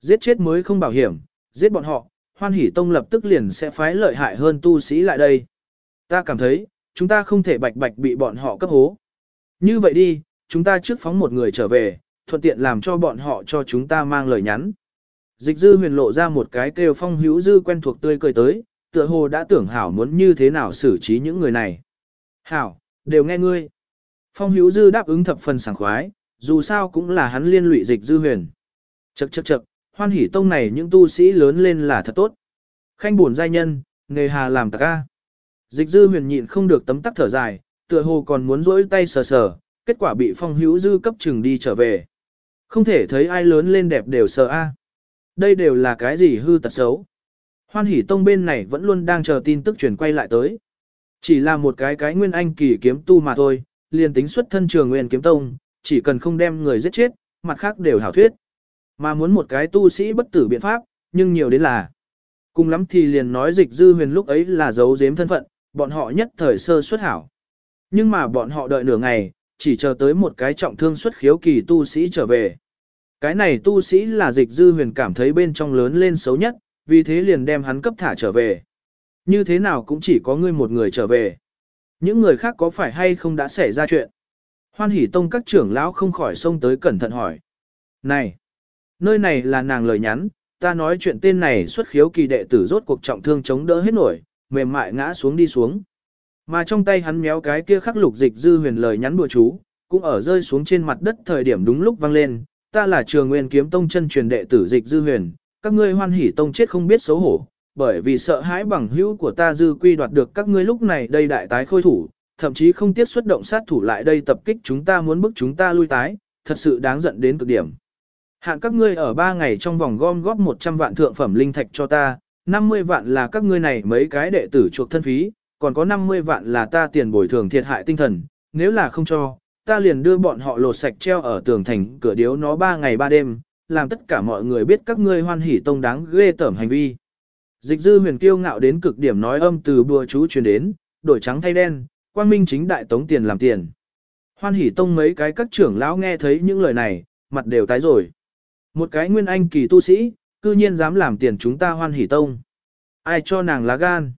Giết chết mới không bảo hiểm, giết bọn họ, hoan hỷ tông lập tức liền sẽ phái lợi hại hơn tu sĩ lại đây. Ta cảm thấy, chúng ta không thể bạch bạch bị bọn họ cấp hố. Như vậy đi, chúng ta trước phóng một người trở về, thuận tiện làm cho bọn họ cho chúng ta mang lời nhắn. Dịch dư huyền lộ ra một cái kêu phong hữu dư quen thuộc tươi cười tới, tựa hồ đã tưởng hảo muốn như thế nào xử trí những người này. Hảo, đều nghe ngươi. Phong hữu dư đáp ứng thập phần sảng khoái, dù sao cũng là hắn liên lụy dịch dư huyền. Chậc chậc chậc, hoan hỷ tông này những tu sĩ lớn lên là thật tốt. Khanh buồn giai nhân, nghề hà làm tạc ca. Dịch dư huyền nhịn không được tấm tắc thở dài, tựa hồ còn muốn rỗi tay sờ sờ, kết quả bị phong hữu dư cấp chừng đi trở về. Không thể thấy ai lớn lên đẹp đều sờ a. Đây đều là cái gì hư tật xấu. Hoan hỷ tông bên này vẫn luôn đang chờ tin tức chuyển quay lại tới. Chỉ là một cái cái nguyên anh kỳ kiếm tu mà thôi, liền tính xuất thân trường nguyên kiếm tông, chỉ cần không đem người giết chết, mặt khác đều hảo thuyết. Mà muốn một cái tu sĩ bất tử biện pháp, nhưng nhiều đến là. Cùng lắm thì liền nói dịch dư huyền lúc ấy là giấu giếm thân phận, bọn họ nhất thời sơ xuất hảo. Nhưng mà bọn họ đợi nửa ngày, chỉ chờ tới một cái trọng thương xuất khiếu kỳ tu sĩ trở về. Cái này tu sĩ là dịch dư huyền cảm thấy bên trong lớn lên xấu nhất, vì thế liền đem hắn cấp thả trở về. Như thế nào cũng chỉ có ngươi một người trở về. Những người khác có phải hay không đã xảy ra chuyện? Hoan hỷ tông các trưởng lão không khỏi xông tới cẩn thận hỏi. Này! Nơi này là nàng lời nhắn, ta nói chuyện tên này xuất khiếu kỳ đệ tử rốt cuộc trọng thương chống đỡ hết nổi, mềm mại ngã xuống đi xuống. Mà trong tay hắn méo cái kia khắc lục dịch dư huyền lời nhắn bùa chú, cũng ở rơi xuống trên mặt đất thời điểm đúng lúc vang lên, ta là trường nguyên kiếm tông chân truyền đệ tử dịch dư huyền, các ngươi hoan hỉ tông chết không biết xấu hổ, bởi vì sợ hãi bằng hữu của ta dư quy đoạt được các ngươi lúc này đây đại tái khôi thủ, thậm chí không tiếc xuất động sát thủ lại đây tập kích chúng ta muốn bức chúng ta lui tái, thật sự đáng giận đến cực điểm. Hạn các ngươi ở 3 ngày trong vòng gom góp 100 vạn thượng phẩm linh thạch cho ta, 50 vạn là các ngươi này mấy cái đệ tử chuộc thân phí, còn có 50 vạn là ta tiền bồi thường thiệt hại tinh thần, nếu là không cho, ta liền đưa bọn họ lột sạch treo ở tường thành cửa điếu nó 3 ngày 3 đêm, làm tất cả mọi người biết các ngươi hoan hỉ tông đáng ghê tởm hành vi. Dịch dư huyền kiêu ngạo đến cực điểm nói âm từ bùa chú truyền đến, đổi trắng thay đen, quang minh chính đại tống tiền làm tiền. Hoan hỉ tông mấy cái các trưởng lão nghe thấy những lời này, mặt đều tái rồi. Một cái nguyên anh kỳ tu sĩ, cư nhiên dám làm tiền chúng ta hoan hỉ tông. Ai cho nàng lá gan?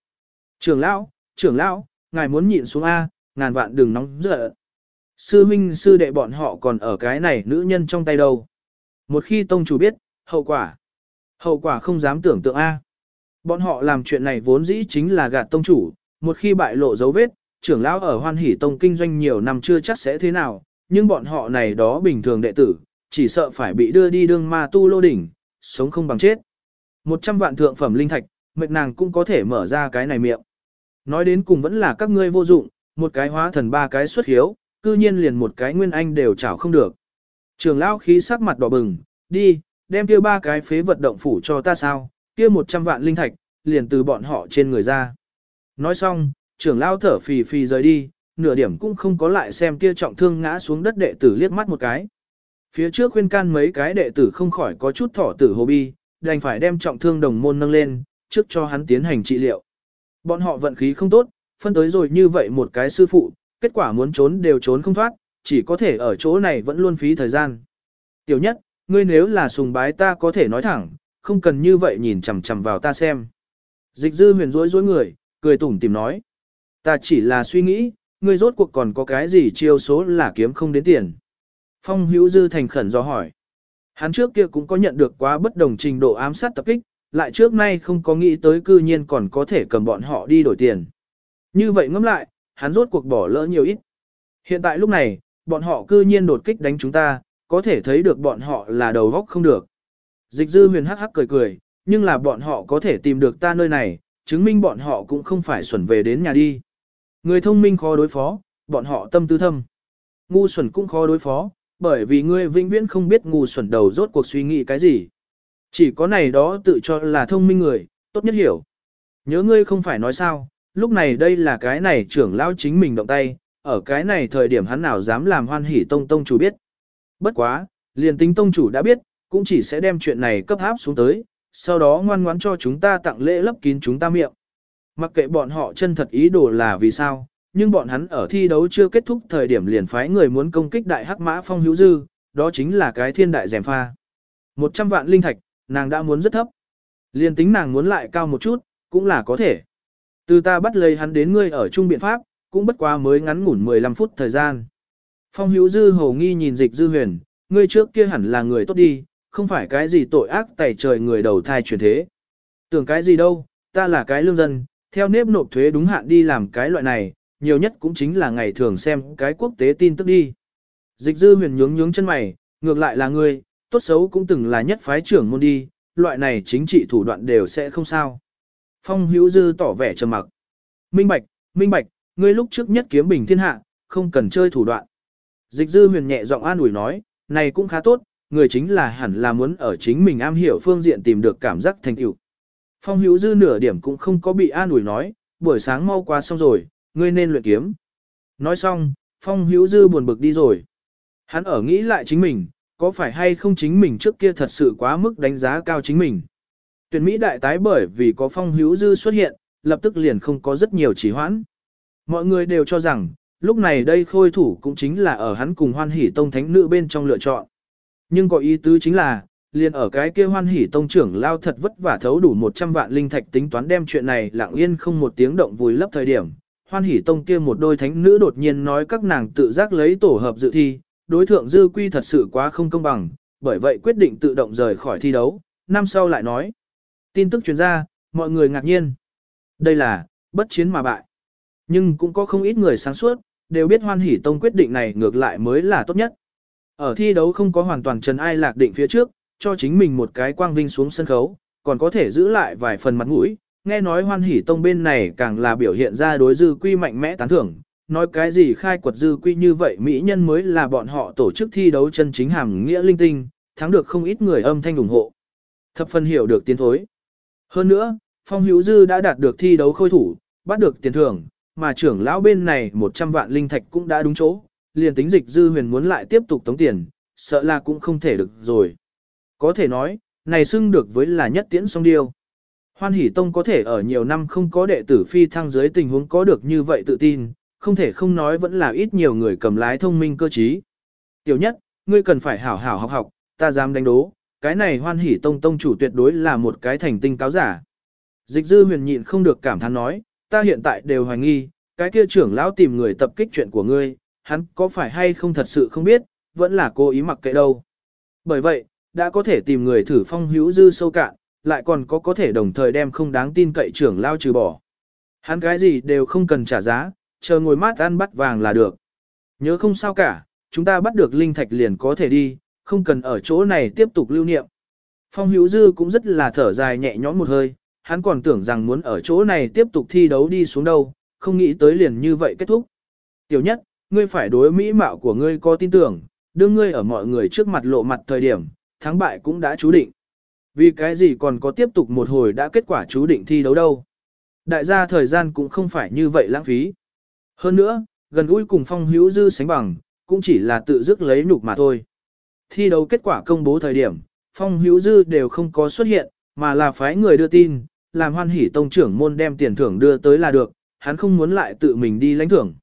Trưởng lão, trưởng lão, ngài muốn nhịn xuống A, ngàn vạn đừng nóng giận. Sư minh sư đệ bọn họ còn ở cái này nữ nhân trong tay đâu. Một khi tông chủ biết, hậu quả. Hậu quả không dám tưởng tượng A. Bọn họ làm chuyện này vốn dĩ chính là gạt tông chủ, một khi bại lộ dấu vết, trưởng lão ở hoan hỷ tông kinh doanh nhiều năm chưa chắc sẽ thế nào, nhưng bọn họ này đó bình thường đệ tử, chỉ sợ phải bị đưa đi đương ma tu lô đỉnh, sống không bằng chết. Một trăm vạn thượng phẩm linh thạch, mệt nàng cũng có thể mở ra cái này miệng. Nói đến cùng vẫn là các ngươi vô dụng, một cái hóa thần ba cái xuất hiếu, cư nhiên liền một cái nguyên anh đều chảo không được. Trường lão khí sắc mặt đỏ bừng, đi, đem kia ba cái phế vật động phủ cho ta sao, kia một trăm vạn linh thạch, liền từ bọn họ trên người ra. Nói xong, trưởng lão thở phì phì rời đi, nửa điểm cũng không có lại xem kia trọng thương ngã xuống đất đệ tử liếc mắt một cái. Phía trước khuyên can mấy cái đệ tử không khỏi có chút thỏ tử hồ bi, đành phải đem trọng thương đồng môn nâng lên, trước cho hắn tiến hành trị liệu. Bọn họ vận khí không tốt, phân tới rồi như vậy một cái sư phụ, kết quả muốn trốn đều trốn không thoát, chỉ có thể ở chỗ này vẫn luôn phí thời gian. Tiểu nhất, ngươi nếu là sùng bái ta có thể nói thẳng, không cần như vậy nhìn chằm chằm vào ta xem. Dịch dư huyền rối rối người, cười tủm tìm nói. Ta chỉ là suy nghĩ, ngươi rốt cuộc còn có cái gì chiêu số là kiếm không đến tiền. Phong hữu dư thành khẩn do hỏi. Hắn trước kia cũng có nhận được quá bất đồng trình độ ám sát tập kích, lại trước nay không có nghĩ tới cư nhiên còn có thể cầm bọn họ đi đổi tiền. Như vậy ngẫm lại, hắn rốt cuộc bỏ lỡ nhiều ít. Hiện tại lúc này, bọn họ cư nhiên đột kích đánh chúng ta, có thể thấy được bọn họ là đầu góc không được. Dịch dư huyền hắc hắc cười cười, nhưng là bọn họ có thể tìm được ta nơi này, chứng minh bọn họ cũng không phải xuẩn về đến nhà đi. Người thông minh khó đối phó, bọn họ tâm tư thâm. Ngu xuẩn cũng khó đối phó, bởi vì ngươi vĩnh viễn không biết ngu xuẩn đầu rốt cuộc suy nghĩ cái gì. Chỉ có này đó tự cho là thông minh người, tốt nhất hiểu. Nhớ ngươi không phải nói sao, lúc này đây là cái này trưởng lão chính mình động tay, ở cái này thời điểm hắn nào dám làm hoan hỉ tông tông chủ biết. Bất quá, liền tính tông chủ đã biết, cũng chỉ sẽ đem chuyện này cấp áp xuống tới, sau đó ngoan ngoãn cho chúng ta tặng lễ lấp kín chúng ta miệng. Mặc kệ bọn họ chân thật ý đồ là vì sao, nhưng bọn hắn ở thi đấu chưa kết thúc thời điểm liền phái người muốn công kích đại hắc mã phong hữu dư, đó chính là cái thiên đại dèm pha. 100 vạn linh thạch, nàng đã muốn rất thấp. liền tính nàng muốn lại cao một chút, cũng là có thể. Từ ta bắt lấy hắn đến ngươi ở chung biện pháp, cũng bất quá mới ngắn ngủn 15 phút thời gian. Phong hữu dư hồ nghi nhìn dịch dư huyền, ngươi trước kia hẳn là người tốt đi, không phải cái gì tội ác tẩy trời người đầu thai chuyển thế. Tưởng cái gì đâu, ta là cái lương dân, theo nếp nộp thuế đúng hạn đi làm cái loại này, nhiều nhất cũng chính là ngày thường xem cái quốc tế tin tức đi. Dịch dư huyền nhướng nhướng chân mày, ngược lại là ngươi, tốt xấu cũng từng là nhất phái trưởng môn đi, loại này chính trị thủ đoạn đều sẽ không sao. Phong hữu dư tỏ vẻ trầm mặc. Minh bạch, minh bạch, ngươi lúc trước nhất kiếm bình thiên hạ, không cần chơi thủ đoạn. Dịch dư huyền nhẹ giọng an ủi nói, này cũng khá tốt, người chính là hẳn là muốn ở chính mình am hiểu phương diện tìm được cảm giác thành tựu. Phong hữu dư nửa điểm cũng không có bị an ủi nói, buổi sáng mau qua xong rồi, ngươi nên luyện kiếm. Nói xong, phong hữu dư buồn bực đi rồi. Hắn ở nghĩ lại chính mình, có phải hay không chính mình trước kia thật sự quá mức đánh giá cao chính mình. Tuyển Mỹ đại tái bởi vì có phong hữu dư xuất hiện, lập tức liền không có rất nhiều chỉ hoãn. Mọi người đều cho rằng, lúc này đây khôi thủ cũng chính là ở hắn cùng hoan hỷ tông thánh nữ bên trong lựa chọn. Nhưng có ý tứ chính là, liền ở cái kia hoan hỷ tông trưởng lao thật vất vả thấu đủ 100 vạn linh thạch tính toán đem chuyện này lặng yên không một tiếng động vùi lấp thời điểm. Hoan hỷ tông kia một đôi thánh nữ đột nhiên nói các nàng tự giác lấy tổ hợp dự thi, đối thượng dư quy thật sự quá không công bằng, bởi vậy quyết định tự động rời khỏi thi đấu, năm sau lại nói. Tin tức truyền ra, mọi người ngạc nhiên. Đây là, bất chiến mà bại. Nhưng cũng có không ít người sáng suốt, đều biết hoan hỷ tông quyết định này ngược lại mới là tốt nhất. Ở thi đấu không có hoàn toàn trần ai lạc định phía trước, cho chính mình một cái quang vinh xuống sân khấu, còn có thể giữ lại vài phần mặt mũi. Nghe nói hoan hỷ tông bên này càng là biểu hiện ra đối dư quy mạnh mẽ tán thưởng, nói cái gì khai quật dư quy như vậy mỹ nhân mới là bọn họ tổ chức thi đấu chân chính hàm nghĩa linh tinh, thắng được không ít người âm thanh ủng hộ. Thập phần hiểu được tiến thối. Hơn nữa, Phong Hữu Dư đã đạt được thi đấu khôi thủ, bắt được tiền thưởng, mà trưởng lão bên này 100 vạn linh thạch cũng đã đúng chỗ, liền tính dịch dư huyền muốn lại tiếp tục tống tiền, sợ là cũng không thể được rồi. Có thể nói, này xưng được với là nhất tiễn song điêu. Hoan Hỷ Tông có thể ở nhiều năm không có đệ tử phi thăng dưới tình huống có được như vậy tự tin, không thể không nói vẫn là ít nhiều người cầm lái thông minh cơ trí. Tiểu nhất, ngươi cần phải hảo hảo học học, ta dám đánh đố, cái này Hoan Hỷ Tông tông chủ tuyệt đối là một cái thành tinh cáo giả. Dịch dư huyền nhịn không được cảm thán nói, ta hiện tại đều hoài nghi, cái kia trưởng lão tìm người tập kích chuyện của ngươi, hắn có phải hay không thật sự không biết, vẫn là cố ý mặc kệ đâu. Bởi vậy, đã có thể tìm người thử phong hữu dư sâu cạn, lại còn có có thể đồng thời đem không đáng tin cậy trưởng lao trừ bỏ. Hắn cái gì đều không cần trả giá, chờ ngồi mát ăn bắt vàng là được. Nhớ không sao cả, chúng ta bắt được linh thạch liền có thể đi, không cần ở chỗ này tiếp tục lưu niệm. Phong hữu dư cũng rất là thở dài nhẹ nhõm một hơi, hắn còn tưởng rằng muốn ở chỗ này tiếp tục thi đấu đi xuống đâu, không nghĩ tới liền như vậy kết thúc. Tiểu nhất, ngươi phải đối mỹ mạo của ngươi có tin tưởng, đưa ngươi ở mọi người trước mặt lộ mặt thời điểm, thắng bại cũng đã chú định. Vì cái gì còn có tiếp tục một hồi đã kết quả chú định thi đấu đâu. Đại gia thời gian cũng không phải như vậy lãng phí. Hơn nữa, gần gũi cùng phong hữu dư sánh bằng, cũng chỉ là tự dứt lấy nhục mà thôi. Thi đấu kết quả công bố thời điểm, phong hữu dư đều không có xuất hiện, mà là phái người đưa tin, làm hoan hỉ tông trưởng môn đem tiền thưởng đưa tới là được, hắn không muốn lại tự mình đi lãnh thưởng.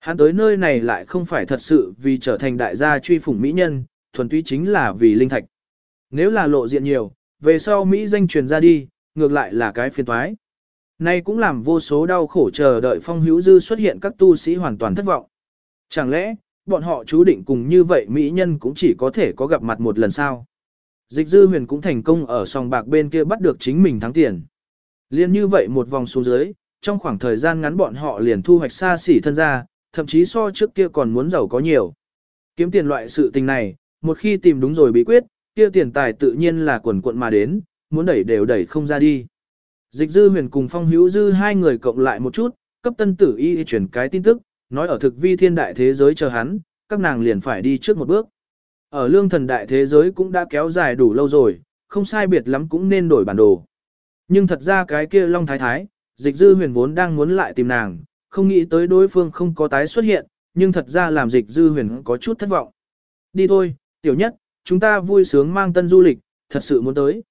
Hắn tới nơi này lại không phải thật sự vì trở thành đại gia truy phủng mỹ nhân, thuần túy chính là vì linh thạch. Nếu là lộ diện nhiều, về sau Mỹ danh truyền ra đi, ngược lại là cái phiền toái. Nay cũng làm vô số đau khổ chờ đợi phong hữu dư xuất hiện các tu sĩ hoàn toàn thất vọng. Chẳng lẽ, bọn họ chú định cùng như vậy Mỹ nhân cũng chỉ có thể có gặp mặt một lần sao? Dịch dư huyền cũng thành công ở sòng bạc bên kia bắt được chính mình thắng tiền. Liên như vậy một vòng xuống dưới, trong khoảng thời gian ngắn bọn họ liền thu hoạch xa xỉ thân ra, thậm chí so trước kia còn muốn giàu có nhiều. Kiếm tiền loại sự tình này, một khi tìm đúng rồi bí quyết, kia tiền tài tự nhiên là quần quận mà đến, muốn đẩy đều đẩy không ra đi. Dịch dư huyền cùng phong hữu dư hai người cộng lại một chút, cấp tân tử y chuyển cái tin tức, nói ở thực vi thiên đại thế giới chờ hắn, các nàng liền phải đi trước một bước. Ở lương thần đại thế giới cũng đã kéo dài đủ lâu rồi, không sai biệt lắm cũng nên đổi bản đồ. Nhưng thật ra cái kia Long Thái Thái, dịch dư huyền vốn đang muốn lại tìm nàng, không nghĩ tới đối phương không có tái xuất hiện, nhưng thật ra làm dịch dư huyền có chút thất vọng. Đi thôi, tiểu nhất, chúng ta vui sướng mang tân du lịch, thật sự muốn tới.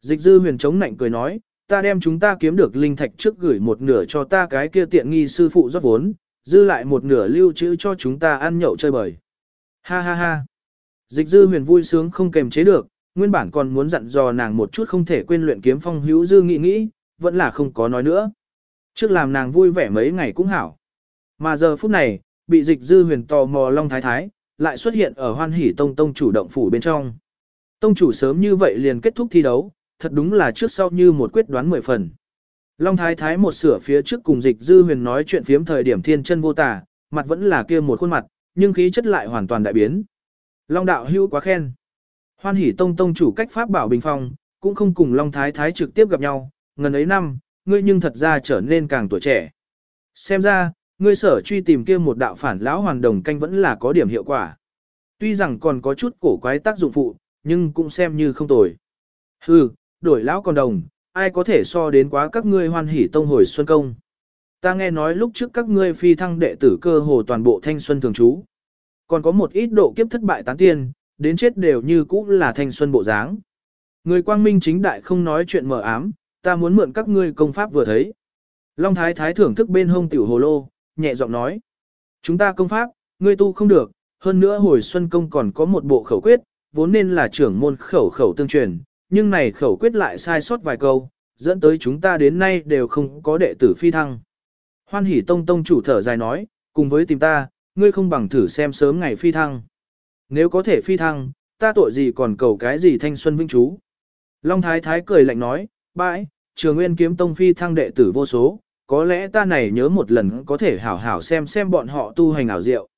Dịch dư huyền chống nạnh cười nói, ta đem chúng ta kiếm được linh thạch trước gửi một nửa cho ta cái kia tiện nghi sư phụ rót vốn, dư lại một nửa lưu trữ cho chúng ta ăn nhậu chơi bời. Ha ha ha. Dịch dư huyền vui sướng không kềm chế được, nguyên bản còn muốn dặn dò nàng một chút không thể quên luyện kiếm phong hữu dư nghĩ nghĩ, vẫn là không có nói nữa. Trước làm nàng vui vẻ mấy ngày cũng hảo. Mà giờ phút này, bị dịch dư huyền tò mò long thái thái, lại xuất hiện ở hoan hỷ tông tông chủ động phủ bên trong. Tông chủ sớm như vậy liền kết thúc thi đấu, thật đúng là trước sau như một quyết đoán mười phần. Long thái thái một sửa phía trước cùng dịch dư huyền nói chuyện phiếm thời điểm thiên chân vô tả, mặt vẫn là kia một khuôn mặt, nhưng khí chất lại hoàn toàn đại biến. Long đạo hưu quá khen. Hoan hỷ tông tông chủ cách pháp bảo bình phong, cũng không cùng Long thái thái trực tiếp gặp nhau, ngần ấy năm, ngươi nhưng thật ra trở nên càng tuổi trẻ. Xem ra, ngươi sở truy tìm kia một đạo phản lão hoàn đồng canh vẫn là có điểm hiệu quả. Tuy rằng còn có chút cổ quái tác dụng phụ, nhưng cũng xem như không tồi. Hừ, đổi lão còn đồng, ai có thể so đến quá các ngươi hoan hỉ tông hồi xuân công. Ta nghe nói lúc trước các ngươi phi thăng đệ tử cơ hồ toàn bộ thanh xuân thường trú. Còn có một ít độ kiếp thất bại tán tiên, đến chết đều như cũ là thanh xuân bộ dáng. Người quang minh chính đại không nói chuyện mờ ám, ta muốn mượn các ngươi công pháp vừa thấy. Long Thái Thái thưởng thức bên hông tiểu hồ lô, nhẹ giọng nói. Chúng ta công pháp, ngươi tu không được, hơn nữa hồi xuân công còn có một bộ khẩu quyết, vốn nên là trưởng môn khẩu khẩu tương truyền, nhưng này khẩu quyết lại sai sót vài câu, dẫn tới chúng ta đến nay đều không có đệ tử phi thăng. Hoan hỷ tông tông chủ thở dài nói, cùng với tìm ta, ngươi không bằng thử xem sớm ngày phi thăng. Nếu có thể phi thăng, ta tội gì còn cầu cái gì thanh xuân vinh chú. Long Thái Thái cười lạnh nói, bãi, trường nguyên kiếm tông phi thăng đệ tử vô số, có lẽ ta này nhớ một lần có thể hảo hảo xem xem bọn họ tu hành ảo diệu.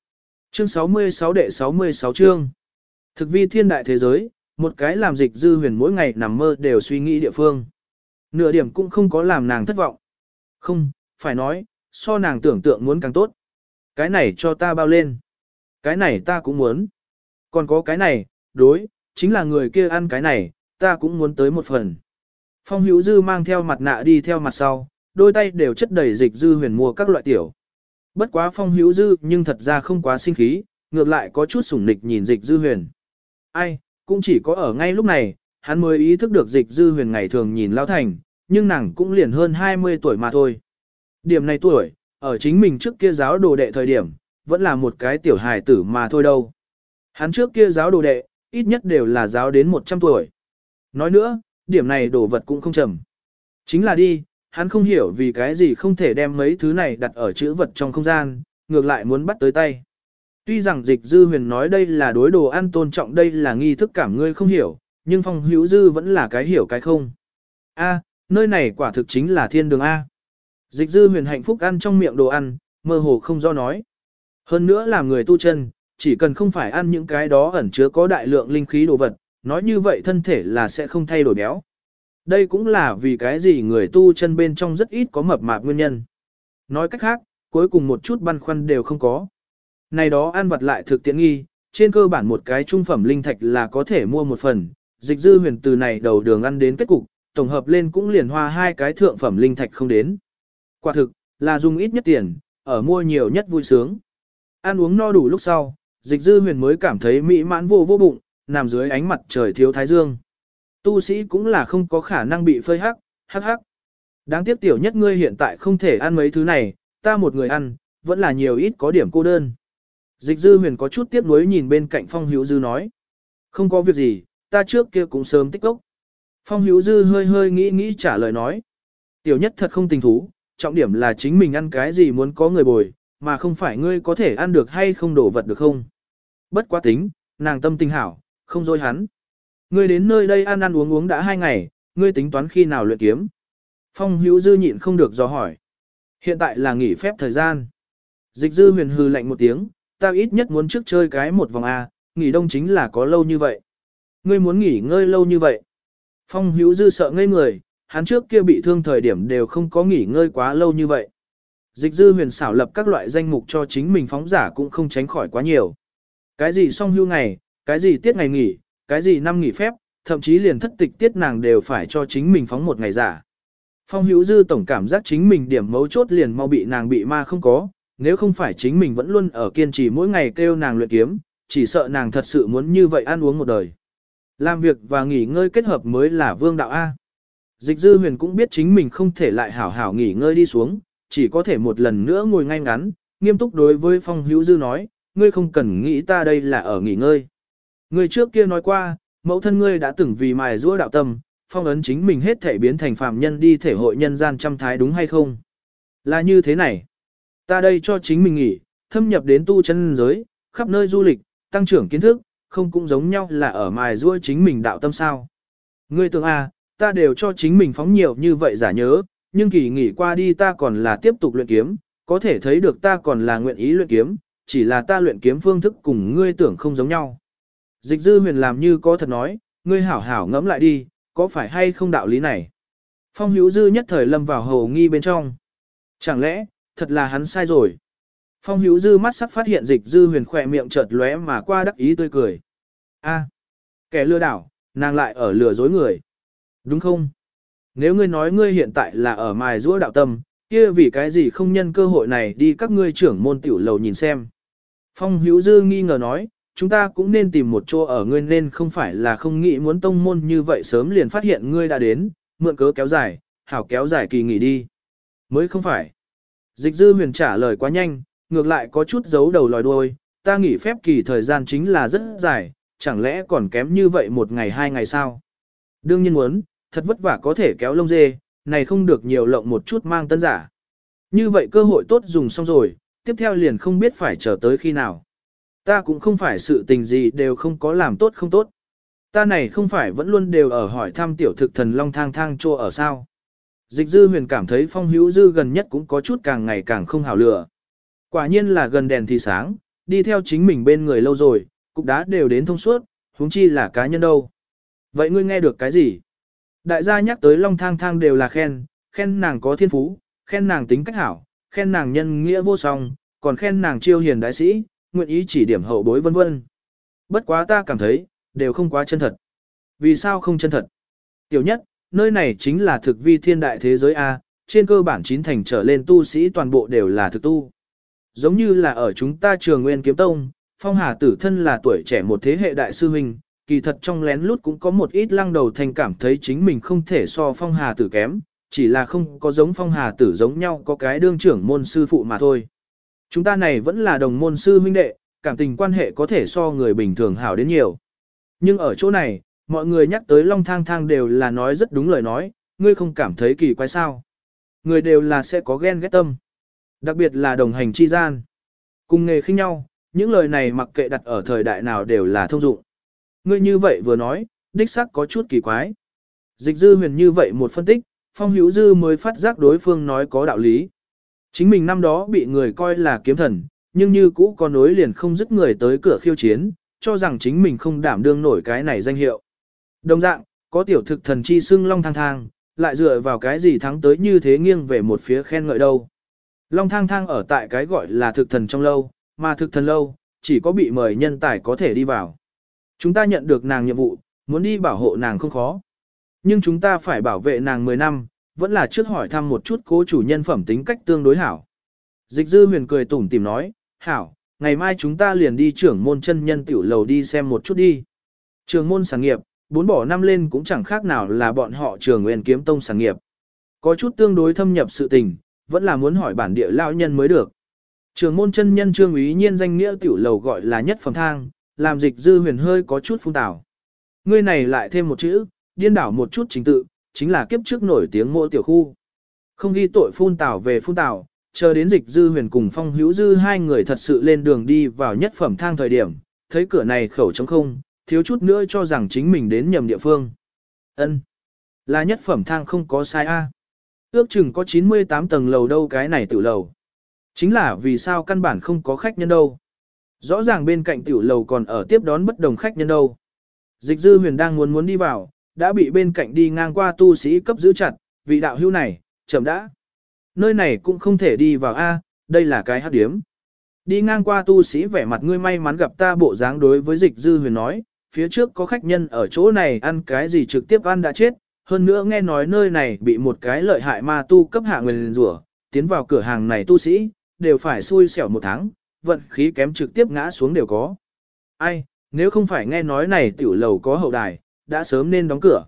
Chương 66 đệ 66 chương. Thực vi thiên đại thế giới, một cái làm dịch dư huyền mỗi ngày nằm mơ đều suy nghĩ địa phương. Nửa điểm cũng không có làm nàng thất vọng. Không, phải nói, so nàng tưởng tượng muốn càng tốt. Cái này cho ta bao lên. Cái này ta cũng muốn. Còn có cái này, đối, chính là người kia ăn cái này, ta cũng muốn tới một phần. Phong hữu dư mang theo mặt nạ đi theo mặt sau, đôi tay đều chất đầy dịch dư huyền mua các loại tiểu. Bất quá phong hữu dư nhưng thật ra không quá sinh khí, ngược lại có chút sủng nịch nhìn dịch dư huyền. Ai, cũng chỉ có ở ngay lúc này, hắn mới ý thức được dịch dư huyền ngày thường nhìn lao thành, nhưng nàng cũng liền hơn 20 tuổi mà thôi. Điểm này tuổi, ở chính mình trước kia giáo đồ đệ thời điểm, vẫn là một cái tiểu hài tử mà thôi đâu. Hắn trước kia giáo đồ đệ, ít nhất đều là giáo đến 100 tuổi. Nói nữa, điểm này đồ vật cũng không trầm. Chính là đi, hắn không hiểu vì cái gì không thể đem mấy thứ này đặt ở chữ vật trong không gian, ngược lại muốn bắt tới tay. Tuy rằng dịch dư huyền nói đây là đối đồ ăn tôn trọng đây là nghi thức cảm ngươi không hiểu, nhưng phong hữu dư vẫn là cái hiểu cái không. A, nơi này quả thực chính là thiên đường A. Dịch dư huyền hạnh phúc ăn trong miệng đồ ăn, mơ hồ không do nói. Hơn nữa là người tu chân, chỉ cần không phải ăn những cái đó ẩn chứa có đại lượng linh khí đồ vật, nói như vậy thân thể là sẽ không thay đổi béo. Đây cũng là vì cái gì người tu chân bên trong rất ít có mập mạp nguyên nhân. Nói cách khác, cuối cùng một chút băn khoăn đều không có. Này đó ăn vật lại thực tiện nghi, trên cơ bản một cái trung phẩm linh thạch là có thể mua một phần, dịch dư huyền từ này đầu đường ăn đến kết cục, tổng hợp lên cũng liền hoa hai cái thượng phẩm linh thạch không đến. Quả thực, là dùng ít nhất tiền, ở mua nhiều nhất vui sướng. Ăn uống no đủ lúc sau, dịch dư huyền mới cảm thấy mỹ mãn vô vô bụng, nằm dưới ánh mặt trời thiếu thái dương. Tu sĩ cũng là không có khả năng bị phơi hắc, hắc hắc. Đáng tiếc tiểu nhất ngươi hiện tại không thể ăn mấy thứ này, ta một người ăn, vẫn là nhiều ít có điểm cô đơn. Dịch dư huyền có chút tiếc nuối nhìn bên cạnh phong hữu dư nói. Không có việc gì, ta trước kia cũng sớm tích lốc. Phong hữu dư hơi hơi nghĩ nghĩ trả lời nói. Tiểu nhất thật không tình thú, trọng điểm là chính mình ăn cái gì muốn có người bồi, mà không phải ngươi có thể ăn được hay không đổ vật được không. Bất quá tính, nàng tâm tình hảo, không dối hắn. Ngươi đến nơi đây ăn ăn uống uống đã hai ngày, ngươi tính toán khi nào luyện kiếm. Phong hữu dư nhịn không được do hỏi. Hiện tại là nghỉ phép thời gian. Dịch dư huyền hư lạnh một tiếng, ta ít nhất muốn trước chơi cái một vòng A, nghỉ đông chính là có lâu như vậy. Ngươi muốn nghỉ ngơi lâu như vậy. Phong hữu dư sợ ngây người, hắn trước kia bị thương thời điểm đều không có nghỉ ngơi quá lâu như vậy. Dịch dư huyền xảo lập các loại danh mục cho chính mình phóng giả cũng không tránh khỏi quá nhiều. Cái gì song hưu ngày, cái gì tiết ngày nghỉ, cái gì năm nghỉ phép, thậm chí liền thất tịch tiết nàng đều phải cho chính mình phóng một ngày giả. Phong hữu dư tổng cảm giác chính mình điểm mấu chốt liền mau bị nàng bị ma không có, nếu không phải chính mình vẫn luôn ở kiên trì mỗi ngày kêu nàng luyện kiếm, chỉ sợ nàng thật sự muốn như vậy ăn uống một đời. Làm việc và nghỉ ngơi kết hợp mới là vương đạo A. Dịch dư huyền cũng biết chính mình không thể lại hảo hảo nghỉ ngơi đi xuống, chỉ có thể một lần nữa ngồi ngay ngắn, nghiêm túc đối với phong hữu dư nói, ngươi không cần nghĩ ta đây là ở nghỉ ngơi. Người trước kia nói qua, mẫu thân ngươi đã từng vì mài giũa đạo tâm, phong ấn chính mình hết thể biến thành phàm nhân đi thể hội nhân gian trăm thái đúng hay không? Là như thế này. Ta đây cho chính mình nghỉ, thâm nhập đến tu chân giới, khắp nơi du lịch, tăng trưởng kiến thức, không cũng giống nhau là ở mài giũa chính mình đạo tâm sao. Ngươi tưởng à, ta đều cho chính mình phóng nhiều như vậy giả nhớ, nhưng kỳ nghỉ qua đi ta còn là tiếp tục luyện kiếm, có thể thấy được ta còn là nguyện ý luyện kiếm, chỉ là ta luyện kiếm phương thức cùng ngươi tưởng không giống nhau. Dịch dư huyền làm như có thật nói, ngươi hảo hảo ngẫm lại đi, có phải hay không đạo lý này? Phong hữu dư nhất thời lâm vào hầu nghi bên trong. Chẳng lẽ, thật là hắn sai rồi? Phong hữu dư mắt sắc phát hiện dịch dư huyền khỏe miệng chợt lóe mà qua đắc ý tươi cười. a kẻ lừa đảo, nàng lại ở lừa dối người. Đúng không? Nếu ngươi nói ngươi hiện tại là ở mài giũa đạo tâm, kia vì cái gì không nhân cơ hội này đi các ngươi trưởng môn tiểu lầu nhìn xem. Phong hữu dư nghi ngờ nói, chúng ta cũng nên tìm một chỗ ở ngươi nên không phải là không nghĩ muốn tông môn như vậy sớm liền phát hiện ngươi đã đến, mượn cớ kéo dài, hảo kéo dài kỳ nghỉ đi. Mới không phải. Dịch dư huyền trả lời quá nhanh, ngược lại có chút giấu đầu lòi đuôi, ta nghỉ phép kỳ thời gian chính là rất dài, chẳng lẽ còn kém như vậy một ngày hai ngày sao? Đương nhiên muốn, thật vất vả có thể kéo lông dê, này không được nhiều lộng một chút mang tân giả. Như vậy cơ hội tốt dùng xong rồi, tiếp theo liền không biết phải chờ tới khi nào. Ta cũng không phải sự tình gì đều không có làm tốt không tốt. Ta này không phải vẫn luôn đều ở hỏi thăm tiểu thực thần long thang thang chô ở sao. Dịch dư huyền cảm thấy phong hữu dư gần nhất cũng có chút càng ngày càng không hảo lửa. Quả nhiên là gần đèn thì sáng, đi theo chính mình bên người lâu rồi, cục đá đều đến thông suốt, huống chi là cá nhân đâu. Vậy ngươi nghe được cái gì? Đại gia nhắc tới long thang thang đều là khen, khen nàng có thiên phú, khen nàng tính cách hảo, khen nàng nhân nghĩa vô song, còn khen nàng chiêu hiền đại sĩ, nguyện ý chỉ điểm hậu bối vân vân. Bất quá ta cảm thấy, đều không quá chân thật. Vì sao không chân thật? Tiểu nhất, nơi này chính là thực vi thiên đại thế giới A, trên cơ bản chín thành trở lên tu sĩ toàn bộ đều là thực tu. Giống như là ở chúng ta trường nguyên kiếm tông, phong hà tử thân là tuổi trẻ một thế hệ đại sư huynh, kỳ thật trong lén lút cũng có một ít lăng đầu thành cảm thấy chính mình không thể so phong hà tử kém, chỉ là không có giống phong hà tử giống nhau có cái đương trưởng môn sư phụ mà thôi. Chúng ta này vẫn là đồng môn sư huynh đệ, cảm tình quan hệ có thể so người bình thường hảo đến nhiều. Nhưng ở chỗ này, mọi người nhắc tới long thang thang đều là nói rất đúng lời nói, ngươi không cảm thấy kỳ quái sao. Người đều là sẽ có ghen ghét tâm. Đặc biệt là đồng hành chi gian. Cùng nghề khinh nhau, những lời này mặc kệ đặt ở thời đại nào đều là thông dụng. Ngươi như vậy vừa nói, đích xác có chút kỳ quái. Dịch dư huyền như vậy một phân tích, phong hữu dư mới phát giác đối phương nói có đạo lý. Chính mình năm đó bị người coi là kiếm thần, nhưng như cũ có nối liền không dứt người tới cửa khiêu chiến, cho rằng chính mình không đảm đương nổi cái này danh hiệu. Đồng dạng, có tiểu thực thần chi xưng long thang thang, lại dựa vào cái gì thắng tới như thế nghiêng về một phía khen ngợi đâu. Long thang thang ở tại cái gọi là thực thần trong lâu, mà thực thần lâu, chỉ có bị mời nhân tài có thể đi vào. Chúng ta nhận được nàng nhiệm vụ, muốn đi bảo hộ nàng không khó. Nhưng chúng ta phải bảo vệ nàng 10 năm, vẫn là trước hỏi thăm một chút cố chủ nhân phẩm tính cách tương đối hảo. Dịch dư huyền cười tủm tìm nói, hảo, ngày mai chúng ta liền đi trưởng môn chân nhân tiểu lầu đi xem một chút đi. Trường môn sản nghiệp, bốn bỏ năm lên cũng chẳng khác nào là bọn họ trường nguyên kiếm tông sản nghiệp. Có chút tương đối thâm nhập sự tình, vẫn là muốn hỏi bản địa lão nhân mới được. Trường môn chân nhân trương ý nhiên danh nghĩa tiểu lầu gọi là nhất phẩm thang, làm dịch dư huyền hơi có chút phung tảo. Ngươi này lại thêm một chữ, điên đảo một chút chính tự, chính là kiếp trước nổi tiếng mộ tiểu khu. Không ghi tội phun tảo về phun tảo, chờ đến dịch dư huyền cùng phong hữu dư hai người thật sự lên đường đi vào nhất phẩm thang thời điểm, thấy cửa này khẩu trống không, thiếu chút nữa cho rằng chính mình đến nhầm địa phương. ân Là nhất phẩm thang không có sai a Ước chừng có 98 tầng lầu đâu cái này tiểu lầu. Chính là vì sao căn bản không có khách nhân đâu. Rõ ràng bên cạnh tiểu lầu còn ở tiếp đón bất đồng khách nhân đâu. Dịch dư huyền đang muốn muốn đi vào, đã bị bên cạnh đi ngang qua tu sĩ cấp giữ chặt, vị đạo hữu này, chậm đã. Nơi này cũng không thể đi vào A, đây là cái hát điếm. Đi ngang qua tu sĩ vẻ mặt ngươi may mắn gặp ta bộ dáng đối với dịch dư huyền nói, phía trước có khách nhân ở chỗ này ăn cái gì trực tiếp ăn đã chết, hơn nữa nghe nói nơi này bị một cái lợi hại ma tu cấp hạ nguyền rủa tiến vào cửa hàng này tu sĩ, đều phải xui xẻo một tháng, vận khí kém trực tiếp ngã xuống đều có. Ai, nếu không phải nghe nói này tiểu lầu có hậu đài, đã sớm nên đóng cửa.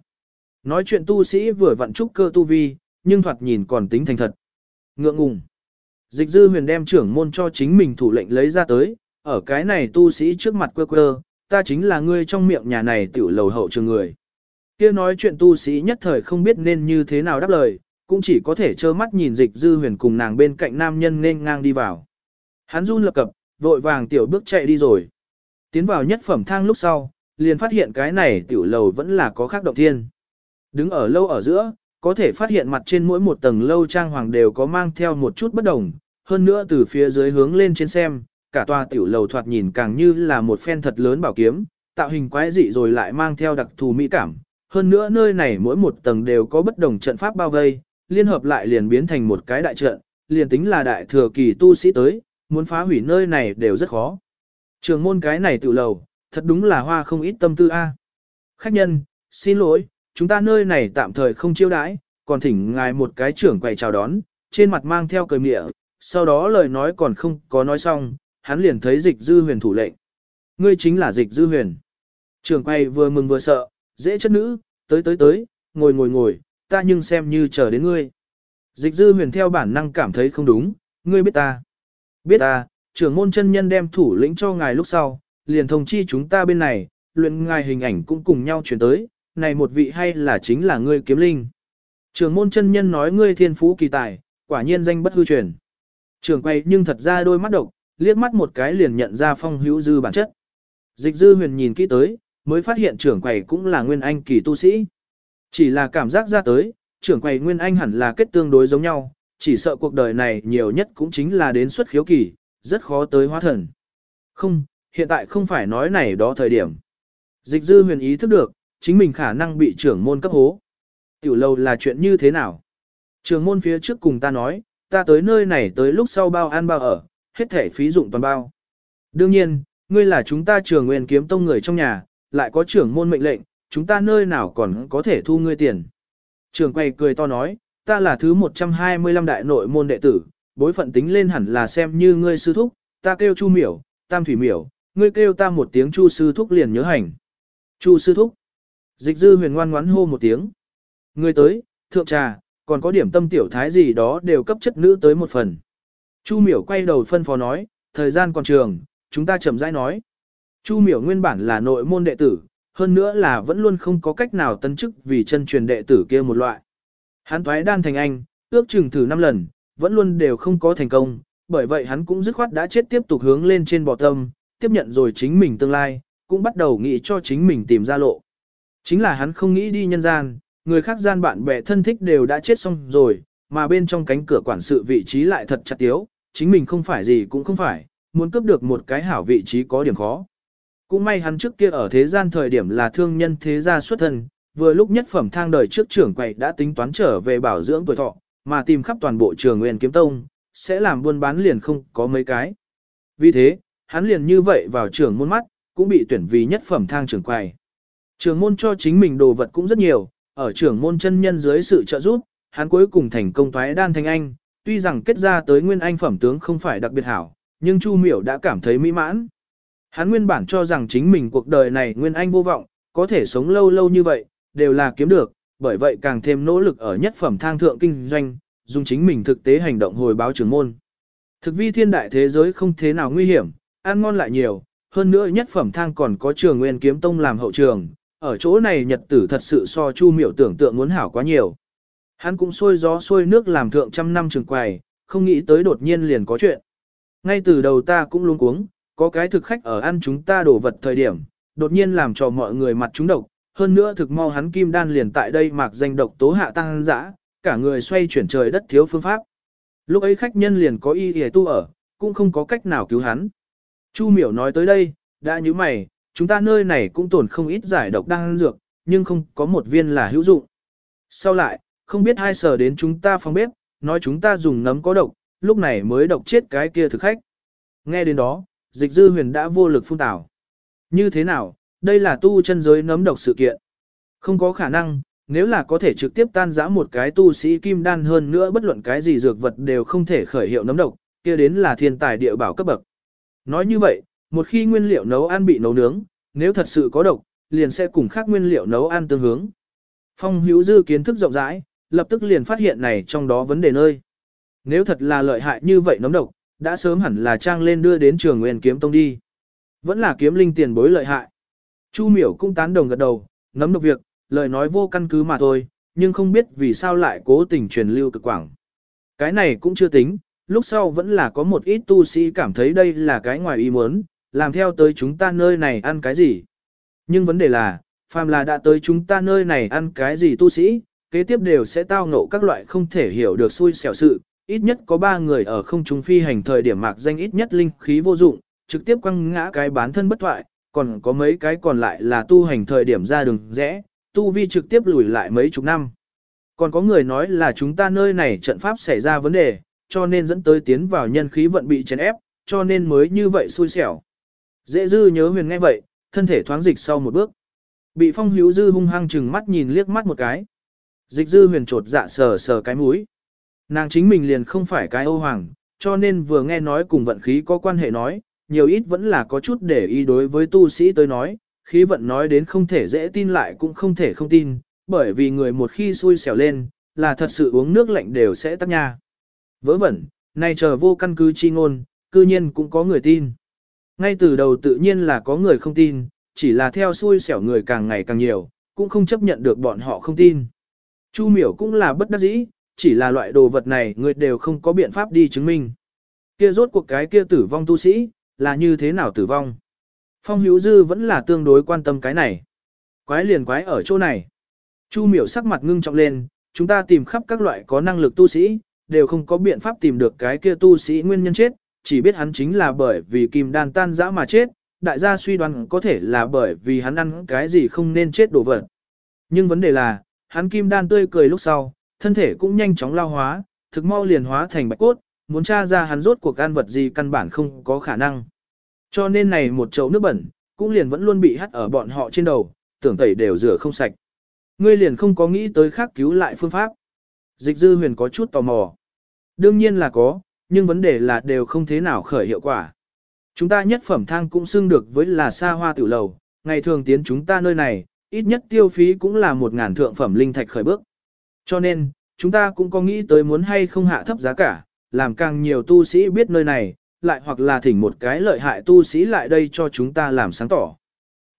Nói chuyện tu sĩ vừa vận trúc cơ tu vi, nhưng thoạt nhìn còn tính thành thật. Ngượng ngùng. Dịch dư huyền đem trưởng môn cho chính mình thủ lệnh lấy ra tới, ở cái này tu sĩ trước mặt quơ quơ, ta chính là ngươi trong miệng nhà này tiểu lầu hậu trường người. Kia nói chuyện tu sĩ nhất thời không biết nên như thế nào đáp lời, cũng chỉ có thể trơ mắt nhìn dịch dư huyền cùng nàng bên cạnh nam nhân nên ngang đi vào. Hắn run lập cập, vội vàng tiểu bước chạy đi rồi. Tiến vào nhất phẩm thang lúc sau, liền phát hiện cái này tiểu lầu vẫn là có khác động thiên. Đứng ở lâu ở giữa, có thể phát hiện mặt trên mỗi một tầng lâu trang hoàng đều có mang theo một chút bất đồng, hơn nữa từ phía dưới hướng lên trên xem, cả tòa tiểu lầu thoạt nhìn càng như là một phen thật lớn bảo kiếm, tạo hình quái dị rồi lại mang theo đặc thù mỹ cảm. Hơn nữa nơi này mỗi một tầng đều có bất đồng trận pháp bao vây, liên hợp lại liền biến thành một cái đại trận, liền tính là đại thừa kỳ tu sĩ tới, muốn phá hủy nơi này đều rất khó. Trường môn cái này tiểu lầu, thật đúng là hoa không ít tâm tư a. Khách nhân, xin lỗi, chúng ta nơi này tạm thời không chiêu đãi, còn thỉnh ngài một cái trưởng quầy chào đón, trên mặt mang theo cười mỉa sau đó lời nói còn không có nói xong, hắn liền thấy dịch dư huyền thủ lệnh. Ngươi chính là dịch dư huyền. Trưởng quầy vừa mừng vừa sợ, dễ chất nữ, tới tới tới, ngồi ngồi ngồi, ta nhưng xem như chờ đến ngươi. Dịch dư huyền theo bản năng cảm thấy không đúng, ngươi biết ta. Biết ta, trưởng môn chân nhân đem thủ lĩnh cho ngài lúc sau, liền thông chi chúng ta bên này, luyện ngài hình ảnh cũng cùng nhau chuyển tới, này một vị hay là chính là ngươi kiếm linh. trường môn chân nhân nói ngươi thiên phú kỳ tài, quả nhiên danh bất hư truyền. trường quay nhưng thật ra đôi mắt độc, liếc mắt một cái liền nhận ra phong hữu dư bản chất. Dịch dư huyền nhìn kỹ tới, mới phát hiện trưởng quầy cũng là nguyên anh kỳ tu sĩ. Chỉ là cảm giác ra tới, trưởng quầy nguyên anh hẳn là kết tương đối giống nhau, chỉ sợ cuộc đời này nhiều nhất cũng chính là đến xuất khiếu kỳ, rất khó tới hóa thần. Không, hiện tại không phải nói này đó thời điểm. Dịch dư huyền ý thức được, chính mình khả năng bị trưởng môn cấp hố. Tiểu lâu là chuyện như thế nào? Trưởng môn phía trước cùng ta nói, ta tới nơi này tới lúc sau bao ăn bao ở, hết thể phí dụng toàn bao. Đương nhiên, ngươi là chúng ta trường nguyên kiếm tông người trong nhà, lại có trưởng môn mệnh lệnh, chúng ta nơi nào còn có thể thu ngươi tiền. Trường quay cười to nói, ta là thứ 125 đại nội môn đệ tử, bối phận tính lên hẳn là xem như ngươi sư thúc, ta kêu chu miểu, tam thủy miểu, ngươi kêu ta một tiếng chu sư thúc liền nhớ hành. Chu sư thúc. Dịch dư huyền ngoan ngoãn hô một tiếng. Ngươi tới, thượng trà, còn có điểm tâm tiểu thái gì đó đều cấp chất nữ tới một phần. Chu miểu quay đầu phân phó nói, thời gian còn trường, chúng ta chậm rãi nói. Chu miểu nguyên bản là nội môn đệ tử, hơn nữa là vẫn luôn không có cách nào tân chức vì chân truyền đệ tử kia một loại. Hắn thoái đan thành anh, ước chừng thử 5 lần, vẫn luôn đều không có thành công, bởi vậy hắn cũng dứt khoát đã chết tiếp tục hướng lên trên bò tâm, tiếp nhận rồi chính mình tương lai, cũng bắt đầu nghĩ cho chính mình tìm ra lộ. Chính là hắn không nghĩ đi nhân gian, người khác gian bạn bè thân thích đều đã chết xong rồi, mà bên trong cánh cửa quản sự vị trí lại thật chặt tiếu, chính mình không phải gì cũng không phải, muốn cướp được một cái hảo vị trí có điểm khó. Cũng may hắn trước kia ở thế gian thời điểm là thương nhân thế gia xuất thân, vừa lúc nhất phẩm thang đời trước trưởng quầy đã tính toán trở về bảo dưỡng tuổi thọ, mà tìm khắp toàn bộ trường nguyên kiếm tông, sẽ làm buôn bán liền không có mấy cái. Vì thế, hắn liền như vậy vào trường môn mắt, cũng bị tuyển vì nhất phẩm thang trưởng quầy. Trường môn cho chính mình đồ vật cũng rất nhiều, ở trưởng môn chân nhân dưới sự trợ giúp, hắn cuối cùng thành công thoái đan thành anh, tuy rằng kết ra tới nguyên anh phẩm tướng không phải đặc biệt hảo, nhưng Chu Miểu đã cảm thấy mỹ mãn. Hắn nguyên bản cho rằng chính mình cuộc đời này nguyên anh vô vọng, có thể sống lâu lâu như vậy, đều là kiếm được, bởi vậy càng thêm nỗ lực ở nhất phẩm thang thượng kinh doanh, dùng chính mình thực tế hành động hồi báo trưởng môn. Thực vi thiên đại thế giới không thế nào nguy hiểm, ăn ngon lại nhiều, hơn nữa nhất phẩm thang còn có trường nguyên kiếm tông làm hậu trường, ở chỗ này nhật tử thật sự so chu miểu tưởng tượng muốn hảo quá nhiều. Hắn cũng xôi gió xôi nước làm thượng trăm năm trường quầy, không nghĩ tới đột nhiên liền có chuyện. Ngay từ đầu ta cũng luôn cuống, có cái thực khách ở ăn chúng ta đổ vật thời điểm, đột nhiên làm cho mọi người mặt chúng độc, hơn nữa thực mau hắn kim đan liền tại đây mạc danh độc tố hạ tăng dã, cả người xoay chuyển trời đất thiếu phương pháp. Lúc ấy khách nhân liền có y hề tu ở, cũng không có cách nào cứu hắn. Chu miểu nói tới đây, đã như mày, chúng ta nơi này cũng tổn không ít giải độc đang dược, nhưng không có một viên là hữu dụng. Sau lại, không biết hai sở đến chúng ta phòng bếp, nói chúng ta dùng nấm có độc, lúc này mới độc chết cái kia thực khách. Nghe đến đó, dịch dư huyền đã vô lực phun tảo. Như thế nào, đây là tu chân giới nấm độc sự kiện. Không có khả năng, nếu là có thể trực tiếp tan giã một cái tu sĩ kim đan hơn nữa bất luận cái gì dược vật đều không thể khởi hiệu nấm độc, kia đến là thiên tài địa bảo cấp bậc. Nói như vậy, một khi nguyên liệu nấu ăn bị nấu nướng, nếu thật sự có độc, liền sẽ cùng khác nguyên liệu nấu ăn tương hướng. Phong hữu dư kiến thức rộng rãi, lập tức liền phát hiện này trong đó vấn đề nơi. Nếu thật là lợi hại như vậy nấm độc, đã sớm hẳn là trang lên đưa đến trường nguyên kiếm tông đi. Vẫn là kiếm linh tiền bối lợi hại. Chu miểu cũng tán đồng gật đầu, nấm độc việc, lời nói vô căn cứ mà thôi, nhưng không biết vì sao lại cố tình truyền lưu cực quảng. Cái này cũng chưa tính, lúc sau vẫn là có một ít tu sĩ cảm thấy đây là cái ngoài ý muốn, làm theo tới chúng ta nơi này ăn cái gì. Nhưng vấn đề là, phàm là đã tới chúng ta nơi này ăn cái gì tu sĩ, kế tiếp đều sẽ tao ngộ các loại không thể hiểu được xui xẻo sự, ít nhất có ba người ở không trung phi hành thời điểm mạc danh ít nhất linh khí vô dụng, trực tiếp quăng ngã cái bán thân bất thoại, còn có mấy cái còn lại là tu hành thời điểm ra đường rẽ, tu vi trực tiếp lùi lại mấy chục năm. Còn có người nói là chúng ta nơi này trận pháp xảy ra vấn đề, cho nên dẫn tới tiến vào nhân khí vận bị chèn ép, cho nên mới như vậy xui xẻo. Dễ dư nhớ huyền nghe vậy, thân thể thoáng dịch sau một bước. Bị phong hữu dư hung hăng chừng mắt nhìn liếc mắt một cái. Dịch dư huyền trột dạ sờ sờ cái mũi. Nàng chính mình liền không phải cái ô hoàng, cho nên vừa nghe nói cùng vận khí có quan hệ nói, nhiều ít vẫn là có chút để ý đối với tu sĩ tới nói, khí vận nói đến không thể dễ tin lại cũng không thể không tin, bởi vì người một khi xui xẻo lên, là thật sự uống nước lạnh đều sẽ tắc nha. Vớ vẩn, nay chờ vô căn cứ chi ngôn, cư nhiên cũng có người tin. Ngay từ đầu tự nhiên là có người không tin, chỉ là theo xui xẻo người càng ngày càng nhiều, cũng không chấp nhận được bọn họ không tin. Chu miểu cũng là bất đắc dĩ, chỉ là loại đồ vật này người đều không có biện pháp đi chứng minh. Kia rốt cuộc cái kia tử vong tu sĩ, là như thế nào tử vong? Phong Hữu Dư vẫn là tương đối quan tâm cái này. Quái liền quái ở chỗ này. Chu miểu sắc mặt ngưng trọng lên, chúng ta tìm khắp các loại có năng lực tu sĩ, đều không có biện pháp tìm được cái kia tu sĩ nguyên nhân chết, chỉ biết hắn chính là bởi vì kim đan tan dã mà chết, đại gia suy đoán có thể là bởi vì hắn ăn cái gì không nên chết đổ vật. Nhưng vấn đề là, hắn kim đan tươi cười lúc sau, thân thể cũng nhanh chóng lao hóa, thực mau liền hóa thành bạch cốt, muốn tra ra hắn rốt cuộc ăn vật gì căn bản không có khả năng. Cho nên này một chậu nước bẩn, cũng liền vẫn luôn bị hắt ở bọn họ trên đầu, tưởng tẩy đều rửa không sạch. Ngươi liền không có nghĩ tới khác cứu lại phương pháp. Dịch dư huyền có chút tò mò. Đương nhiên là có, nhưng vấn đề là đều không thế nào khởi hiệu quả. Chúng ta nhất phẩm thang cũng xưng được với là xa hoa tiểu lầu, ngày thường tiến chúng ta nơi này, ít nhất tiêu phí cũng là một ngàn thượng phẩm linh thạch khởi bước. Cho nên, chúng ta cũng có nghĩ tới muốn hay không hạ thấp giá cả, làm càng nhiều tu sĩ biết nơi này, lại hoặc là thỉnh một cái lợi hại tu sĩ lại đây cho chúng ta làm sáng tỏ.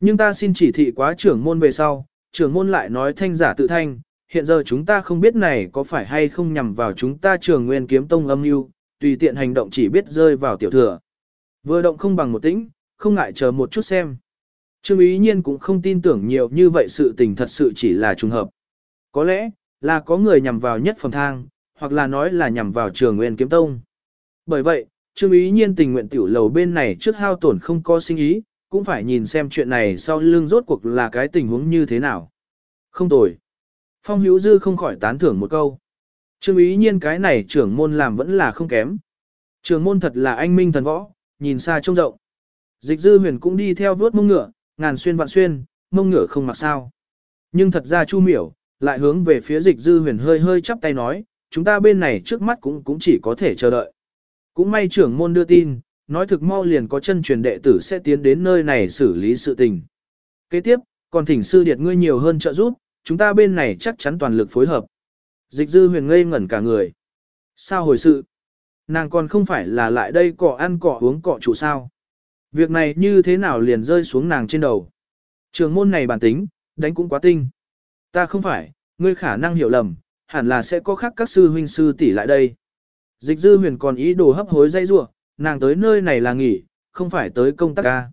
Nhưng ta xin chỉ thị quá trưởng môn về sau, trưởng môn lại nói thanh giả tự thanh, hiện giờ chúng ta không biết này có phải hay không nhằm vào chúng ta trường nguyên kiếm tông âm mưu tùy tiện hành động chỉ biết rơi vào tiểu thừa. Vừa động không bằng một tĩnh, không ngại chờ một chút xem. Trương ý nhiên cũng không tin tưởng nhiều như vậy sự tình thật sự chỉ là trùng hợp. Có lẽ, là có người nhằm vào nhất phẩm thang, hoặc là nói là nhằm vào trường nguyên kiếm tông. Bởi vậy, Trương ý nhiên tình nguyện tiểu lầu bên này trước hao tổn không có sinh ý, cũng phải nhìn xem chuyện này sau lưng rốt cuộc là cái tình huống như thế nào. Không tồi. Phong Hữu Dư không khỏi tán thưởng một câu. Trương ý nhiên cái này trưởng môn làm vẫn là không kém. Trưởng môn thật là anh minh thần võ, nhìn xa trông rộng. Dịch dư huyền cũng đi theo vớt mông ngựa, ngàn xuyên vạn xuyên, mông ngựa không mặc sao. Nhưng thật ra Chu miểu, lại hướng về phía dịch dư huyền hơi hơi chắp tay nói, chúng ta bên này trước mắt cũng cũng chỉ có thể chờ đợi. Cũng may trưởng môn đưa tin, nói thực mau liền có chân truyền đệ tử sẽ tiến đến nơi này xử lý sự tình. Kế tiếp, còn thỉnh sư điệt ngươi nhiều hơn trợ giúp, chúng ta bên này chắc chắn toàn lực phối hợp. Dịch dư huyền ngây ngẩn cả người. Sao hồi sự? Nàng còn không phải là lại đây cọ ăn cọ uống cọ chủ sao? Việc này như thế nào liền rơi xuống nàng trên đầu? Trường môn này bản tính, đánh cũng quá tinh. Ta không phải, ngươi khả năng hiểu lầm, hẳn là sẽ có khác các sư huynh sư tỷ lại đây. Dịch dư huyền còn ý đồ hấp hối dây rua, nàng tới nơi này là nghỉ, không phải tới công tác ca.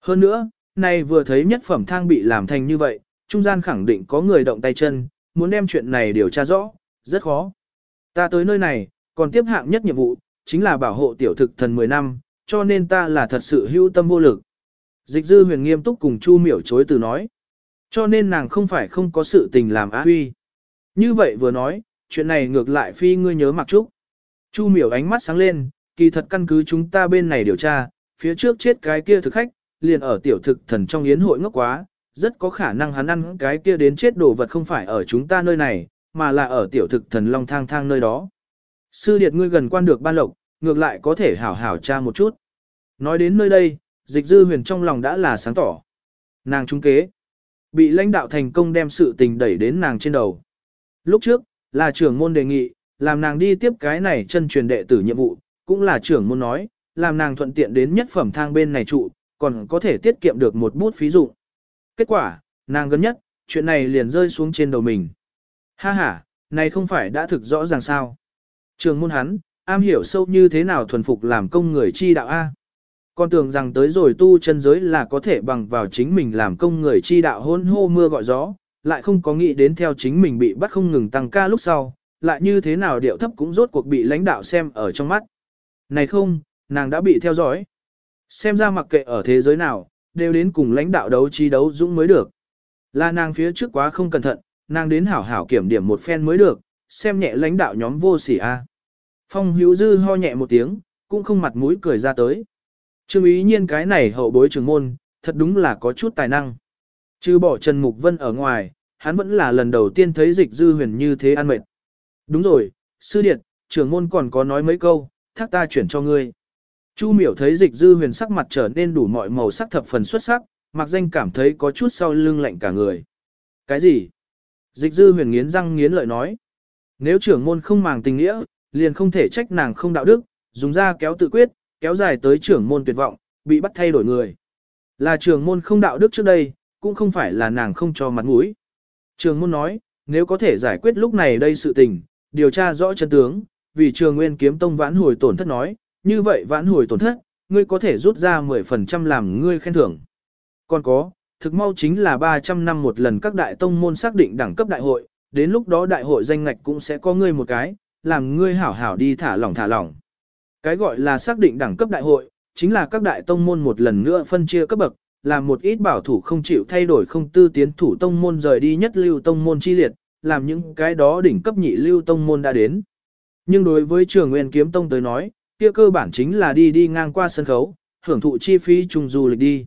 Hơn nữa, nay vừa thấy nhất phẩm thang bị làm thành như vậy, trung gian khẳng định có người động tay chân, muốn đem chuyện này điều tra rõ, rất khó. Ta tới nơi này, còn tiếp hạng nhất nhiệm vụ, chính là bảo hộ tiểu thực thần 10 năm, cho nên ta là thật sự hữu tâm vô lực. Dịch dư huyền nghiêm túc cùng Chu miểu chối từ nói. Cho nên nàng không phải không có sự tình làm á huy. Như vậy vừa nói, chuyện này ngược lại phi ngươi nhớ mặc trúc. Chu miểu ánh mắt sáng lên, kỳ thật căn cứ chúng ta bên này điều tra, phía trước chết cái kia thực khách, liền ở tiểu thực thần trong yến hội ngốc quá, rất có khả năng hắn ăn cái kia đến chết đồ vật không phải ở chúng ta nơi này, mà là ở tiểu thực thần long thang thang nơi đó. Sư điệt ngươi gần quan được ban lộc, ngược lại có thể hảo hảo tra một chút. Nói đến nơi đây, dịch dư huyền trong lòng đã là sáng tỏ. Nàng trung kế. Bị lãnh đạo thành công đem sự tình đẩy đến nàng trên đầu. Lúc trước, là trưởng môn đề nghị, làm nàng đi tiếp cái này chân truyền đệ tử nhiệm vụ, cũng là trưởng môn nói, làm nàng thuận tiện đến nhất phẩm thang bên này trụ, còn có thể tiết kiệm được một bút phí dụng. Kết quả, nàng gần nhất, chuyện này liền rơi xuống trên đầu mình. Ha ha, này không phải đã thực rõ ràng sao. Trường môn hắn, am hiểu sâu như thế nào thuần phục làm công người chi đạo A. Con tưởng rằng tới rồi tu chân giới là có thể bằng vào chính mình làm công người chi đạo hôn hô mưa gọi gió, lại không có nghĩ đến theo chính mình bị bắt không ngừng tăng ca lúc sau, lại như thế nào điệu thấp cũng rốt cuộc bị lãnh đạo xem ở trong mắt. Này không, nàng đã bị theo dõi. Xem ra mặc kệ ở thế giới nào, đều đến cùng lãnh đạo đấu trí đấu dũng mới được. Là nàng phía trước quá không cẩn thận, nàng đến hảo hảo kiểm điểm một phen mới được, xem nhẹ lãnh đạo nhóm vô sỉ a. Phong hữu dư ho nhẹ một tiếng, cũng không mặt mũi cười ra tới. Trương ý nhiên cái này hậu bối trường môn, thật đúng là có chút tài năng. Chứ bỏ Trần Mục Vân ở ngoài, hắn vẫn là lần đầu tiên thấy dịch dư huyền như thế ăn mệt. Đúng rồi, sư điện, trưởng môn còn có nói mấy câu, thác ta chuyển cho ngươi. Chu miểu thấy dịch dư huyền sắc mặt trở nên đủ mọi màu sắc thập phần xuất sắc, mặc danh cảm thấy có chút sau lưng lạnh cả người. Cái gì? Dịch dư huyền nghiến răng nghiến lợi nói. Nếu trưởng môn không màng tình nghĩa, liền không thể trách nàng không đạo đức, dùng ra kéo tự quyết, kéo dài tới trưởng môn tuyệt vọng, bị bắt thay đổi người. Là trưởng môn không đạo đức trước đây, cũng không phải là nàng không cho mặt mũi. Trường môn nói, nếu có thể giải quyết lúc này đây sự tình, điều tra rõ chân tướng, vì trường nguyên kiếm tông vãn hồi tổn thất nói, như vậy vãn hồi tổn thất, ngươi có thể rút ra 10% làm ngươi khen thưởng. Còn có, thực mau chính là 300 năm một lần các đại tông môn xác định đẳng cấp đại hội, đến lúc đó đại hội danh ngạch cũng sẽ có ngươi một cái, làm ngươi hảo hảo đi thả lỏng thả lỏng. Cái gọi là xác định đẳng cấp đại hội, chính là các đại tông môn một lần nữa phân chia cấp bậc, làm một ít bảo thủ không chịu thay đổi không tư tiến thủ tông môn rời đi nhất lưu tông môn chi liệt, làm những cái đó đỉnh cấp nhị lưu tông môn đã đến. Nhưng đối với trường nguyên kiếm tông tới nói, kia cơ bản chính là đi đi ngang qua sân khấu, hưởng thụ chi phí trùng du lịch đi.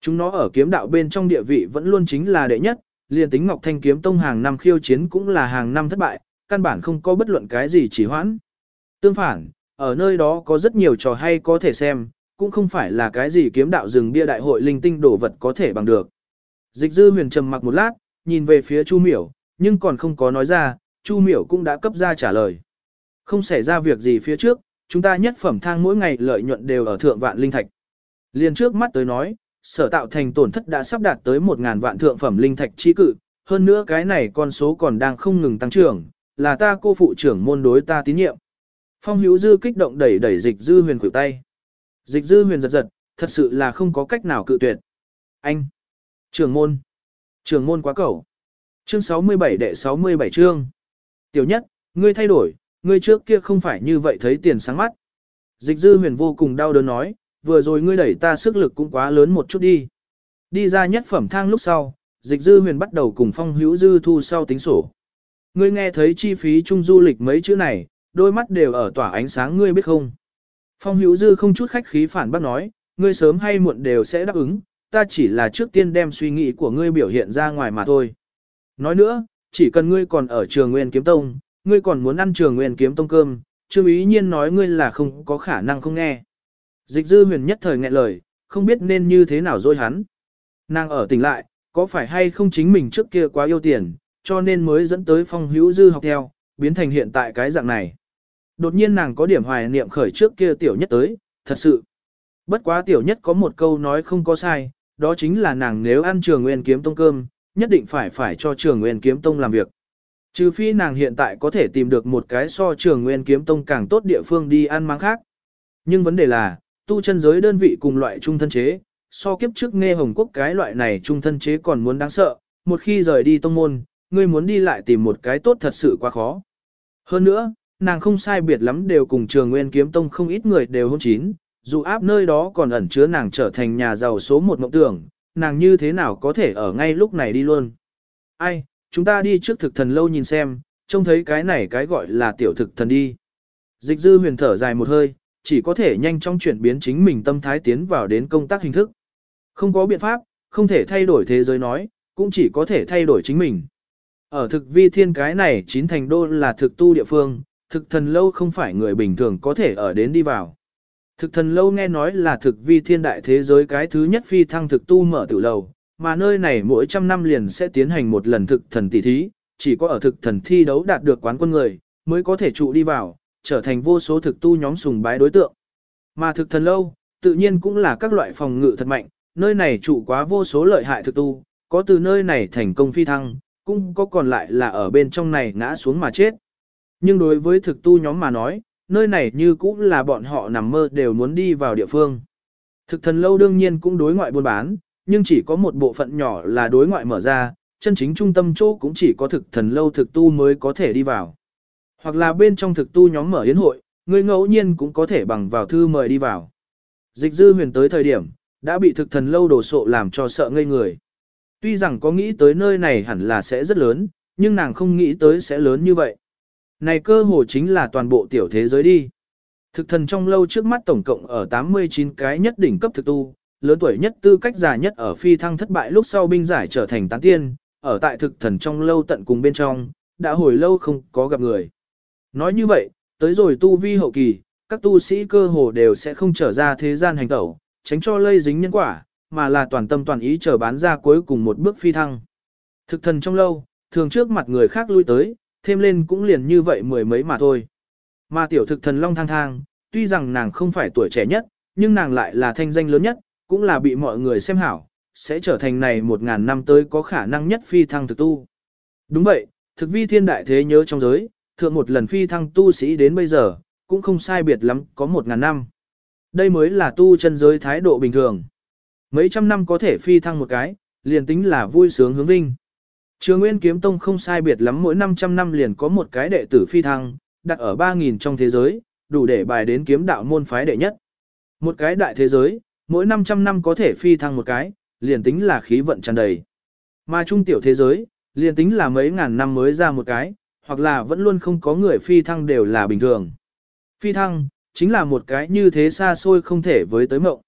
Chúng nó ở kiếm đạo bên trong địa vị vẫn luôn chính là đệ nhất, liền tính Ngọc Thanh kiếm tông hàng năm khiêu chiến cũng là hàng năm thất bại, căn bản không có bất luận cái gì chỉ hoãn. Tương phản, ở nơi đó có rất nhiều trò hay có thể xem, cũng không phải là cái gì kiếm đạo rừng bia đại hội linh tinh đồ vật có thể bằng được. Dịch dư huyền trầm mặc một lát, nhìn về phía Chu Miểu, nhưng còn không có nói ra, Chu Miểu cũng đã cấp ra trả lời. Không xảy ra việc gì phía trước, chúng ta nhất phẩm thang mỗi ngày lợi nhuận đều ở thượng vạn linh thạch. Liên trước mắt tới nói, sở tạo thành tổn thất đã sắp đạt tới 1.000 vạn thượng phẩm linh thạch chi cự, hơn nữa cái này con số còn đang không ngừng tăng trưởng, là ta cô phụ trưởng môn đối ta tín nhiệm. Phong hữu dư kích động đẩy đẩy dịch dư huyền khuỷu tay. Dịch dư huyền giật giật, thật sự là không có cách nào cự tuyệt. Anh! Trưởng môn! Trưởng môn quá cầu Chương 67 đệ 67 chương. Tiểu nhất, ngươi thay đổi, ngươi trước kia không phải như vậy thấy tiền sáng mắt. Dịch dư huyền vô cùng đau đớn nói, vừa rồi ngươi đẩy ta sức lực cũng quá lớn một chút đi. Đi ra nhất phẩm thang lúc sau, dịch dư huyền bắt đầu cùng phong hữu dư thu sau tính sổ. Ngươi nghe thấy chi phí chung du lịch mấy chữ này, đôi mắt đều ở tỏa ánh sáng ngươi biết không. Phong hữu dư không chút khách khí phản bác nói, ngươi sớm hay muộn đều sẽ đáp ứng, ta chỉ là trước tiên đem suy nghĩ của ngươi biểu hiện ra ngoài mà thôi. Nói nữa, chỉ cần ngươi còn ở trường Nguyên Kiếm Tông, ngươi còn muốn ăn trường Nguyên Kiếm Tông cơm, Trương Ý Nhiên nói ngươi là không có khả năng không nghe. Dịch dư huyền nhất thời nghẹn lời, không biết nên như thế nào dối hắn. Nàng ở tỉnh lại, có phải hay không chính mình trước kia quá yêu tiền, cho nên mới dẫn tới phong hữu dư học theo, biến thành hiện tại cái dạng này. Đột nhiên nàng có điểm hoài niệm khởi trước kia tiểu nhất tới, thật sự. Bất quá tiểu nhất có một câu nói không có sai, đó chính là nàng nếu ăn trường nguyên kiếm tông cơm, nhất định phải phải cho trường nguyên kiếm tông làm việc. Trừ phi nàng hiện tại có thể tìm được một cái so trường nguyên kiếm tông càng tốt địa phương đi ăn máng khác. Nhưng vấn đề là, tu chân giới đơn vị cùng loại trung thân chế, so kiếp trước nghe Hồng Quốc cái loại này trung thân chế còn muốn đáng sợ, một khi rời đi tông môn, ngươi muốn đi lại tìm một cái tốt thật sự quá khó. Hơn nữa, nàng không sai biệt lắm đều cùng trường nguyên kiếm tông không ít người đều hôn chín, dù áp nơi đó còn ẩn chứa nàng trở thành nhà giàu số một mộng tưởng, nàng như thế nào có thể ở ngay lúc này đi luôn. Ai, chúng ta đi trước thực thần lâu nhìn xem, trông thấy cái này cái gọi là tiểu thực thần đi. Dịch dư huyền thở dài một hơi, chỉ có thể nhanh chóng chuyển biến chính mình tâm thái tiến vào đến công tác hình thức. Không có biện pháp, không thể thay đổi thế giới nói, cũng chỉ có thể thay đổi chính mình. Ở thực vi thiên cái này chín thành đô là thực tu địa phương, thực thần lâu không phải người bình thường có thể ở đến đi vào. Thực thần lâu nghe nói là thực vi thiên đại thế giới cái thứ nhất phi thăng thực tu mở tử lầu, mà nơi này mỗi trăm năm liền sẽ tiến hành một lần thực thần tỷ thí, chỉ có ở thực thần thi đấu đạt được quán quân người, mới có thể trụ đi vào, trở thành vô số thực tu nhóm sùng bái đối tượng. Mà thực thần lâu, tự nhiên cũng là các loại phòng ngự thật mạnh, nơi này trụ quá vô số lợi hại thực tu, có từ nơi này thành công phi thăng, cũng có còn lại là ở bên trong này ngã xuống mà chết. Nhưng đối với thực tu nhóm mà nói, nơi này như cũng là bọn họ nằm mơ đều muốn đi vào địa phương. Thực thần lâu đương nhiên cũng đối ngoại buôn bán, nhưng chỉ có một bộ phận nhỏ là đối ngoại mở ra, chân chính trung tâm chỗ cũng chỉ có thực thần lâu thực tu mới có thể đi vào. Hoặc là bên trong thực tu nhóm mở yến hội, người ngẫu nhiên cũng có thể bằng vào thư mời đi vào. Dịch dư huyền tới thời điểm, đã bị thực thần lâu đổ sộ làm cho sợ ngây người. Tuy rằng có nghĩ tới nơi này hẳn là sẽ rất lớn, nhưng nàng không nghĩ tới sẽ lớn như vậy. Này cơ hồ chính là toàn bộ tiểu thế giới đi. Thực thần trong lâu trước mắt tổng cộng ở 89 cái nhất đỉnh cấp thực tu, lớn tuổi nhất tư cách già nhất ở phi thăng thất bại lúc sau binh giải trở thành tán tiên, ở tại thực thần trong lâu tận cùng bên trong, đã hồi lâu không có gặp người. Nói như vậy, tới rồi tu vi hậu kỳ, các tu sĩ cơ hồ đều sẽ không trở ra thế gian hành tẩu, tránh cho lây dính nhân quả, mà là toàn tâm toàn ý chờ bán ra cuối cùng một bước phi thăng. Thực thần trong lâu, thường trước mặt người khác lui tới, thêm lên cũng liền như vậy mười mấy mà thôi. Mà tiểu thực thần long thang thang, tuy rằng nàng không phải tuổi trẻ nhất, nhưng nàng lại là thanh danh lớn nhất, cũng là bị mọi người xem hảo, sẽ trở thành này một ngàn năm tới có khả năng nhất phi thăng thực tu. Đúng vậy, thực vi thiên đại thế nhớ trong giới, thượng một lần phi thăng tu sĩ đến bây giờ, cũng không sai biệt lắm, có một ngàn năm. Đây mới là tu chân giới thái độ bình thường. Mấy trăm năm có thể phi thăng một cái, liền tính là vui sướng hướng vinh. Trường Nguyên Kiếm Tông không sai biệt lắm mỗi 500 năm liền có một cái đệ tử phi thăng, đặt ở 3.000 trong thế giới, đủ để bài đến kiếm đạo môn phái đệ nhất. Một cái đại thế giới, mỗi 500 năm có thể phi thăng một cái, liền tính là khí vận tràn đầy. Mà trung tiểu thế giới, liền tính là mấy ngàn năm mới ra một cái, hoặc là vẫn luôn không có người phi thăng đều là bình thường. Phi thăng, chính là một cái như thế xa xôi không thể với tới mộng.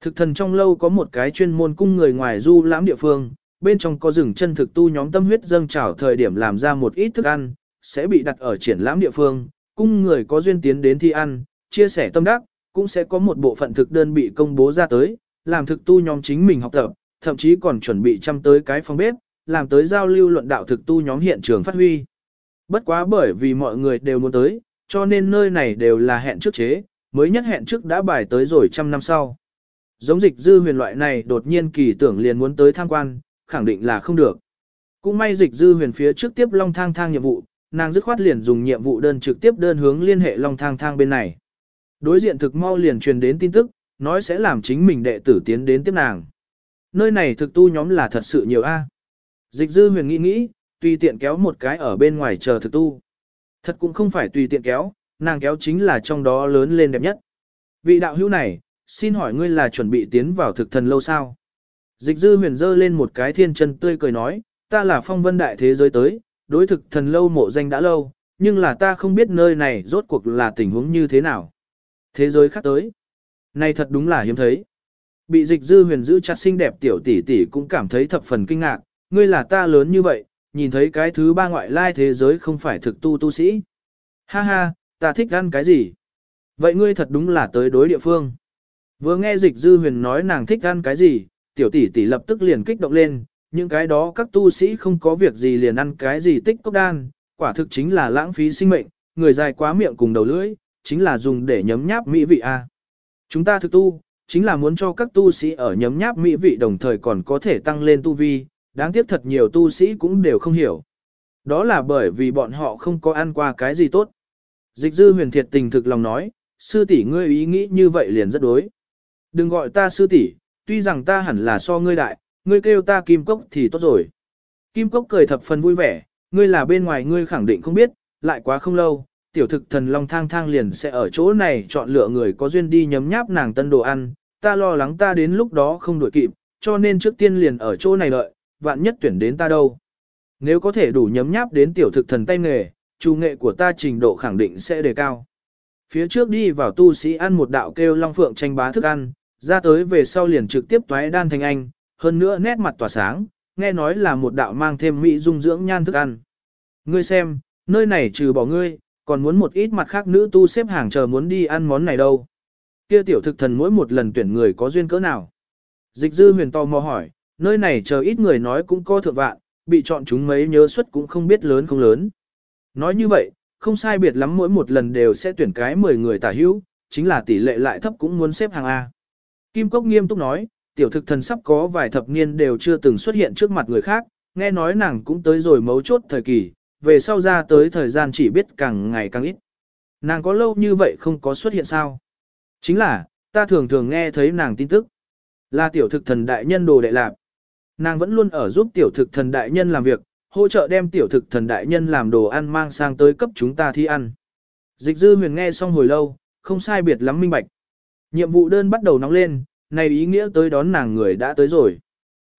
Thực thần trong lâu có một cái chuyên môn cung người ngoài du lãm địa phương, bên trong có rừng chân thực tu nhóm tâm huyết dâng trào thời điểm làm ra một ít thức ăn, sẽ bị đặt ở triển lãm địa phương, cung người có duyên tiến đến thi ăn, chia sẻ tâm đắc, cũng sẽ có một bộ phận thực đơn bị công bố ra tới, làm thực tu nhóm chính mình học tập, thậm chí còn chuẩn bị chăm tới cái phòng bếp, làm tới giao lưu luận đạo thực tu nhóm hiện trường phát huy. Bất quá bởi vì mọi người đều muốn tới, cho nên nơi này đều là hẹn trước chế, mới nhất hẹn trước đã bài tới rồi trăm năm sau. Giống dịch dư huyền loại này đột nhiên kỳ tưởng liền muốn tới tham quan, khẳng định là không được. Cũng may dịch dư huyền phía trước tiếp long thang thang nhiệm vụ, nàng dứt khoát liền dùng nhiệm vụ đơn trực tiếp đơn hướng liên hệ long thang thang bên này. Đối diện thực mau liền truyền đến tin tức, nói sẽ làm chính mình đệ tử tiến đến tiếp nàng. Nơi này thực tu nhóm là thật sự nhiều a. Dịch dư huyền nghĩ nghĩ, tùy tiện kéo một cái ở bên ngoài chờ thực tu. Thật cũng không phải tùy tiện kéo, nàng kéo chính là trong đó lớn lên đẹp nhất. Vị đạo hữu này, xin hỏi ngươi là chuẩn bị tiến vào thực thần lâu sao? Dịch dư huyền dơ lên một cái thiên chân tươi cười nói, ta là phong vân đại thế giới tới, đối thực thần lâu mộ danh đã lâu, nhưng là ta không biết nơi này rốt cuộc là tình huống như thế nào. Thế giới khác tới. Này thật đúng là hiếm thấy. Bị dịch dư huyền giữ chặt xinh đẹp tiểu tỷ tỷ cũng cảm thấy thập phần kinh ngạc, ngươi là ta lớn như vậy, nhìn thấy cái thứ ba ngoại lai thế giới không phải thực tu tu sĩ. Ha ha, ta thích ăn cái gì? Vậy ngươi thật đúng là tới đối địa phương. Vừa nghe dịch dư huyền nói nàng thích ăn cái gì, tiểu tỷ tỷ lập tức liền kích động lên, những cái đó các tu sĩ không có việc gì liền ăn cái gì tích cốc đan, quả thực chính là lãng phí sinh mệnh, người dài quá miệng cùng đầu lưỡi, chính là dùng để nhấm nháp mỹ vị a. Chúng ta thực tu, chính là muốn cho các tu sĩ ở nhấm nháp mỹ vị đồng thời còn có thể tăng lên tu vi, đáng tiếc thật nhiều tu sĩ cũng đều không hiểu. Đó là bởi vì bọn họ không có ăn qua cái gì tốt. Dịch dư huyền thiệt tình thực lòng nói, sư tỷ ngươi ý nghĩ như vậy liền rất đối. Đừng gọi ta sư tỷ, tuy rằng ta hẳn là so ngươi đại, ngươi kêu ta kim cốc thì tốt rồi. Kim cốc cười thập phần vui vẻ, ngươi là bên ngoài ngươi khẳng định không biết, lại quá không lâu, tiểu thực thần long thang thang liền sẽ ở chỗ này chọn lựa người có duyên đi nhấm nháp nàng tân đồ ăn, ta lo lắng ta đến lúc đó không đuổi kịp, cho nên trước tiên liền ở chỗ này đợi, vạn nhất tuyển đến ta đâu. Nếu có thể đủ nhấm nháp đến tiểu thực thần tay nghề, chủ nghệ của ta trình độ khẳng định sẽ đề cao. Phía trước đi vào tu sĩ ăn một đạo kêu long phượng tranh bá thức ăn, ra tới về sau liền trực tiếp toái đan thành anh, hơn nữa nét mặt tỏa sáng, nghe nói là một đạo mang thêm mỹ dung dưỡng nhan thức ăn. Ngươi xem, nơi này trừ bỏ ngươi, còn muốn một ít mặt khác nữ tu xếp hàng chờ muốn đi ăn món này đâu. Kia tiểu thực thần mỗi một lần tuyển người có duyên cỡ nào. Dịch dư huyền to mò hỏi, nơi này chờ ít người nói cũng có thượng vạn, bị chọn chúng mấy nhớ suất cũng không biết lớn không lớn. Nói như vậy, không sai biệt lắm mỗi một lần đều sẽ tuyển cái 10 người tả hữu, chính là tỷ lệ lại thấp cũng muốn xếp hàng A. Kim Cốc nghiêm túc nói, tiểu thực thần sắp có vài thập niên đều chưa từng xuất hiện trước mặt người khác, nghe nói nàng cũng tới rồi mấu chốt thời kỳ, về sau ra tới thời gian chỉ biết càng ngày càng ít. Nàng có lâu như vậy không có xuất hiện sao? Chính là, ta thường thường nghe thấy nàng tin tức. Là tiểu thực thần đại nhân đồ đệ lạp. Nàng vẫn luôn ở giúp tiểu thực thần đại nhân làm việc, hỗ trợ đem tiểu thực thần đại nhân làm đồ ăn mang sang tới cấp chúng ta thi ăn. Dịch dư huyền nghe xong hồi lâu, không sai biệt lắm minh bạch. Nhiệm vụ đơn bắt đầu nóng lên, này ý nghĩa tới đón nàng người đã tới rồi.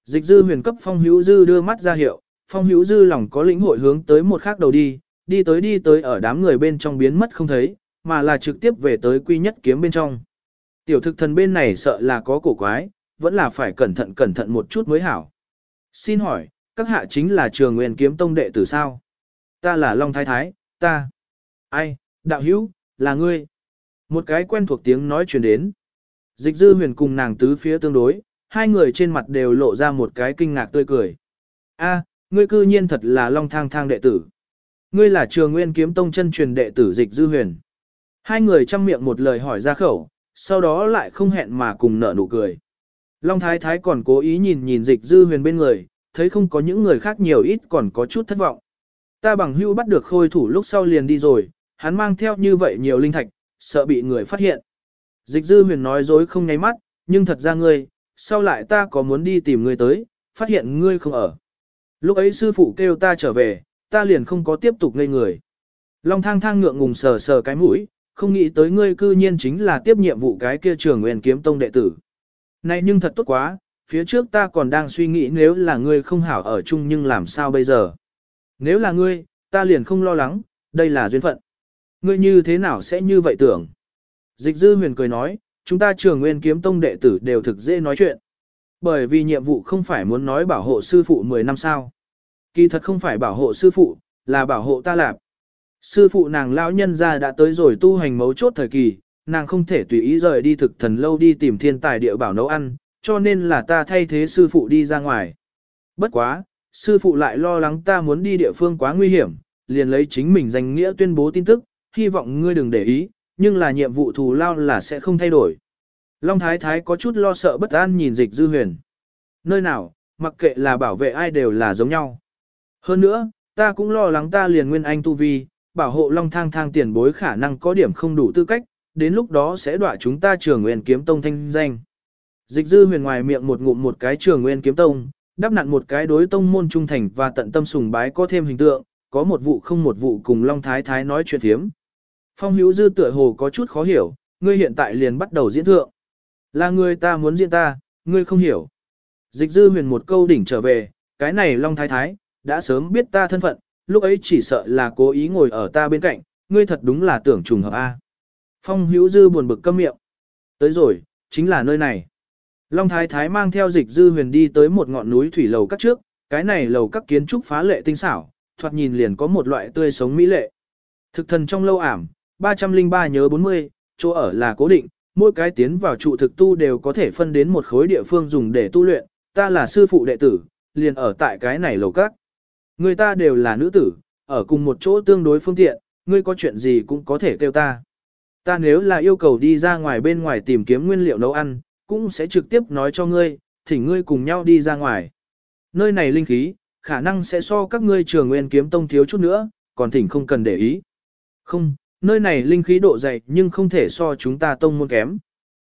Dịch dư huyền cấp phong hữu dư đưa mắt ra hiệu, phong hữu dư lòng có lĩnh hội hướng tới một khác đầu đi, đi tới đi tới ở đám người bên trong biến mất không thấy, mà là trực tiếp về tới quy nhất kiếm bên trong. Tiểu thực thần bên này sợ là có cổ quái, vẫn là phải cẩn thận cẩn thận một chút mới hảo. Xin hỏi, các hạ chính là trường nguyên kiếm tông đệ tử sao? Ta là Long Thái Thái, ta. Ai, đạo hữu, là ngươi. Một cái quen thuộc tiếng nói truyền đến. Dịch dư huyền cùng nàng tứ phía tương đối, hai người trên mặt đều lộ ra một cái kinh ngạc tươi cười. A, ngươi cư nhiên thật là Long Thang Thang đệ tử. Ngươi là trường nguyên kiếm tông chân truyền đệ tử dịch dư huyền. Hai người chăm miệng một lời hỏi ra khẩu, sau đó lại không hẹn mà cùng nở nụ cười. Long Thái Thái còn cố ý nhìn nhìn dịch dư huyền bên người, thấy không có những người khác nhiều ít còn có chút thất vọng. Ta bằng hưu bắt được khôi thủ lúc sau liền đi rồi, hắn mang theo như vậy nhiều linh thạch, sợ bị người phát hiện. Dịch dư huyền nói dối không nháy mắt, nhưng thật ra ngươi, sau lại ta có muốn đi tìm ngươi tới, phát hiện ngươi không ở. Lúc ấy sư phụ kêu ta trở về, ta liền không có tiếp tục ngây người. Long thang thang ngượng ngùng sờ sờ cái mũi, không nghĩ tới ngươi cư nhiên chính là tiếp nhiệm vụ cái kia trường nguyên kiếm tông đệ tử. Này nhưng thật tốt quá, phía trước ta còn đang suy nghĩ nếu là ngươi không hảo ở chung nhưng làm sao bây giờ. Nếu là ngươi, ta liền không lo lắng, đây là duyên phận. Ngươi như thế nào sẽ như vậy tưởng? Dịch dư huyền cười nói, chúng ta trường nguyên kiếm tông đệ tử đều thực dễ nói chuyện. Bởi vì nhiệm vụ không phải muốn nói bảo hộ sư phụ 10 năm sao. Kỳ thật không phải bảo hộ sư phụ, là bảo hộ ta lạp. Sư phụ nàng lão nhân ra đã tới rồi tu hành mấu chốt thời kỳ, nàng không thể tùy ý rời đi thực thần lâu đi tìm thiên tài địa bảo nấu ăn, cho nên là ta thay thế sư phụ đi ra ngoài. Bất quá, sư phụ lại lo lắng ta muốn đi địa phương quá nguy hiểm, liền lấy chính mình danh nghĩa tuyên bố tin tức, hy vọng ngươi đừng để ý, nhưng là nhiệm vụ thù lao là sẽ không thay đổi. Long Thái Thái có chút lo sợ bất an nhìn dịch dư huyền. Nơi nào, mặc kệ là bảo vệ ai đều là giống nhau. Hơn nữa, ta cũng lo lắng ta liền nguyên anh tu vi, bảo hộ Long Thang Thang tiền bối khả năng có điểm không đủ tư cách, đến lúc đó sẽ đọa chúng ta trường nguyên kiếm tông thanh danh. Dịch dư huyền ngoài miệng một ngụm một cái trường nguyên kiếm tông, đắp nặn một cái đối tông môn trung thành và tận tâm sùng bái có thêm hình tượng, có một vụ không một vụ cùng Long Thái Thái nói chuyện thiếm. Phong hữu dư tựa hồ có chút khó hiểu, ngươi hiện tại liền bắt đầu diễn thượng. Là ngươi ta muốn diễn ta, ngươi không hiểu. Dịch dư huyền một câu đỉnh trở về, cái này Long Thái Thái, đã sớm biết ta thân phận, lúc ấy chỉ sợ là cố ý ngồi ở ta bên cạnh, ngươi thật đúng là tưởng trùng hợp A. Phong hữu dư buồn bực câm miệng. Tới rồi, chính là nơi này. Long Thái Thái mang theo dịch dư huyền đi tới một ngọn núi thủy lầu các trước, cái này lầu các kiến trúc phá lệ tinh xảo, thoạt nhìn liền có một loại tươi sống mỹ lệ. Thực thần trong lâu ảm, 303 nhớ 40, chỗ ở là cố định, mỗi cái tiến vào trụ thực tu đều có thể phân đến một khối địa phương dùng để tu luyện, ta là sư phụ đệ tử, liền ở tại cái này lầu các. Người ta đều là nữ tử, ở cùng một chỗ tương đối phương tiện, ngươi có chuyện gì cũng có thể kêu ta. Ta nếu là yêu cầu đi ra ngoài bên ngoài tìm kiếm nguyên liệu nấu ăn, cũng sẽ trực tiếp nói cho ngươi, thỉnh ngươi cùng nhau đi ra ngoài. Nơi này linh khí, khả năng sẽ so các ngươi trường nguyên kiếm tông thiếu chút nữa, còn thỉnh không cần để ý. Không, nơi này linh khí độ dày nhưng không thể so chúng ta tông môn kém.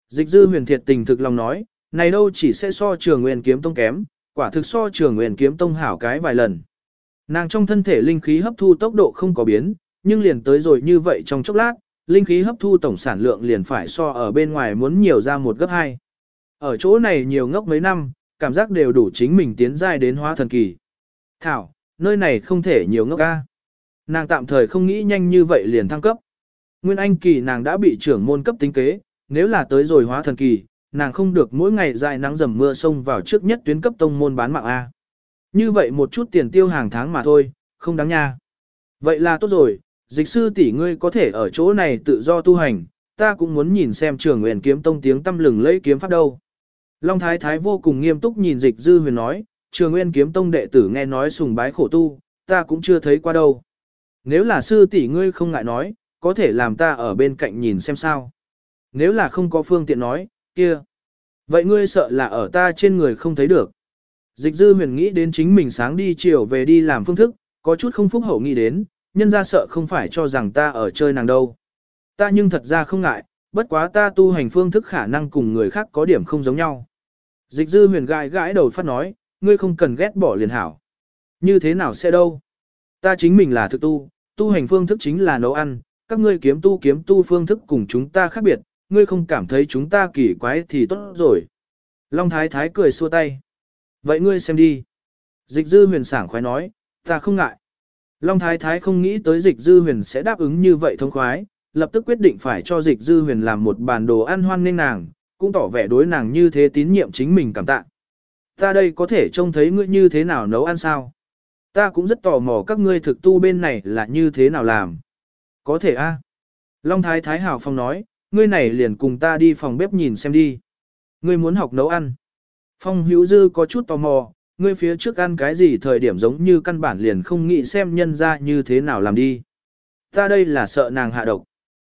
Dịch dư huyền thiệt tình thực lòng nói, này đâu chỉ sẽ so trường nguyên kiếm tông kém, quả thực so trường nguyên kiếm tông hảo cái vài lần. Nàng trong thân thể linh khí hấp thu tốc độ không có biến, nhưng liền tới rồi như vậy trong chốc lát, linh khí hấp thu tổng sản lượng liền phải so ở bên ngoài muốn nhiều ra một gấp hai. Ở chỗ này nhiều ngốc mấy năm, cảm giác đều đủ chính mình tiến giai đến hóa thần kỳ. Thảo, nơi này không thể nhiều ngốc ca. Nàng tạm thời không nghĩ nhanh như vậy liền thăng cấp. Nguyên Anh kỳ nàng đã bị trưởng môn cấp tính kế, nếu là tới rồi hóa thần kỳ, nàng không được mỗi ngày dài nắng dầm mưa sông vào trước nhất tuyến cấp tông môn bán mạng A. Như vậy một chút tiền tiêu hàng tháng mà thôi, không đáng nha. Vậy là tốt rồi, dịch sư tỷ ngươi có thể ở chỗ này tự do tu hành, ta cũng muốn nhìn xem trường nguyện kiếm tông tiếng tâm lừng lấy kiếm pháp đâu. Long Thái Thái vô cùng nghiêm túc nhìn dịch dư huyền nói, trường nguyên kiếm tông đệ tử nghe nói sùng bái khổ tu, ta cũng chưa thấy qua đâu. Nếu là sư tỷ ngươi không ngại nói, có thể làm ta ở bên cạnh nhìn xem sao. Nếu là không có phương tiện nói, kia. Vậy ngươi sợ là ở ta trên người không thấy được. Dịch dư huyền nghĩ đến chính mình sáng đi chiều về đi làm phương thức, có chút không phúc hậu nghĩ đến, nhân ra sợ không phải cho rằng ta ở chơi nàng đâu. Ta nhưng thật ra không ngại, bất quá ta tu hành phương thức khả năng cùng người khác có điểm không giống nhau. Dịch dư huyền gãi gãi đầu phát nói, ngươi không cần ghét bỏ liền hảo. Như thế nào sẽ đâu? Ta chính mình là thực tu, tu hành phương thức chính là nấu ăn, các ngươi kiếm tu kiếm tu phương thức cùng chúng ta khác biệt, ngươi không cảm thấy chúng ta kỳ quái thì tốt rồi. Long Thái Thái cười xua tay. Vậy ngươi xem đi. Dịch dư huyền sảng khoái nói, ta không ngại. Long Thái Thái không nghĩ tới dịch dư huyền sẽ đáp ứng như vậy thông khoái, lập tức quyết định phải cho dịch dư huyền làm một bàn đồ ăn hoan nên nàng, cũng tỏ vẻ đối nàng như thế tín nhiệm chính mình cảm tạ. Ta đây có thể trông thấy ngươi như thế nào nấu ăn sao? Ta cũng rất tò mò các ngươi thực tu bên này là như thế nào làm. Có thể a. Long Thái Thái Hào Phong nói, ngươi này liền cùng ta đi phòng bếp nhìn xem đi. Ngươi muốn học nấu ăn. Phong Hữu Dư có chút tò mò, ngươi phía trước ăn cái gì thời điểm giống như căn bản liền không nghĩ xem nhân ra như thế nào làm đi. Ta đây là sợ nàng hạ độc.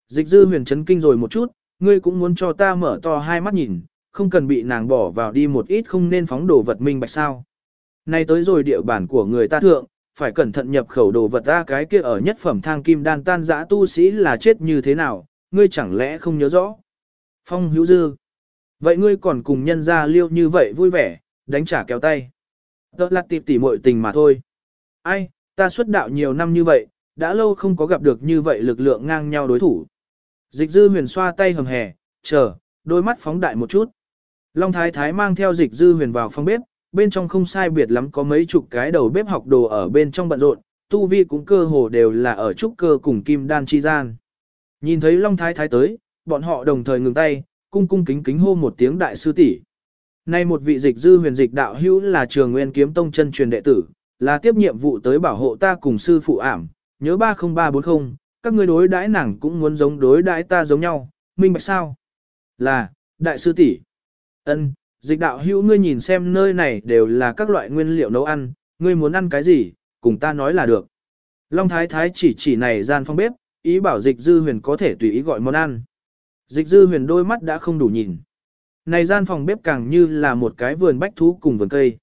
Dịch dư huyền chấn kinh rồi một chút, ngươi cũng muốn cho ta mở to hai mắt nhìn, không cần bị nàng bỏ vào đi một ít không nên phóng đồ vật minh bạch sao. Nay tới rồi địa bản của người ta thượng, phải cẩn thận nhập khẩu đồ vật ta cái kia ở nhất phẩm thang kim đan tan dã tu sĩ là chết như thế nào, ngươi chẳng lẽ không nhớ rõ. Phong hữu dư. Vậy ngươi còn cùng nhân ra liêu như vậy vui vẻ, đánh trả kéo tay. Đó là tịp tỉ muội tình mà thôi. Ai, ta xuất đạo nhiều năm như vậy, đã lâu không có gặp được như vậy lực lượng ngang nhau đối thủ. Dịch dư huyền xoa tay hầm hè, chờ, đôi mắt phóng đại một chút. Long Thái Thái mang theo dịch dư huyền vào phòng bếp, bên trong không sai biệt lắm có mấy chục cái đầu bếp học đồ ở bên trong bận rộn, tu vi cũng cơ hồ đều là ở trúc cơ cùng kim đan chi gian. Nhìn thấy Long Thái Thái tới, bọn họ đồng thời ngừng tay, cung cung kính kính hô một tiếng đại sư tỷ. Nay một vị dịch dư huyền dịch đạo hữu là trường nguyên kiếm tông chân truyền đệ tử, là tiếp nhiệm vụ tới bảo hộ ta cùng sư phụ ảm, nhớ 30340, các ngươi đối đãi nàng cũng muốn giống đối đãi ta giống nhau, minh bạch sao? Là, đại sư tỷ. Ân, dịch đạo hữu ngươi nhìn xem nơi này đều là các loại nguyên liệu nấu ăn, ngươi muốn ăn cái gì, cùng ta nói là được. Long Thái Thái chỉ chỉ này gian phong bếp, ý bảo dịch dư huyền có thể tùy ý gọi món ăn. Dịch dư huyền đôi mắt đã không đủ nhìn. Này gian phòng bếp càng như là một cái vườn bách thú cùng vườn cây.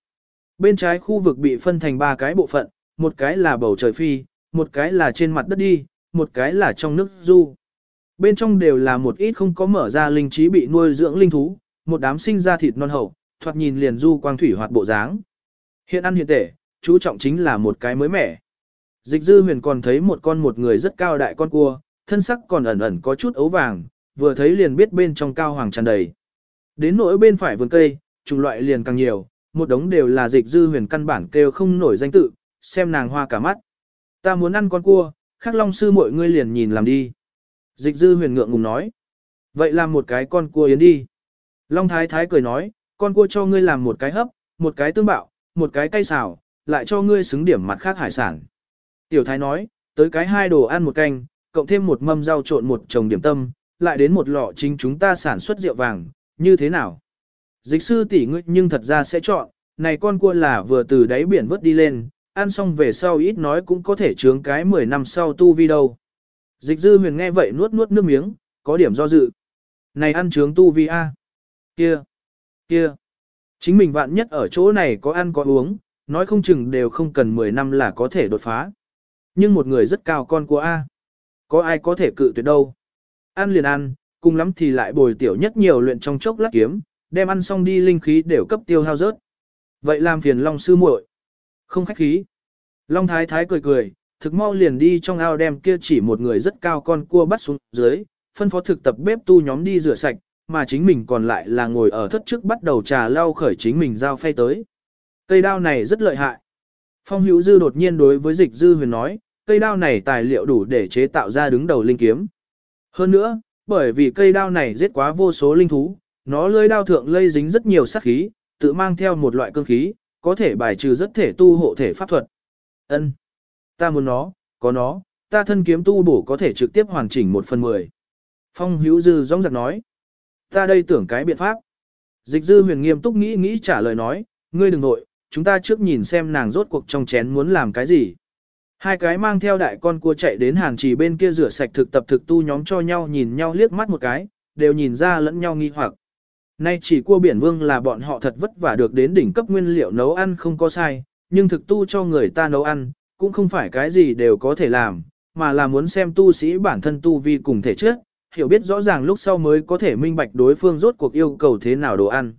Bên trái khu vực bị phân thành ba cái bộ phận, một cái là bầu trời phi, một cái là trên mặt đất đi, một cái là trong nước du. Bên trong đều là một ít không có mở ra linh trí bị nuôi dưỡng linh thú, một đám sinh ra thịt non hậu, thoạt nhìn liền du quang thủy hoạt bộ dáng. Hiện ăn hiện tể, chú trọng chính là một cái mới mẻ. Dịch dư huyền còn thấy một con một người rất cao đại con cua, thân sắc còn ẩn ẩn có chút ấu vàng, vừa thấy liền biết bên trong cao hoàng tràn đầy. Đến nỗi bên phải vườn cây, chủng loại liền càng nhiều, một đống đều là dịch dư huyền căn bản kêu không nổi danh tự, xem nàng hoa cả mắt. Ta muốn ăn con cua, khắc long sư mọi ngươi liền nhìn làm đi. Dịch dư huyền ngượng ngùng nói. Vậy làm một cái con cua yến đi. Long thái thái cười nói, con cua cho ngươi làm một cái hấp, một cái tương bạo, một cái cay xào, lại cho ngươi xứng điểm mặt khác hải sản. Tiểu thái nói, tới cái hai đồ ăn một canh, cộng thêm một mâm rau trộn một chồng điểm tâm, lại đến một lọ chính chúng ta sản xuất rượu vàng, như thế nào? Dịch sư tỷ ngươi nhưng thật ra sẽ chọn, này con cua là vừa từ đáy biển vớt đi lên, ăn xong về sau ít nói cũng có thể chướng cái 10 năm sau tu vi đâu. Dịch dư huyền nghe vậy nuốt nuốt nước miếng, có điểm do dự. Này ăn chướng tu vi A. Kia. Kia. Chính mình vạn nhất ở chỗ này có ăn có uống, nói không chừng đều không cần 10 năm là có thể đột phá. Nhưng một người rất cao con của A. Có ai có thể cự tuyệt đâu. Ăn liền ăn, cùng lắm thì lại bồi tiểu nhất nhiều luyện trong chốc lát kiếm, đem ăn xong đi linh khí đều cấp tiêu hao rớt. Vậy làm phiền Long sư muội. Không khách khí. Long thái thái cười cười, thực mau liền đi trong ao đem kia chỉ một người rất cao con cua bắt xuống dưới, phân phó thực tập bếp tu nhóm đi rửa sạch, mà chính mình còn lại là ngồi ở thất trước bắt đầu trà lau khởi chính mình giao phay tới. Cây đao này rất lợi hại. Phong hữu dư đột nhiên đối với dịch dư huyền nói, cây đao này tài liệu đủ để chế tạo ra đứng đầu linh kiếm. Hơn nữa, bởi vì cây đao này giết quá vô số linh thú, nó lưỡi đao thượng lây dính rất nhiều sát khí, tự mang theo một loại cương khí, có thể bài trừ rất thể tu hộ thể pháp thuật. Ân, Ta muốn nó, có nó, ta thân kiếm tu bổ có thể trực tiếp hoàn chỉnh một phần mười. Phong hữu dư rong giặc nói. Ta đây tưởng cái biện pháp. Dịch dư huyền nghiêm túc nghĩ nghĩ trả lời nói, ngươi đừng nội, chúng ta trước nhìn xem nàng rốt cuộc trong chén muốn làm cái gì. Hai cái mang theo đại con cua chạy đến hàn trì bên kia rửa sạch thực tập thực tu nhóm cho nhau nhìn nhau liếc mắt một cái, đều nhìn ra lẫn nhau nghi hoặc. Nay chỉ cua biển vương là bọn họ thật vất vả được đến đỉnh cấp nguyên liệu nấu ăn không có sai, nhưng thực tu cho người ta nấu ăn, cũng không phải cái gì đều có thể làm, mà là muốn xem tu sĩ bản thân tu vi cùng thể chất, hiểu biết rõ ràng lúc sau mới có thể minh bạch đối phương rốt cuộc yêu cầu thế nào đồ ăn.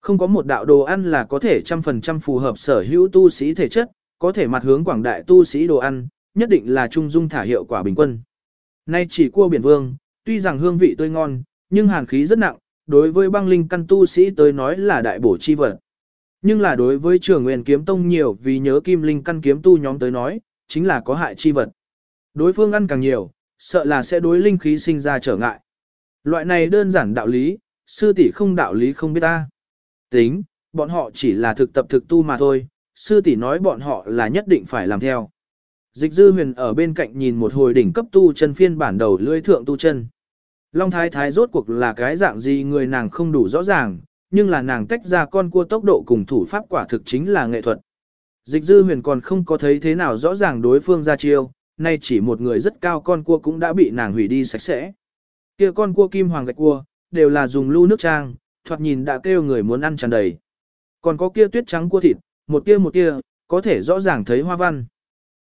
Không có một đạo đồ ăn là có thể trăm phần trăm phù hợp sở hữu tu sĩ thể chất, có thể mặt hướng quảng đại tu sĩ đồ ăn, nhất định là trung dung thả hiệu quả bình quân. Nay chỉ cua biển vương, tuy rằng hương vị tươi ngon, nhưng hàn khí rất nặng, đối với băng linh căn tu sĩ tới nói là đại bổ chi vật. Nhưng là đối với trường nguyên kiếm tông nhiều vì nhớ kim linh căn kiếm tu nhóm tới nói, chính là có hại chi vật. Đối phương ăn càng nhiều, sợ là sẽ đối linh khí sinh ra trở ngại. Loại này đơn giản đạo lý, sư tỷ không đạo lý không biết ta. Tính, bọn họ chỉ là thực tập thực tu mà thôi, sư tỷ nói bọn họ là nhất định phải làm theo. Dịch dư huyền ở bên cạnh nhìn một hồi đỉnh cấp tu chân phiên bản đầu lưỡi thượng tu chân. Long thái thái rốt cuộc là cái dạng gì người nàng không đủ rõ ràng, nhưng là nàng tách ra con cua tốc độ cùng thủ pháp quả thực chính là nghệ thuật. Dịch dư huyền còn không có thấy thế nào rõ ràng đối phương ra chiêu, nay chỉ một người rất cao con cua cũng đã bị nàng hủy đi sạch sẽ. Kia con cua kim hoàng gạch cua, đều là dùng lưu nước trang, thoạt nhìn đã kêu người muốn ăn tràn đầy. Còn có kia tuyết trắng cua thịt, một tia một tia có thể rõ ràng thấy hoa văn.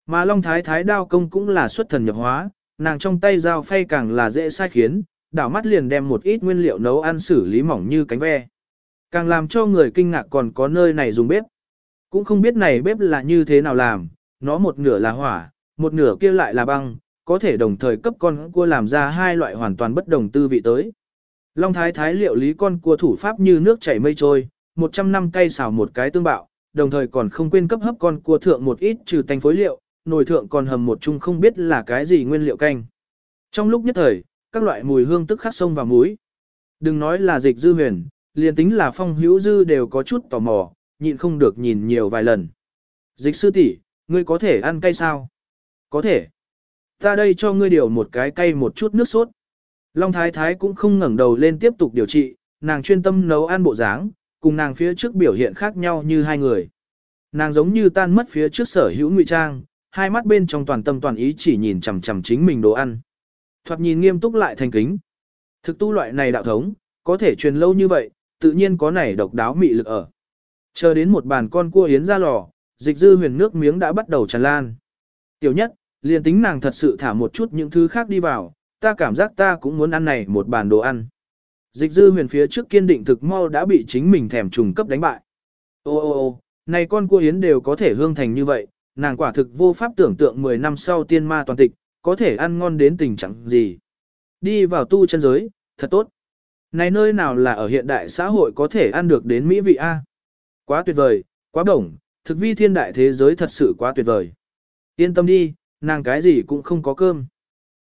Mà Long Thái Thái đao công cũng là xuất thần nhập hóa, nàng trong tay dao phay càng là dễ sai khiến, đảo mắt liền đem một ít nguyên liệu nấu ăn xử lý mỏng như cánh ve. Càng làm cho người kinh ngạc còn có nơi này dùng bếp. Cũng không biết này bếp là như thế nào làm, nó một nửa là hỏa, một nửa kia lại là băng, có thể đồng thời cấp con cua làm ra hai loại hoàn toàn bất đồng tư vị tới. Long Thái Thái liệu lý con cua thủ pháp như nước chảy mây trôi, 100 năm cây xào một cái tương bạo, đồng thời còn không quên cấp hấp con cua thượng một ít trừ tanh phối liệu, nồi thượng còn hầm một chung không biết là cái gì nguyên liệu canh. Trong lúc nhất thời, các loại mùi hương tức khắc sông và muối. Đừng nói là dịch dư huyền, liền tính là phong hữu dư đều có chút tò mò, nhịn không được nhìn nhiều vài lần. Dịch sư tỷ, ngươi có thể ăn cay sao? Có thể. Ta đây cho ngươi điều một cái cay một chút nước sốt. Long Thái Thái cũng không ngẩng đầu lên tiếp tục điều trị, nàng chuyên tâm nấu ăn bộ dáng, cùng nàng phía trước biểu hiện khác nhau như hai người. Nàng giống như tan mất phía trước sở hữu ngụy trang, hai mắt bên trong toàn tâm toàn ý chỉ nhìn chằm chằm chính mình đồ ăn. Thoạt nhìn nghiêm túc lại thành kính. Thực tu loại này đạo thống, có thể truyền lâu như vậy, tự nhiên có này độc đáo mị lực ở. Chờ đến một bàn con cua hiến ra lò, dịch dư huyền nước miếng đã bắt đầu tràn lan. Tiểu nhất, liền tính nàng thật sự thả một chút những thứ khác đi vào, ta cảm giác ta cũng muốn ăn này một bàn đồ ăn. Dịch dư huyền phía trước kiên định thực mau đã bị chính mình thèm trùng cấp đánh bại. Ô ô ô, này con cua hiến đều có thể hương thành như vậy, nàng quả thực vô pháp tưởng tượng 10 năm sau tiên ma toàn tịch, có thể ăn ngon đến tình trạng gì. Đi vào tu chân giới, thật tốt. Này nơi nào là ở hiện đại xã hội có thể ăn được đến mỹ vị A. Quá tuyệt vời, quá bổng, thực vi thiên đại thế giới thật sự quá tuyệt vời. Yên tâm đi, nàng cái gì cũng không có cơm.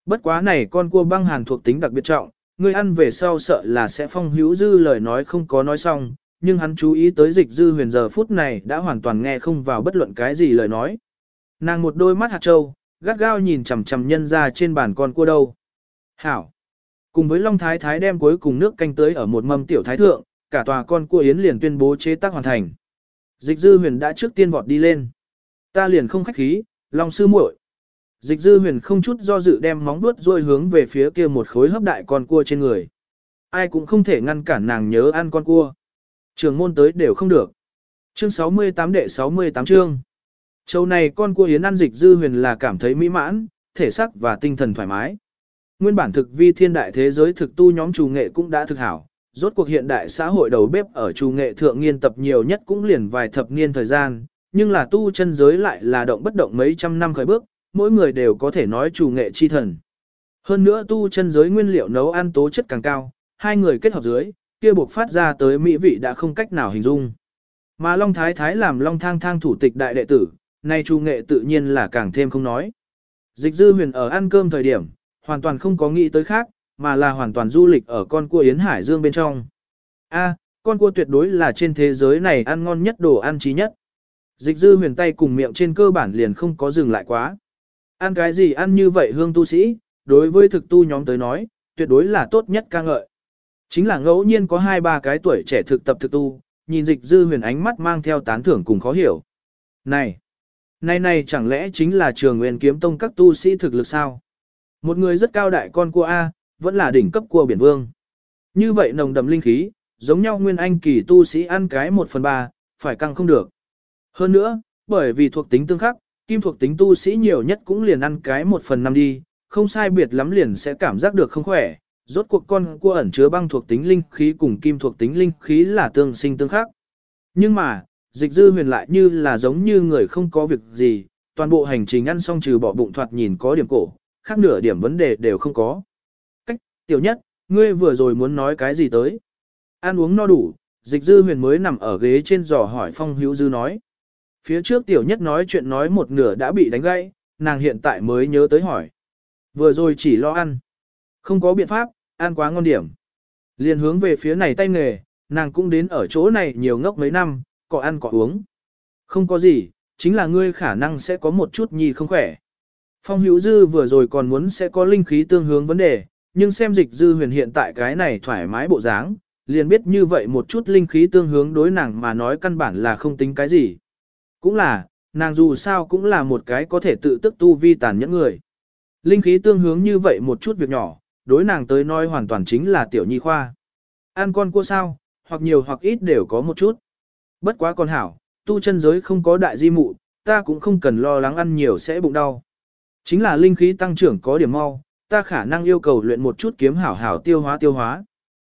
Bất quá này con cua băng hàn thuộc tính đặc biệt trọng, Ngươi ăn về sau sợ là sẽ phong hữu dư lời nói không có nói xong, nhưng hắn chú ý tới dịch dư huyền giờ phút này đã hoàn toàn nghe không vào bất luận cái gì lời nói. Nàng một đôi mắt hạt trâu, gắt gao nhìn chằm chằm nhân ra trên bàn con cua đâu. Hảo! Cùng với Long Thái Thái đem cuối cùng nước canh tới ở một mâm tiểu thái thượng, cả tòa con cua yến liền tuyên bố chế tác hoàn thành. Dịch dư huyền đã trước tiên vọt đi lên. Ta liền không khách khí, Long sư muội. Dịch dư huyền không chút do dự đem móng vuốt rôi hướng về phía kia một khối hấp đại con cua trên người. Ai cũng không thể ngăn cản nàng nhớ ăn con cua. Trường môn tới đều không được. Chương 68 đệ 68 chương. Châu này con cua hiến ăn dịch dư huyền là cảm thấy mỹ mãn, thể sắc và tinh thần thoải mái. Nguyên bản thực vi thiên đại thế giới thực tu nhóm chủ nghệ cũng đã thực hảo. Rốt cuộc hiện đại xã hội đầu bếp ở chủ nghệ thượng nghiên tập nhiều nhất cũng liền vài thập niên thời gian, nhưng là tu chân giới lại là động bất động mấy trăm năm khởi bước, mỗi người đều có thể nói chủ nghệ chi thần. Hơn nữa tu chân giới nguyên liệu nấu ăn tố chất càng cao, hai người kết hợp dưới, kia buộc phát ra tới mỹ vị đã không cách nào hình dung. Mà Long Thái Thái làm Long Thang Thang thủ tịch đại đệ tử, nay chủ nghệ tự nhiên là càng thêm không nói. Dịch dư huyền ở ăn cơm thời điểm, hoàn toàn không có nghĩ tới khác, mà là hoàn toàn du lịch ở con cua Yến Hải Dương bên trong. A, con cua tuyệt đối là trên thế giới này ăn ngon nhất đồ ăn trí nhất. Dịch dư huyền tay cùng miệng trên cơ bản liền không có dừng lại quá. Ăn cái gì ăn như vậy hương tu sĩ, đối với thực tu nhóm tới nói, tuyệt đối là tốt nhất ca ngợi. Chính là ngẫu nhiên có hai ba cái tuổi trẻ thực tập thực tu, nhìn dịch dư huyền ánh mắt mang theo tán thưởng cùng khó hiểu. Này, này này chẳng lẽ chính là trường nguyên kiếm tông các tu sĩ thực lực sao? Một người rất cao đại con cua A, vẫn là đỉnh cấp cua biển vương. Như vậy nồng đậm linh khí, giống nhau nguyên anh kỳ tu sĩ ăn cái 1 phần 3, phải căng không được. Hơn nữa, bởi vì thuộc tính tương khắc, kim thuộc tính tu sĩ nhiều nhất cũng liền ăn cái một phần năm đi, không sai biệt lắm liền sẽ cảm giác được không khỏe. Rốt cuộc con cua ẩn chứa băng thuộc tính linh khí cùng kim thuộc tính linh khí là tương sinh tương khắc. Nhưng mà, dịch dư huyền lại như là giống như người không có việc gì, toàn bộ hành trình ăn xong trừ bỏ bụng thoạt nhìn có điểm cổ, khác nửa điểm vấn đề đều không có. Cách, tiểu nhất, ngươi vừa rồi muốn nói cái gì tới? Ăn uống no đủ, dịch dư huyền mới nằm ở ghế trên giò hỏi phong hữu dư nói. Phía trước tiểu nhất nói chuyện nói một nửa đã bị đánh gãy, nàng hiện tại mới nhớ tới hỏi. Vừa rồi chỉ lo ăn. Không có biện pháp, ăn quá ngon điểm. Liền hướng về phía này tay nghề, nàng cũng đến ở chỗ này nhiều ngốc mấy năm, có ăn có uống. Không có gì, chính là ngươi khả năng sẽ có một chút nhi không khỏe. Phong hữu dư vừa rồi còn muốn sẽ có linh khí tương hướng vấn đề, nhưng xem dịch dư huyền hiện tại cái này thoải mái bộ dáng, liền biết như vậy một chút linh khí tương hướng đối nàng mà nói căn bản là không tính cái gì. Cũng là, nàng dù sao cũng là một cái có thể tự tức tu vi tàn nhẫn người. Linh khí tương hướng như vậy một chút việc nhỏ, đối nàng tới nói hoàn toàn chính là tiểu nhi khoa. Ăn con cua sao, hoặc nhiều hoặc ít đều có một chút. Bất quá con hảo, tu chân giới không có đại di mụ, ta cũng không cần lo lắng ăn nhiều sẽ bụng đau. Chính là linh khí tăng trưởng có điểm mau, ta khả năng yêu cầu luyện một chút kiếm hảo hảo tiêu hóa tiêu hóa.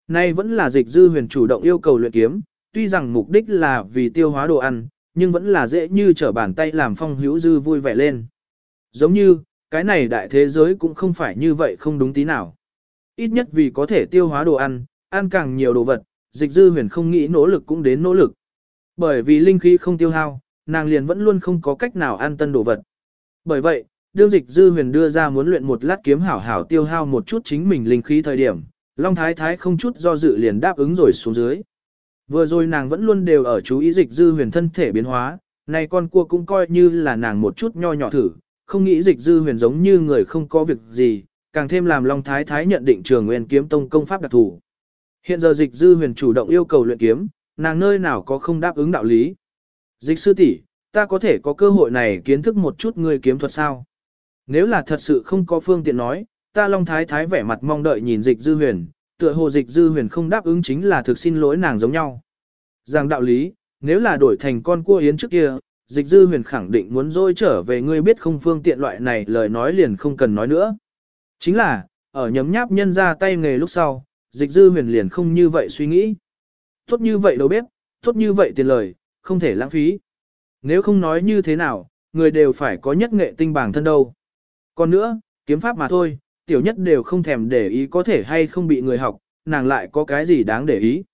Nay vẫn là dịch dư huyền chủ động yêu cầu luyện kiếm, tuy rằng mục đích là vì tiêu hóa đồ ăn, nhưng vẫn là dễ như trở bàn tay làm phong hữu dư vui vẻ lên. Giống như, cái này đại thế giới cũng không phải như vậy không đúng tí nào. Ít nhất vì có thể tiêu hóa đồ ăn, ăn càng nhiều đồ vật, dịch dư huyền không nghĩ nỗ lực cũng đến nỗ lực. Bởi vì linh khí không tiêu hao, nàng liền vẫn luôn không có cách nào ăn tân đồ vật. Bởi vậy, đương dịch dư huyền đưa ra muốn luyện một lát kiếm hảo hảo tiêu hao một chút chính mình linh khí thời điểm, Long Thái Thái không chút do dự liền đáp ứng rồi xuống dưới. Vừa rồi nàng vẫn luôn đều ở chú ý dịch dư huyền thân thể biến hóa, này con cua cũng coi như là nàng một chút nho nhỏ thử, không nghĩ dịch dư huyền giống như người không có việc gì, càng thêm làm Long Thái Thái nhận định trường nguyên kiếm tông công pháp đặc thủ. Hiện giờ dịch dư huyền chủ động yêu cầu luyện kiếm, nàng nơi nào có không đáp ứng đạo lý. Dịch sư tỷ, ta có thể có cơ hội này kiến thức một chút người kiếm thuật sao? Nếu là thật sự không có phương tiện nói, ta Long Thái Thái vẻ mặt mong đợi nhìn dịch dư huyền, tựa hồ dịch dư huyền không đáp ứng chính là thực xin lỗi nàng giống nhau. Rằng đạo lý, nếu là đổi thành con cua yến trước kia, dịch dư huyền khẳng định muốn dôi trở về ngươi biết không phương tiện loại này lời nói liền không cần nói nữa. Chính là, ở nhấm nháp nhân ra tay nghề lúc sau, dịch dư huyền liền không như vậy suy nghĩ. Tốt như vậy đâu bếp tốt như vậy tiền lời, không thể lãng phí. Nếu không nói như thế nào, người đều phải có nhất nghệ tinh bảng thân đâu. Còn nữa, kiếm pháp mà thôi, tiểu nhất đều không thèm để ý có thể hay không bị người học, nàng lại có cái gì đáng để ý.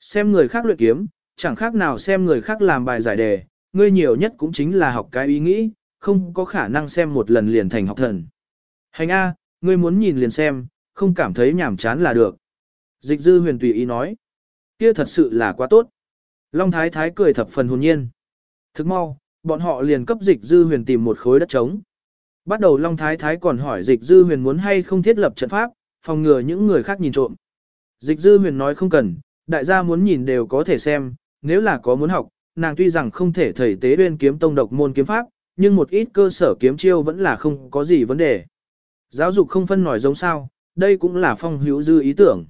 Xem người khác luyện kiếm, chẳng khác nào xem người khác làm bài giải đề, ngươi nhiều nhất cũng chính là học cái ý nghĩ, không có khả năng xem một lần liền thành học thần. Hành A, ngươi muốn nhìn liền xem, không cảm thấy nhảm chán là được. Dịch dư huyền tùy ý nói. Kia thật sự là quá tốt. Long Thái Thái cười thập phần hồn nhiên. Thức mau, bọn họ liền cấp dịch dư huyền tìm một khối đất trống. Bắt đầu Long Thái Thái còn hỏi dịch dư huyền muốn hay không thiết lập trận pháp, phòng ngừa những người khác nhìn trộm. Dịch dư huyền nói không cần, đại gia muốn nhìn đều có thể xem, nếu là có muốn học, nàng tuy rằng không thể thầy tế uyên kiếm tông độc môn kiếm pháp, nhưng một ít cơ sở kiếm chiêu vẫn là không có gì vấn đề. Giáo dục không phân nổi giống sao, đây cũng là phong hữu dư ý tưởng.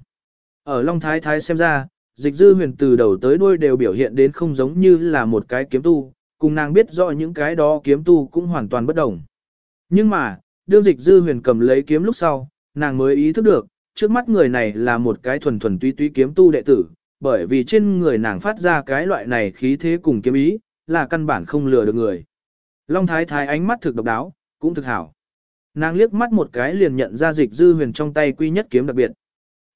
Ở Long Thái Thái xem ra, dịch dư huyền từ đầu tới đuôi đều biểu hiện đến không giống như là một cái kiếm tu, cùng nàng biết rõ những cái đó kiếm tu cũng hoàn toàn bất đồng. Nhưng mà, đương dịch dư huyền cầm lấy kiếm lúc sau, nàng mới ý thức được, trước mắt người này là một cái thuần thuần túy túy kiếm tu đệ tử, bởi vì trên người nàng phát ra cái loại này khí thế cùng kiếm ý, là căn bản không lừa được người. Long Thái Thái ánh mắt thực độc đáo, cũng thực hảo. Nàng liếc mắt một cái liền nhận ra dịch dư huyền trong tay quy nhất kiếm đặc biệt.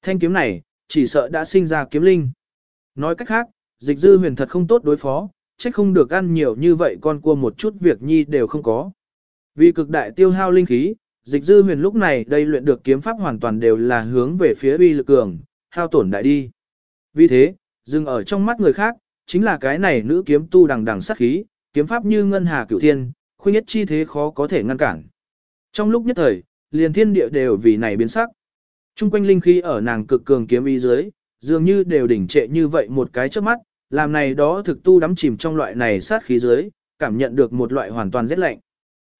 Thanh kiếm này, chỉ sợ đã sinh ra kiếm linh. Nói cách khác, dịch dư huyền thật không tốt đối phó, trách không được ăn nhiều như vậy con cua một chút việc nhi đều không có. Vì cực đại tiêu hao linh khí, dịch dư huyền lúc này đây luyện được kiếm pháp hoàn toàn đều là hướng về phía uy lực cường, hao tổn đại đi. Vì thế, dừng ở trong mắt người khác, chính là cái này nữ kiếm tu đằng đằng sát khí, kiếm pháp như ngân hà cửu thiên, khuyên nhất chi thế khó có thể ngăn cản. Trong lúc nhất thời, liền thiên địa đều vì này biến sắc. Trung quanh linh khí ở nàng cực cường kiếm ý dưới, dường như đều đỉnh trệ như vậy một cái trước mắt, làm này đó thực tu đắm chìm trong loại này sát khí dưới, cảm nhận được một loại hoàn toàn rét lạnh.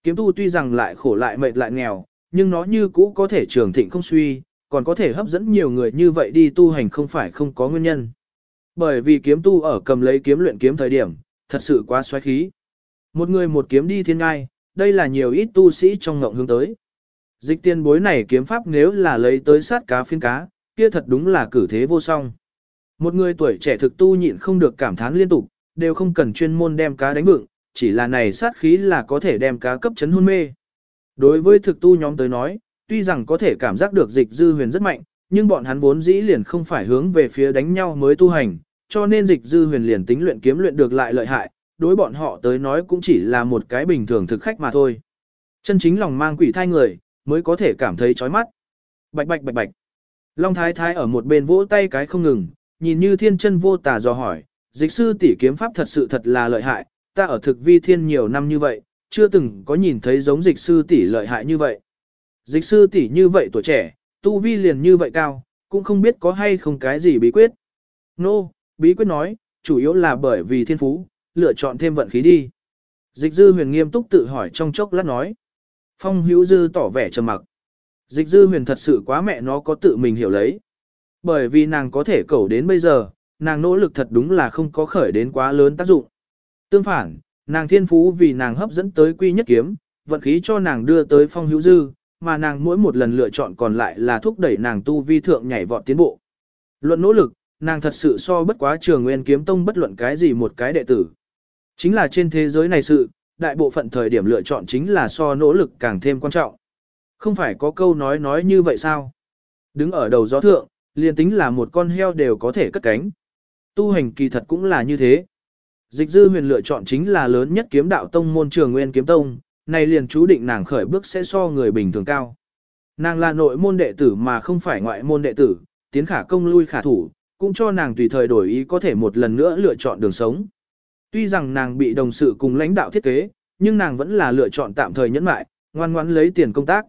Kiếm tu tuy rằng lại khổ lại mệt lại nghèo, nhưng nó như cũ có thể trường thịnh không suy, còn có thể hấp dẫn nhiều người như vậy đi tu hành không phải không có nguyên nhân. Bởi vì kiếm tu ở cầm lấy kiếm luyện kiếm thời điểm, thật sự quá xoáy khí. Một người một kiếm đi thiên ngai, đây là nhiều ít tu sĩ trong ngộng hướng tới. Dịch tiên bối này kiếm pháp nếu là lấy tới sát cá phiên cá, kia thật đúng là cử thế vô song. Một người tuổi trẻ thực tu nhịn không được cảm thán liên tục, đều không cần chuyên môn đem cá đánh vựng, chỉ là này sát khí là có thể đem cá cấp chấn hôn mê. Đối với thực tu nhóm tới nói, tuy rằng có thể cảm giác được dịch dư huyền rất mạnh, nhưng bọn hắn vốn dĩ liền không phải hướng về phía đánh nhau mới tu hành, cho nên dịch dư huyền liền tính luyện kiếm luyện được lại lợi hại, đối bọn họ tới nói cũng chỉ là một cái bình thường thực khách mà thôi. Chân chính lòng mang quỷ thai người, mới có thể cảm thấy chói mắt. Bạch bạch bạch bạch. Long thái thái ở một bên vỗ tay cái không ngừng, nhìn như thiên chân vô tà dò hỏi, dịch sư tỷ kiếm pháp thật sự thật là lợi hại, ta ở thực vi thiên nhiều năm như vậy, chưa từng có nhìn thấy giống dịch sư tỷ lợi hại như vậy. Dịch sư tỷ như vậy tuổi trẻ, tu vi liền như vậy cao, cũng không biết có hay không cái gì bí quyết. Nô, no, bí quyết nói, chủ yếu là bởi vì thiên phú, lựa chọn thêm vận khí đi. Dịch dư huyền nghiêm túc tự hỏi trong chốc lát nói. Phong hữu dư tỏ vẻ trầm mặc. Dịch dư huyền thật sự quá mẹ nó có tự mình hiểu lấy. Bởi vì nàng có thể cầu đến bây giờ, nàng nỗ lực thật đúng là không có khởi đến quá lớn tác dụng. Tương phản, nàng thiên phú vì nàng hấp dẫn tới quy nhất kiếm, vận khí cho nàng đưa tới phong hữu dư, mà nàng mỗi một lần lựa chọn còn lại là thúc đẩy nàng tu vi thượng nhảy vọt tiến bộ. Luận nỗ lực, nàng thật sự so bất quá trường nguyên kiếm tông bất luận cái gì một cái đệ tử. Chính là trên thế giới này sự, đại bộ phận thời điểm lựa chọn chính là so nỗ lực càng thêm quan trọng. Không phải có câu nói nói như vậy sao? Đứng ở đầu gió thượng, liền tính là một con heo đều có thể cất cánh. Tu hành kỳ thật cũng là như thế. Dịch dư huyền lựa chọn chính là lớn nhất kiếm đạo tông môn trường nguyên kiếm tông, này liền chú định nàng khởi bước sẽ so người bình thường cao. Nàng là nội môn đệ tử mà không phải ngoại môn đệ tử, tiến khả công lui khả thủ, cũng cho nàng tùy thời đổi ý có thể một lần nữa lựa chọn đường sống. Tuy rằng nàng bị đồng sự cùng lãnh đạo thiết kế, nhưng nàng vẫn là lựa chọn tạm thời nhẫn mại, ngoan ngoãn lấy tiền công tác.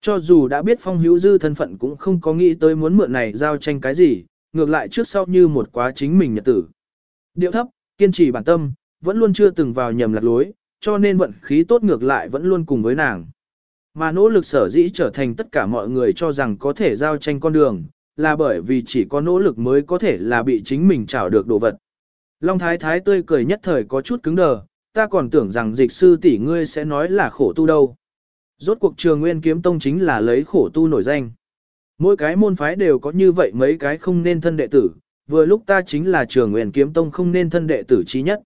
Cho dù đã biết phong hữu dư thân phận cũng không có nghĩ tới muốn mượn này giao tranh cái gì, ngược lại trước sau như một quá chính mình nhật tử. Điệu thấp, kiên trì bản tâm, vẫn luôn chưa từng vào nhầm lạc lối, cho nên vận khí tốt ngược lại vẫn luôn cùng với nàng. Mà nỗ lực sở dĩ trở thành tất cả mọi người cho rằng có thể giao tranh con đường, là bởi vì chỉ có nỗ lực mới có thể là bị chính mình trảo được đồ vật. Long Thái Thái tươi cười nhất thời có chút cứng đờ, ta còn tưởng rằng dịch sư tỷ ngươi sẽ nói là khổ tu đâu. Rốt cuộc trường nguyên kiếm tông chính là lấy khổ tu nổi danh. Mỗi cái môn phái đều có như vậy mấy cái không nên thân đệ tử, vừa lúc ta chính là trường nguyện kiếm tông không nên thân đệ tử trí nhất.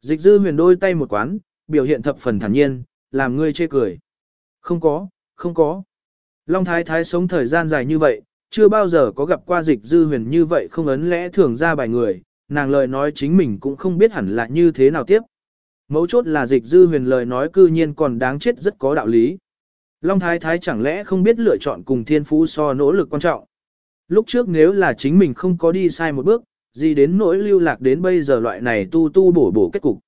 Dịch dư huyền đôi tay một quán, biểu hiện thập phần thản nhiên, làm ngươi chê cười. Không có, không có. Long Thái Thái sống thời gian dài như vậy, chưa bao giờ có gặp qua dịch dư huyền như vậy không ấn lẽ thường ra bài người, nàng lời nói chính mình cũng không biết hẳn là như thế nào tiếp. Mấu chốt là dịch dư huyền lời nói cư nhiên còn đáng chết rất có đạo lý. Long Thái Thái chẳng lẽ không biết lựa chọn cùng thiên phú so nỗ lực quan trọng. Lúc trước nếu là chính mình không có đi sai một bước, gì đến nỗi lưu lạc đến bây giờ loại này tu tu bổ bổ kết cục.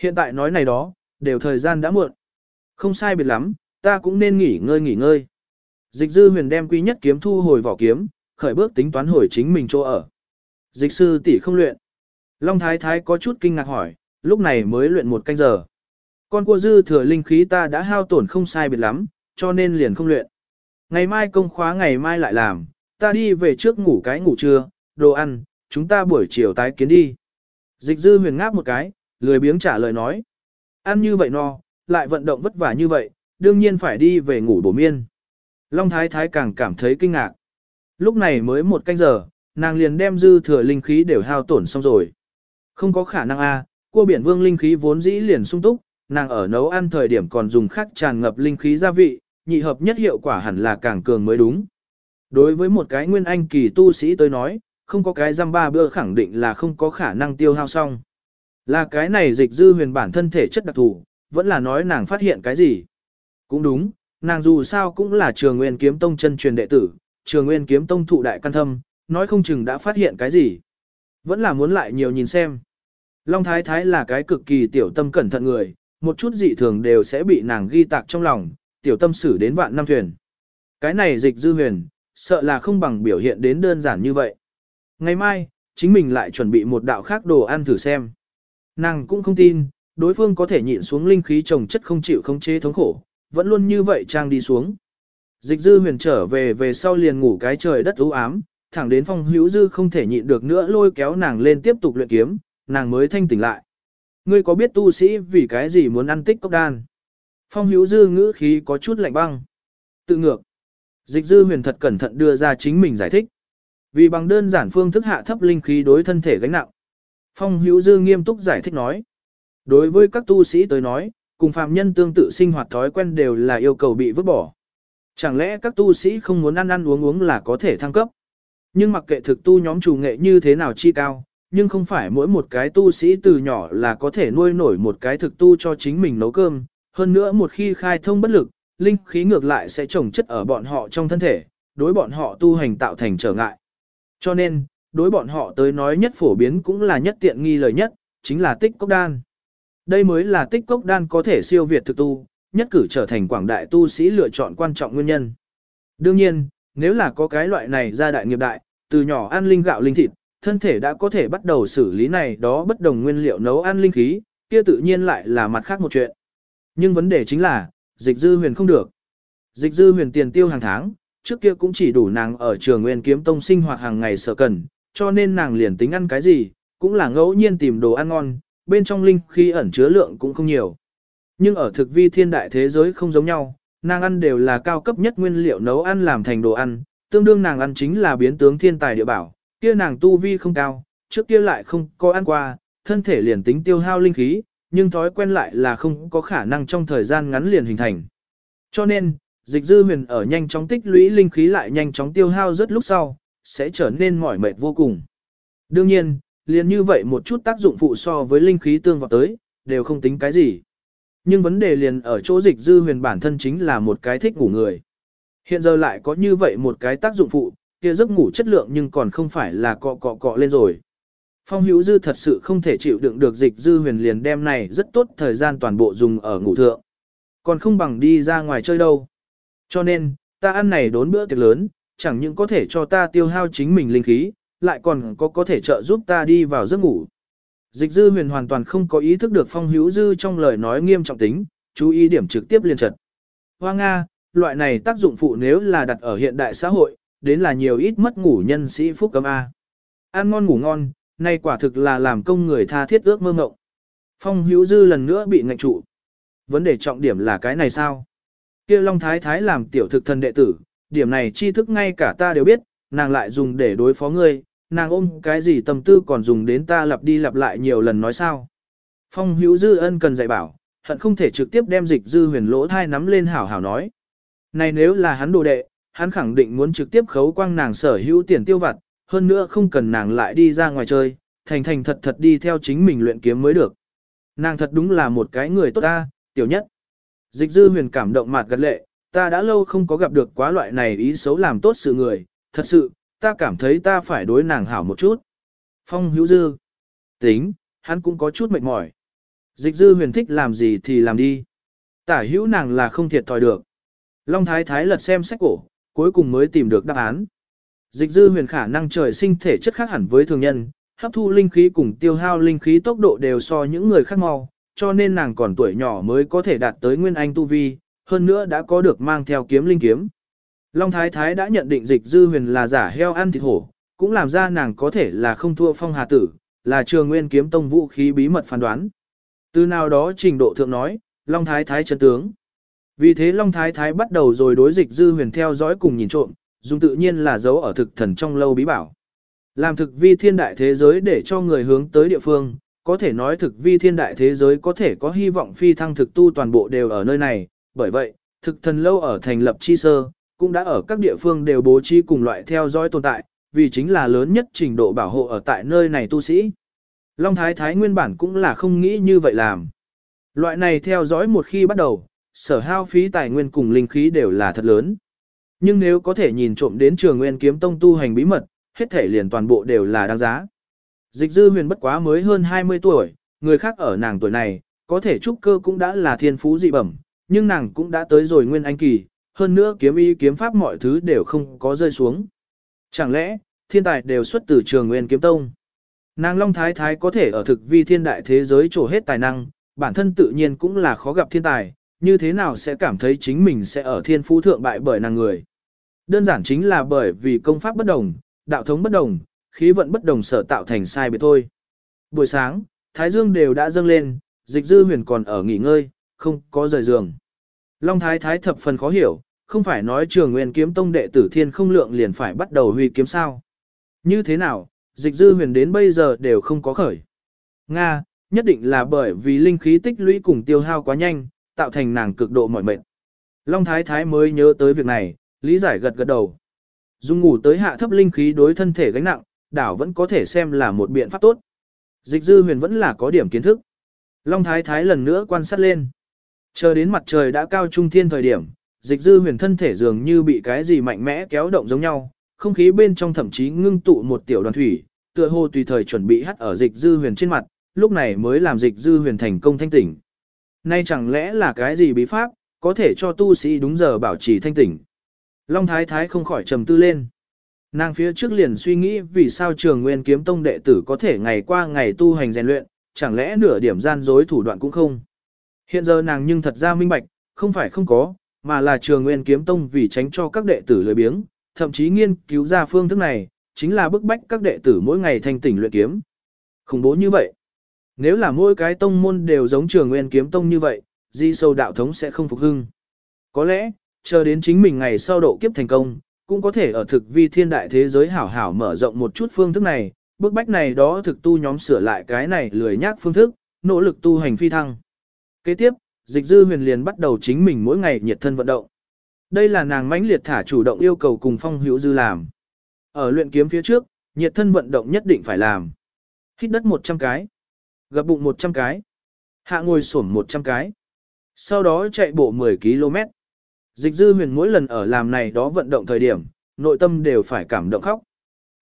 Hiện tại nói này đó, đều thời gian đã muộn. Không sai biệt lắm, ta cũng nên nghỉ ngơi nghỉ ngơi. Dịch dư huyền đem quy nhất kiếm thu hồi vỏ kiếm, khởi bước tính toán hồi chính mình chỗ ở. Dịch sư tỷ không luyện. Long Thái Thái có chút kinh ngạc hỏi, lúc này mới luyện một canh giờ. Con cua dư thừa linh khí ta đã hao tổn không sai biệt lắm, cho nên liền không luyện. Ngày mai công khóa ngày mai lại làm, ta đi về trước ngủ cái ngủ trưa, đồ ăn, chúng ta buổi chiều tái kiến đi. Dịch dư huyền ngáp một cái, lười biếng trả lời nói. Ăn như vậy no, lại vận động vất vả như vậy, đương nhiên phải đi về ngủ bổ miên. Long Thái Thái càng cảm thấy kinh ngạc. Lúc này mới một canh giờ, nàng liền đem dư thừa linh khí đều hao tổn xong rồi. Không có khả năng a, cua biển vương linh khí vốn dĩ liền sung túc, nàng ở nấu ăn thời điểm còn dùng khắc tràn ngập linh khí gia vị, nhị hợp nhất hiệu quả hẳn là càng cường mới đúng. Đối với một cái nguyên anh kỳ tu sĩ tôi nói, không có cái răm ba bữa khẳng định là không có khả năng tiêu hao xong. Là cái này dịch dư huyền bản thân thể chất đặc thù, vẫn là nói nàng phát hiện cái gì. Cũng đúng, nàng dù sao cũng là trường nguyên kiếm tông chân truyền đệ tử, trường nguyên kiếm tông thụ đại căn thâm, nói không chừng đã phát hiện cái gì. Vẫn là muốn lại nhiều nhìn xem. Long Thái Thái là cái cực kỳ tiểu tâm cẩn thận người, một chút dị thường đều sẽ bị nàng ghi tạc trong lòng, tiểu tâm xử đến vạn năm thuyền. Cái này dịch dư huyền, sợ là không bằng biểu hiện đến đơn giản như vậy. Ngày mai, chính mình lại chuẩn bị một đạo khác đồ ăn thử xem. Nàng cũng không tin, đối phương có thể nhịn xuống linh khí trồng chất không chịu không chế thống khổ, vẫn luôn như vậy trang đi xuống. Dịch dư huyền trở về về sau liền ngủ cái trời đất u ám, thẳng đến phong hữu dư không thể nhịn được nữa lôi kéo nàng lên tiếp tục luyện kiếm, nàng mới thanh tỉnh lại. Ngươi có biết tu sĩ vì cái gì muốn ăn tích cốc đan? Phong hữu dư ngữ khí có chút lạnh băng. Tự ngược. Dịch dư huyền thật cẩn thận đưa ra chính mình giải thích. Vì bằng đơn giản phương thức hạ thấp linh khí đối thân thể gánh nặng. Phong hữu dư nghiêm túc giải thích nói. Đối với các tu sĩ tới nói, cùng phàm nhân tương tự sinh hoạt thói quen đều là yêu cầu bị vứt bỏ. Chẳng lẽ các tu sĩ không muốn ăn ăn uống uống là có thể thăng cấp? Nhưng mặc kệ thực tu nhóm chủ nghệ như thế nào chi cao, nhưng không phải mỗi một cái tu sĩ từ nhỏ là có thể nuôi nổi một cái thực tu cho chính mình nấu cơm. Hơn nữa một khi khai thông bất lực, linh khí ngược lại sẽ trồng chất ở bọn họ trong thân thể, đối bọn họ tu hành tạo thành trở ngại. Cho nên, đối bọn họ tới nói nhất phổ biến cũng là nhất tiện nghi lời nhất, chính là tích cốc đan. Đây mới là tích cốc đan có thể siêu việt thực tu, nhất cử trở thành quảng đại tu sĩ lựa chọn quan trọng nguyên nhân. Đương nhiên, nếu là có cái loại này ra đại nghiệp đại, từ nhỏ ăn linh gạo linh thịt, thân thể đã có thể bắt đầu xử lý này đó bất đồng nguyên liệu nấu ăn linh khí, kia tự nhiên lại là mặt khác một chuyện. Nhưng vấn đề chính là, dịch dư huyền không được. Dịch dư huyền tiền tiêu hàng tháng, trước kia cũng chỉ đủ nàng ở trường nguyên kiếm tông sinh hoạt hàng ngày sợ cần, cho nên nàng liền tính ăn cái gì, cũng là ngẫu nhiên tìm đồ ăn ngon, bên trong linh khí ẩn chứa lượng cũng không nhiều. Nhưng ở thực vi thiên đại thế giới không giống nhau, nàng ăn đều là cao cấp nhất nguyên liệu nấu ăn làm thành đồ ăn, tương đương nàng ăn chính là biến tướng thiên tài địa bảo, kia nàng tu vi không cao, trước kia lại không có ăn qua, thân thể liền tính tiêu hao linh khí, nhưng thói quen lại là không có khả năng trong thời gian ngắn liền hình thành. Cho nên, dịch dư huyền ở nhanh chóng tích lũy linh khí lại nhanh chóng tiêu hao rất lúc sau, sẽ trở nên mỏi mệt vô cùng. Đương nhiên, liền như vậy một chút tác dụng phụ so với linh khí tương vào tới, đều không tính cái gì. Nhưng vấn đề liền ở chỗ dịch dư huyền bản thân chính là một cái thích ngủ người. Hiện giờ lại có như vậy một cái tác dụng phụ, kia giấc ngủ chất lượng nhưng còn không phải là cọ cọ cọ lên rồi. Phong hữu dư thật sự không thể chịu đựng được dịch dư huyền liền đem này rất tốt thời gian toàn bộ dùng ở ngủ thượng. Còn không bằng đi ra ngoài chơi đâu. Cho nên, ta ăn này đốn bữa tiệc lớn, chẳng những có thể cho ta tiêu hao chính mình linh khí, lại còn có có thể trợ giúp ta đi vào giấc ngủ. Dịch dư huyền hoàn toàn không có ý thức được phong hữu dư trong lời nói nghiêm trọng tính, chú ý điểm trực tiếp liên trật. Hoa Nga, loại này tác dụng phụ nếu là đặt ở hiện đại xã hội, đến là nhiều ít mất ngủ nhân sĩ phúc cấm A. Ăn ngon ngủ ngon, nay quả thực là làm công người tha thiết ước mơ ngộng. Phong hữu dư lần nữa bị ngạch trụ. Vấn đề trọng điểm là cái này sao? kia Long Thái Thái làm tiểu thực thần đệ tử, điểm này tri thức ngay cả ta đều biết, nàng lại dùng để đối phó ngươi, nàng ôm cái gì tâm tư còn dùng đến ta lặp đi lặp lại nhiều lần nói sao. Phong hữu dư ân cần dạy bảo, hận không thể trực tiếp đem dịch dư huyền lỗ thai nắm lên hảo hảo nói. Này nếu là hắn đồ đệ, hắn khẳng định muốn trực tiếp khấu quang nàng sở hữu tiền tiêu vặt, hơn nữa không cần nàng lại đi ra ngoài chơi, thành thành thật thật đi theo chính mình luyện kiếm mới được. Nàng thật đúng là một cái người tốt ta, tiểu nhất. Dịch dư huyền cảm động mạt gật lệ, ta đã lâu không có gặp được quá loại này ý xấu làm tốt sự người, thật sự, ta cảm thấy ta phải đối nàng hảo một chút. Phong hữu dư. Tính, hắn cũng có chút mệt mỏi. Dịch dư huyền thích làm gì thì làm đi. Tả hữu nàng là không thiệt thòi được. Long thái thái lật xem sách cổ, cuối cùng mới tìm được đáp án. Dịch dư huyền khả năng trời sinh thể chất khác hẳn với thường nhân, hấp thu linh khí cùng tiêu hao linh khí tốc độ đều so những người khác mau, cho nên nàng còn tuổi nhỏ mới có thể đạt tới nguyên anh tu vi, hơn nữa đã có được mang theo kiếm linh kiếm. Long Thái Thái đã nhận định dịch dư huyền là giả heo ăn thịt hổ, cũng làm ra nàng có thể là không thua phong hà tử, là trường nguyên kiếm tông vũ khí bí mật phán đoán. Từ nào đó trình độ thượng nói, Long Thái Thái chân tướng. Vì thế Long Thái Thái bắt đầu rồi đối dịch dư huyền theo dõi cùng nhìn trộm, dùng tự nhiên là dấu ở thực thần trong lâu bí bảo. Làm thực vi thiên đại thế giới để cho người hướng tới địa phương, có thể nói thực vi thiên đại thế giới có thể có hy vọng phi thăng thực tu toàn bộ đều ở nơi này, bởi vậy, thực thần lâu ở thành lập chi sơ, cũng đã ở các địa phương đều bố trí cùng loại theo dõi tồn tại, vì chính là lớn nhất trình độ bảo hộ ở tại nơi này tu sĩ. Long Thái Thái nguyên bản cũng là không nghĩ như vậy làm. Loại này theo dõi một khi bắt đầu, sở hao phí tài nguyên cùng linh khí đều là thật lớn. Nhưng nếu có thể nhìn trộm đến trường nguyên kiếm tông tu hành bí mật, hết thể liền toàn bộ đều là đáng giá. Dịch dư huyền bất quá mới hơn 20 tuổi, người khác ở nàng tuổi này, có thể trúc cơ cũng đã là thiên phú dị bẩm, nhưng nàng cũng đã tới rồi nguyên anh kỳ, hơn nữa kiếm y kiếm pháp mọi thứ đều không có rơi xuống. Chẳng lẽ, thiên tài đều xuất từ trường nguyên kiếm tông? Nàng Long Thái Thái có thể ở thực vi thiên đại thế giới trổ hết tài năng, bản thân tự nhiên cũng là khó gặp thiên tài, như thế nào sẽ cảm thấy chính mình sẽ ở thiên phú thượng bại bởi nàng người. Đơn giản chính là bởi vì công pháp bất đồng, đạo thống bất đồng, khí vận bất đồng sở tạo thành sai biệt thôi. Buổi sáng, Thái Dương đều đã dâng lên, dịch dư huyền còn ở nghỉ ngơi, không có rời giường. Long Thái Thái thập phần khó hiểu, không phải nói trường nguyên kiếm tông đệ tử thiên không lượng liền phải bắt đầu huy kiếm sao. Như thế nào, dịch dư huyền đến bây giờ đều không có khởi. Nga, nhất định là bởi vì linh khí tích lũy cùng tiêu hao quá nhanh, tạo thành nàng cực độ mỏi mệt. Long Thái Thái mới nhớ tới việc này, lý giải gật gật đầu. Dùng ngủ tới hạ thấp linh khí đối thân thể gánh nặng, đảo vẫn có thể xem là một biện pháp tốt. Dịch dư huyền vẫn là có điểm kiến thức. Long Thái Thái lần nữa quan sát lên. Chờ đến mặt trời đã cao trung thiên thời điểm, dịch dư huyền thân thể dường như bị cái gì mạnh mẽ kéo động giống nhau, không khí bên trong thậm chí ngưng tụ một tiểu đoàn thủy, tựa hồ tùy thời chuẩn bị hắt ở dịch dư huyền trên mặt, lúc này mới làm dịch dư huyền thành công thanh tỉnh. Nay chẳng lẽ là cái gì bí pháp, có thể cho tu sĩ đúng giờ bảo trì thanh tỉnh. Long Thái Thái không khỏi trầm tư lên. Nàng phía trước liền suy nghĩ vì sao trường nguyên kiếm tông đệ tử có thể ngày qua ngày tu hành rèn luyện, chẳng lẽ nửa điểm gian dối thủ đoạn cũng không. Hiện giờ nàng nhưng thật ra minh bạch, không phải không có, mà là trường nguyên kiếm tông vì tránh cho các đệ tử lười biếng, thậm chí nghiên cứu ra phương thức này, chính là bức bách các đệ tử mỗi ngày thanh tỉnh luyện kiếm. Khủng bố như vậy. Nếu là mỗi cái tông môn đều giống trường nguyên kiếm tông như vậy, di sâu đạo thống sẽ không phục hưng. Có lẽ, chờ đến chính mình ngày sau độ kiếp thành công, cũng có thể ở thực vi thiên đại thế giới hảo hảo mở rộng một chút phương thức này, bước bách này đó thực tu nhóm sửa lại cái này lười nhác phương thức, nỗ lực tu hành phi thăng. Kế tiếp, dịch dư huyền liền bắt đầu chính mình mỗi ngày nhiệt thân vận động. Đây là nàng mãnh liệt thả chủ động yêu cầu cùng phong hữu dư làm. Ở luyện kiếm phía trước, nhiệt thân vận động nhất định phải làm. Hít đất 100 cái. Gập bụng 100 cái. Hạ ngồi sổm 100 cái. Sau đó chạy bộ 10 km. Dịch dư huyền mỗi lần ở làm này đó vận động thời điểm, nội tâm đều phải cảm động khóc.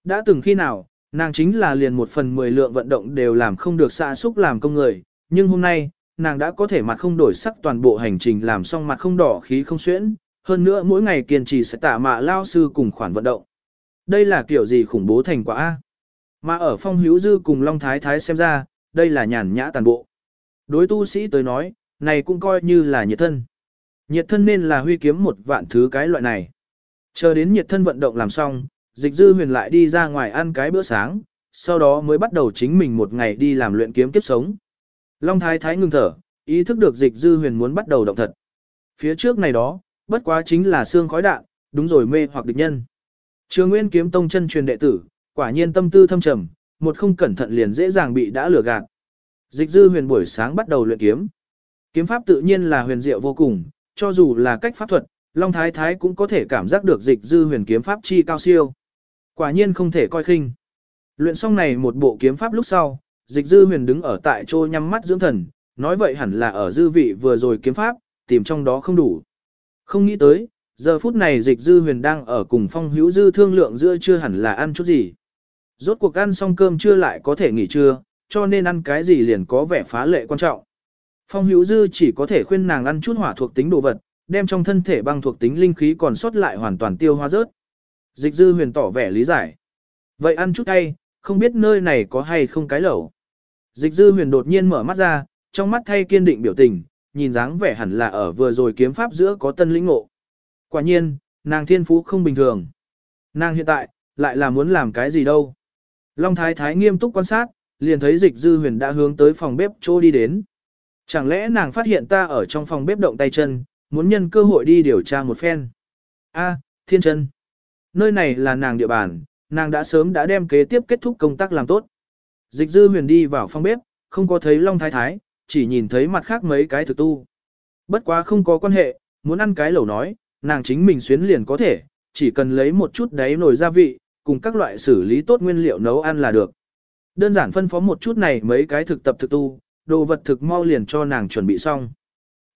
Đã từng khi nào, nàng chính là liền một phần mười lượng vận động đều làm không được xa xúc làm công người, nhưng hôm nay, nàng đã có thể mặt không đổi sắc toàn bộ hành trình làm xong mặt không đỏ khí không xuyễn, hơn nữa mỗi ngày kiên trì sẽ tạ mạ lao sư cùng khoản vận động. Đây là kiểu gì khủng bố thành quả A. Mà ở phong hữu dư cùng Long Thái Thái xem ra, đây là nhàn nhã toàn bộ. Đối tu sĩ tới nói, này cũng coi như là nhiệt thân. Nhiệt thân nên là huy kiếm một vạn thứ cái loại này. Chờ đến nhiệt thân vận động làm xong, dịch dư huyền lại đi ra ngoài ăn cái bữa sáng, sau đó mới bắt đầu chính mình một ngày đi làm luyện kiếm kiếp sống. Long thái thái ngừng thở, ý thức được dịch dư huyền muốn bắt đầu động thật. Phía trước này đó, bất quá chính là xương khói đạn, đúng rồi mê hoặc địch nhân. Trường Nguyên kiếm tông chân truyền đệ tử, quả nhiên tâm tư thâm trầm, một không cẩn thận liền dễ dàng bị đã lừa gạt. Dịch dư huyền buổi sáng bắt đầu luyện kiếm. Kiếm pháp tự nhiên là huyền diệu vô cùng, cho dù là cách pháp thuật, Long Thái Thái cũng có thể cảm giác được dịch dư huyền kiếm pháp chi cao siêu. Quả nhiên không thể coi khinh. Luyện xong này một bộ kiếm pháp lúc sau, dịch dư huyền đứng ở tại chỗ nhắm mắt dưỡng thần, nói vậy hẳn là ở dư vị vừa rồi kiếm pháp, tìm trong đó không đủ. Không nghĩ tới, giờ phút này dịch dư huyền đang ở cùng phong hữu dư thương lượng giữa chưa hẳn là ăn chút gì. Rốt cuộc ăn xong cơm chưa lại có thể nghỉ trưa, cho nên ăn cái gì liền có vẻ phá lệ quan trọng. Phong hữu dư chỉ có thể khuyên nàng ăn chút hỏa thuộc tính đồ vật, đem trong thân thể băng thuộc tính linh khí còn sót lại hoàn toàn tiêu hóa rớt. Dịch dư huyền tỏ vẻ lý giải. Vậy ăn chút hay, không biết nơi này có hay không cái lẩu. Dịch dư huyền đột nhiên mở mắt ra, trong mắt thay kiên định biểu tình, nhìn dáng vẻ hẳn là ở vừa rồi kiếm pháp giữa có tân lĩnh ngộ. Quả nhiên, nàng thiên phú không bình thường. Nàng hiện tại, lại là muốn làm cái gì đâu. Long thái thái nghiêm túc quan sát, liền thấy dịch dư huyền đã hướng tới phòng bếp chỗ đi đến. Chẳng lẽ nàng phát hiện ta ở trong phòng bếp động tay chân, muốn nhân cơ hội đi điều tra một phen. A, à, thiên chân. Nơi này là nàng địa bàn, nàng đã sớm đã đem kế tiếp kết thúc công tác làm tốt. Dịch dư huyền đi vào phòng bếp, không có thấy Long Thái Thái, chỉ nhìn thấy mặt khác mấy cái thực tu. Bất quá không có quan hệ, muốn ăn cái lẩu nói, nàng chính mình xuyến liền có thể, chỉ cần lấy một chút đáy nồi gia vị, cùng các loại xử lý tốt nguyên liệu nấu ăn là được. Đơn giản phân phó một chút này mấy cái thực tập thực tu, đồ vật thực mau liền cho nàng chuẩn bị xong.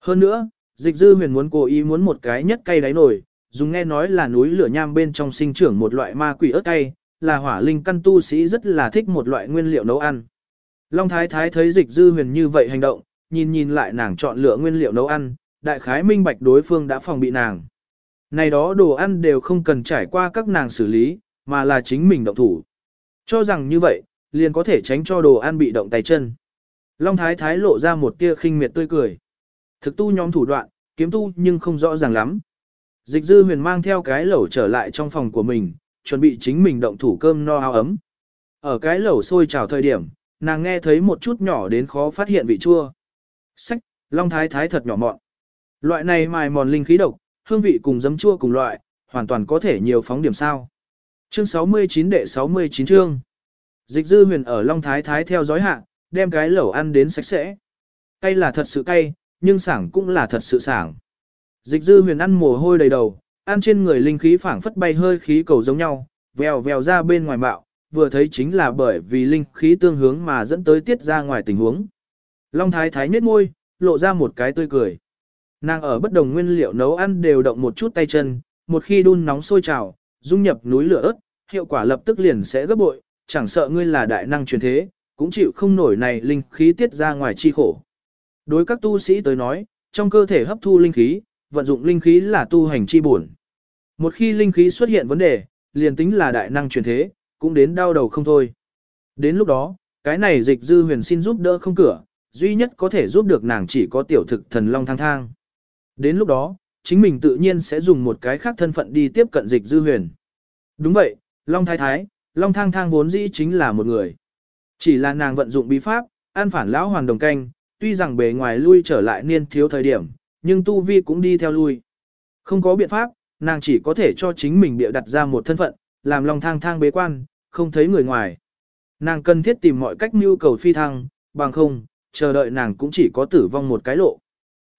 Hơn nữa, dịch dư huyền muốn cố ý muốn một cái nhất cây đáy nổi, dùng nghe nói là núi lửa nham bên trong sinh trưởng một loại ma quỷ ớt cay, là hỏa linh căn tu sĩ rất là thích một loại nguyên liệu nấu ăn. Long Thái Thái thấy dịch dư huyền như vậy hành động, nhìn nhìn lại nàng chọn lựa nguyên liệu nấu ăn, đại khái minh bạch đối phương đã phòng bị nàng. Này đó đồ ăn đều không cần trải qua các nàng xử lý, mà là chính mình động thủ. Cho rằng như vậy, liền có thể tránh cho đồ ăn bị động tay chân. Long Thái Thái lộ ra một tia khinh miệt tươi cười. Thực tu nhóm thủ đoạn, kiếm tu nhưng không rõ ràng lắm. Dịch dư huyền mang theo cái lẩu trở lại trong phòng của mình, chuẩn bị chính mình động thủ cơm no áo ấm. Ở cái lẩu sôi trào thời điểm, nàng nghe thấy một chút nhỏ đến khó phát hiện vị chua. Sách, long thái thái thật nhỏ mọn. Loại này mài mòn linh khí độc, hương vị cùng giấm chua cùng loại, hoàn toàn có thể nhiều phóng điểm sao. Chương 69 đệ 69 chương. Dịch dư huyền ở Long Thái Thái theo dõi hạ, đem cái lẩu ăn đến sạch sẽ. Cay là thật sự cay, nhưng sảng cũng là thật sự sảng. Dịch dư huyền ăn mồ hôi đầy đầu, ăn trên người linh khí phảng phất bay hơi khí cầu giống nhau, vèo vèo ra bên ngoài bạo, vừa thấy chính là bởi vì linh khí tương hướng mà dẫn tới tiết ra ngoài tình huống. Long Thái Thái nhếch môi, lộ ra một cái tươi cười. Nàng ở bất đồng nguyên liệu nấu ăn đều động một chút tay chân, một khi đun nóng sôi trào, dung nhập núi lửa ớt, hiệu quả lập tức liền sẽ gấp bội, chẳng sợ ngươi là đại năng truyền thế, cũng chịu không nổi này linh khí tiết ra ngoài chi khổ. Đối các tu sĩ tới nói, trong cơ thể hấp thu linh khí, vận dụng linh khí là tu hành chi bổn. Một khi linh khí xuất hiện vấn đề, liền tính là đại năng truyền thế, cũng đến đau đầu không thôi. Đến lúc đó, cái này dịch dư huyền xin giúp đỡ không cửa, duy nhất có thể giúp được nàng chỉ có tiểu thực thần long thang thang. Đến lúc đó, chính mình tự nhiên sẽ dùng một cái khác thân phận đi tiếp cận dịch dư huyền. Đúng vậy, Long Thái Thái, Long Thang Thang vốn dĩ chính là một người. Chỉ là nàng vận dụng bí pháp, an phản lão hoàng đồng canh, tuy rằng bề ngoài lui trở lại niên thiếu thời điểm, nhưng tu vi cũng đi theo lui. Không có biện pháp, nàng chỉ có thể cho chính mình bịa đặt ra một thân phận, làm Long Thang Thang bế quan, không thấy người ngoài. Nàng cần thiết tìm mọi cách mưu cầu phi thăng, bằng không, chờ đợi nàng cũng chỉ có tử vong một cái lộ.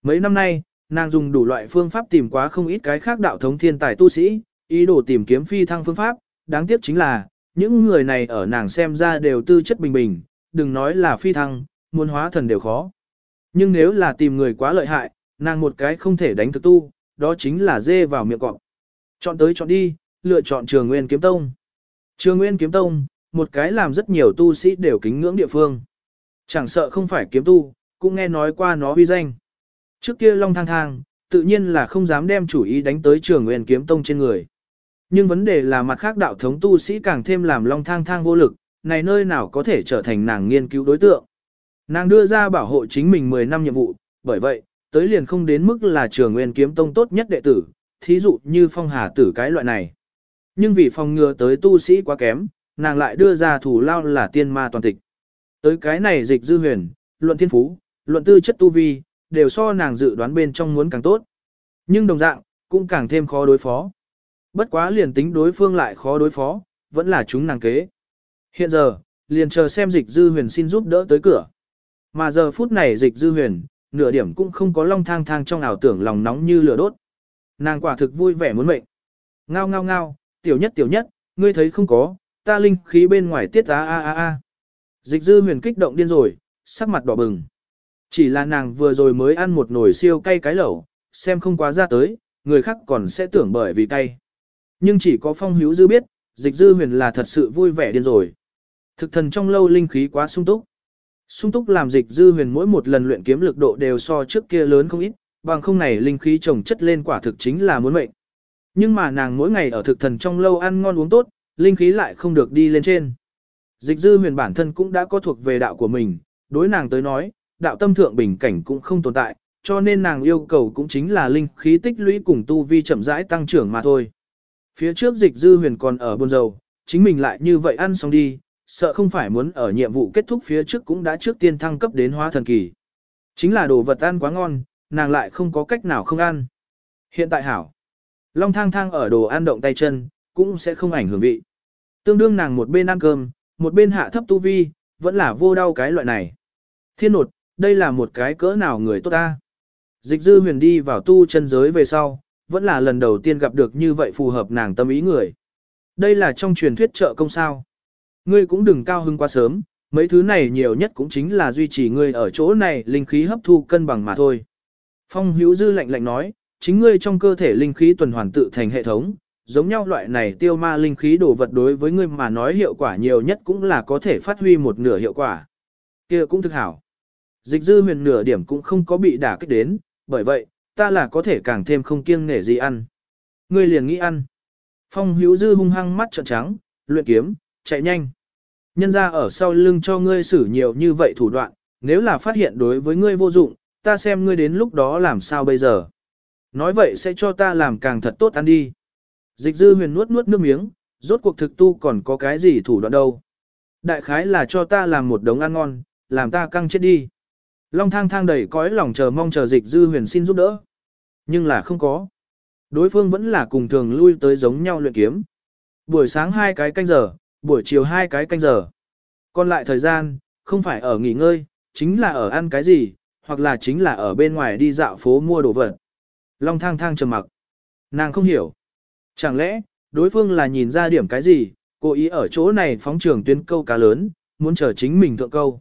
Mấy năm nay, nàng dùng đủ loại phương pháp tìm quá không ít cái khác đạo thống thiên tài tu sĩ, ý đồ tìm kiếm phi thăng phương pháp, đáng tiếc chính là, những người này ở nàng xem ra đều tư chất bình bình, đừng nói là phi thăng, muốn hóa thần đều khó. Nhưng nếu là tìm người quá lợi hại, nàng một cái không thể đánh thực tu, đó chính là dê vào miệng cọp. Chọn tới chọn đi, lựa chọn trường Nguyên Kiếm Tông. Trường Nguyên Kiếm Tông, một cái làm rất nhiều tu sĩ đều kính ngưỡng địa phương. Chẳng sợ không phải kiếm tu, cũng nghe nói qua nó uy danh. Trước kia Long Thang Thang, tự nhiên là không dám đem chủ ý đánh tới trường Nguyên Kiếm Tông trên người. Nhưng vấn đề là mặt khác đạo thống tu sĩ càng thêm làm Long Thang Thang vô lực, này nơi nào có thể trở thành nàng nghiên cứu đối tượng. Nàng đưa ra bảo hộ chính mình 10 năm nhiệm vụ, bởi vậy, tới liền không đến mức là trường Nguyên Kiếm Tông tốt nhất đệ tử, thí dụ như phong hà tử cái loại này. Nhưng vì phòng ngừa tới tu sĩ quá kém, nàng lại đưa ra thủ lao là tiên ma toàn tịch. Tới cái này dịch dư huyền, luận thiên phú, luận tư chất tu vi, đều so nàng dự đoán bên trong muốn càng tốt. Nhưng đồng dạng, cũng càng thêm khó đối phó. Bất quá liền tính đối phương lại khó đối phó, vẫn là chúng nàng kế. Hiện giờ, liền chờ xem dịch dư huyền xin giúp đỡ tới cửa. Mà giờ phút này dịch dư huyền, nửa điểm cũng không có long thang thang trong ảo tưởng lòng nóng như lửa đốt. Nàng quả thực vui vẻ muốn mệnh. Ngao ngao ngao, tiểu nhất tiểu nhất, ngươi thấy không có, ta linh khí bên ngoài tiết á a a a. Dịch dư huyền kích động điên rồi, sắc mặt đỏ bừng. Chỉ là nàng vừa rồi mới ăn một nồi siêu cay cái lẩu, xem không quá ra tới, người khác còn sẽ tưởng bởi vì cay. Nhưng chỉ có phong hữu dư biết, dịch dư huyền là thật sự vui vẻ điên rồi. Thực thần trong lâu linh khí quá sung túc. Sung túc làm dịch dư huyền mỗi một lần luyện kiếm lực độ đều so trước kia lớn không ít, bằng không này linh khí trồng chất lên quả thực chính là muốn mệnh. Nhưng mà nàng mỗi ngày ở thực thần trong lâu ăn ngon uống tốt, linh khí lại không được đi lên trên. Dịch dư huyền bản thân cũng đã có thuộc về đạo của mình, đối nàng tới nói, đạo tâm thượng bình cảnh cũng không tồn tại, cho nên nàng yêu cầu cũng chính là linh khí tích lũy cùng tu vi chậm rãi tăng trưởng mà thôi. Phía trước dịch dư huyền còn ở buôn dầu, chính mình lại như vậy ăn xong đi, sợ không phải muốn ở nhiệm vụ kết thúc phía trước cũng đã trước tiên thăng cấp đến hóa thần kỳ. Chính là đồ vật ăn quá ngon, nàng lại không có cách nào không ăn. Hiện tại hảo, long thang thang ở đồ ăn động tay chân, cũng sẽ không ảnh hưởng vị. Tương đương nàng một bên ăn cơm, một bên hạ thấp tu vi, vẫn là vô đau cái loại này. Thiên nột, đây là một cái cỡ nào người tốt ta. Dịch dư huyền đi vào tu chân giới về sau, vẫn là lần đầu tiên gặp được như vậy phù hợp nàng tâm ý người. Đây là trong truyền thuyết trợ công sao. Ngươi cũng đừng cao hưng quá sớm, mấy thứ này nhiều nhất cũng chính là duy trì ngươi ở chỗ này linh khí hấp thu cân bằng mà thôi. Phong hữu dư lạnh lạnh nói, chính ngươi trong cơ thể linh khí tuần hoàn tự thành hệ thống, giống nhau loại này tiêu ma linh khí đồ vật đối với ngươi mà nói hiệu quả nhiều nhất cũng là có thể phát huy một nửa hiệu quả. kia cũng thực hảo. Dịch dư huyền nửa điểm cũng không có bị đả kích đến, bởi vậy, ta là có thể càng thêm không kiêng nể gì ăn. Ngươi liền nghĩ ăn. Phong hữu dư hung hăng mắt trợn trắng, luyện kiếm, chạy nhanh. Nhân ra ở sau lưng cho ngươi xử nhiều như vậy thủ đoạn, nếu là phát hiện đối với ngươi vô dụng, ta xem ngươi đến lúc đó làm sao bây giờ. Nói vậy sẽ cho ta làm càng thật tốt ăn đi. Dịch dư huyền nuốt nuốt nước miếng, rốt cuộc thực tu còn có cái gì thủ đoạn đâu. Đại khái là cho ta làm một đống ăn ngon, làm ta căng chết đi. Long thang thang đầy cõi lòng chờ mong chờ dịch dư huyền xin giúp đỡ. Nhưng là không có. Đối phương vẫn là cùng thường lui tới giống nhau luyện kiếm. Buổi sáng hai cái canh giờ, buổi chiều hai cái canh giờ. Còn lại thời gian, không phải ở nghỉ ngơi, chính là ở ăn cái gì, hoặc là chính là ở bên ngoài đi dạo phố mua đồ vật. Long thang thang trầm mặc. Nàng không hiểu. Chẳng lẽ, đối phương là nhìn ra điểm cái gì, cố ý ở chỗ này phóng trường tuyến câu cá lớn, muốn chờ chính mình thượng câu.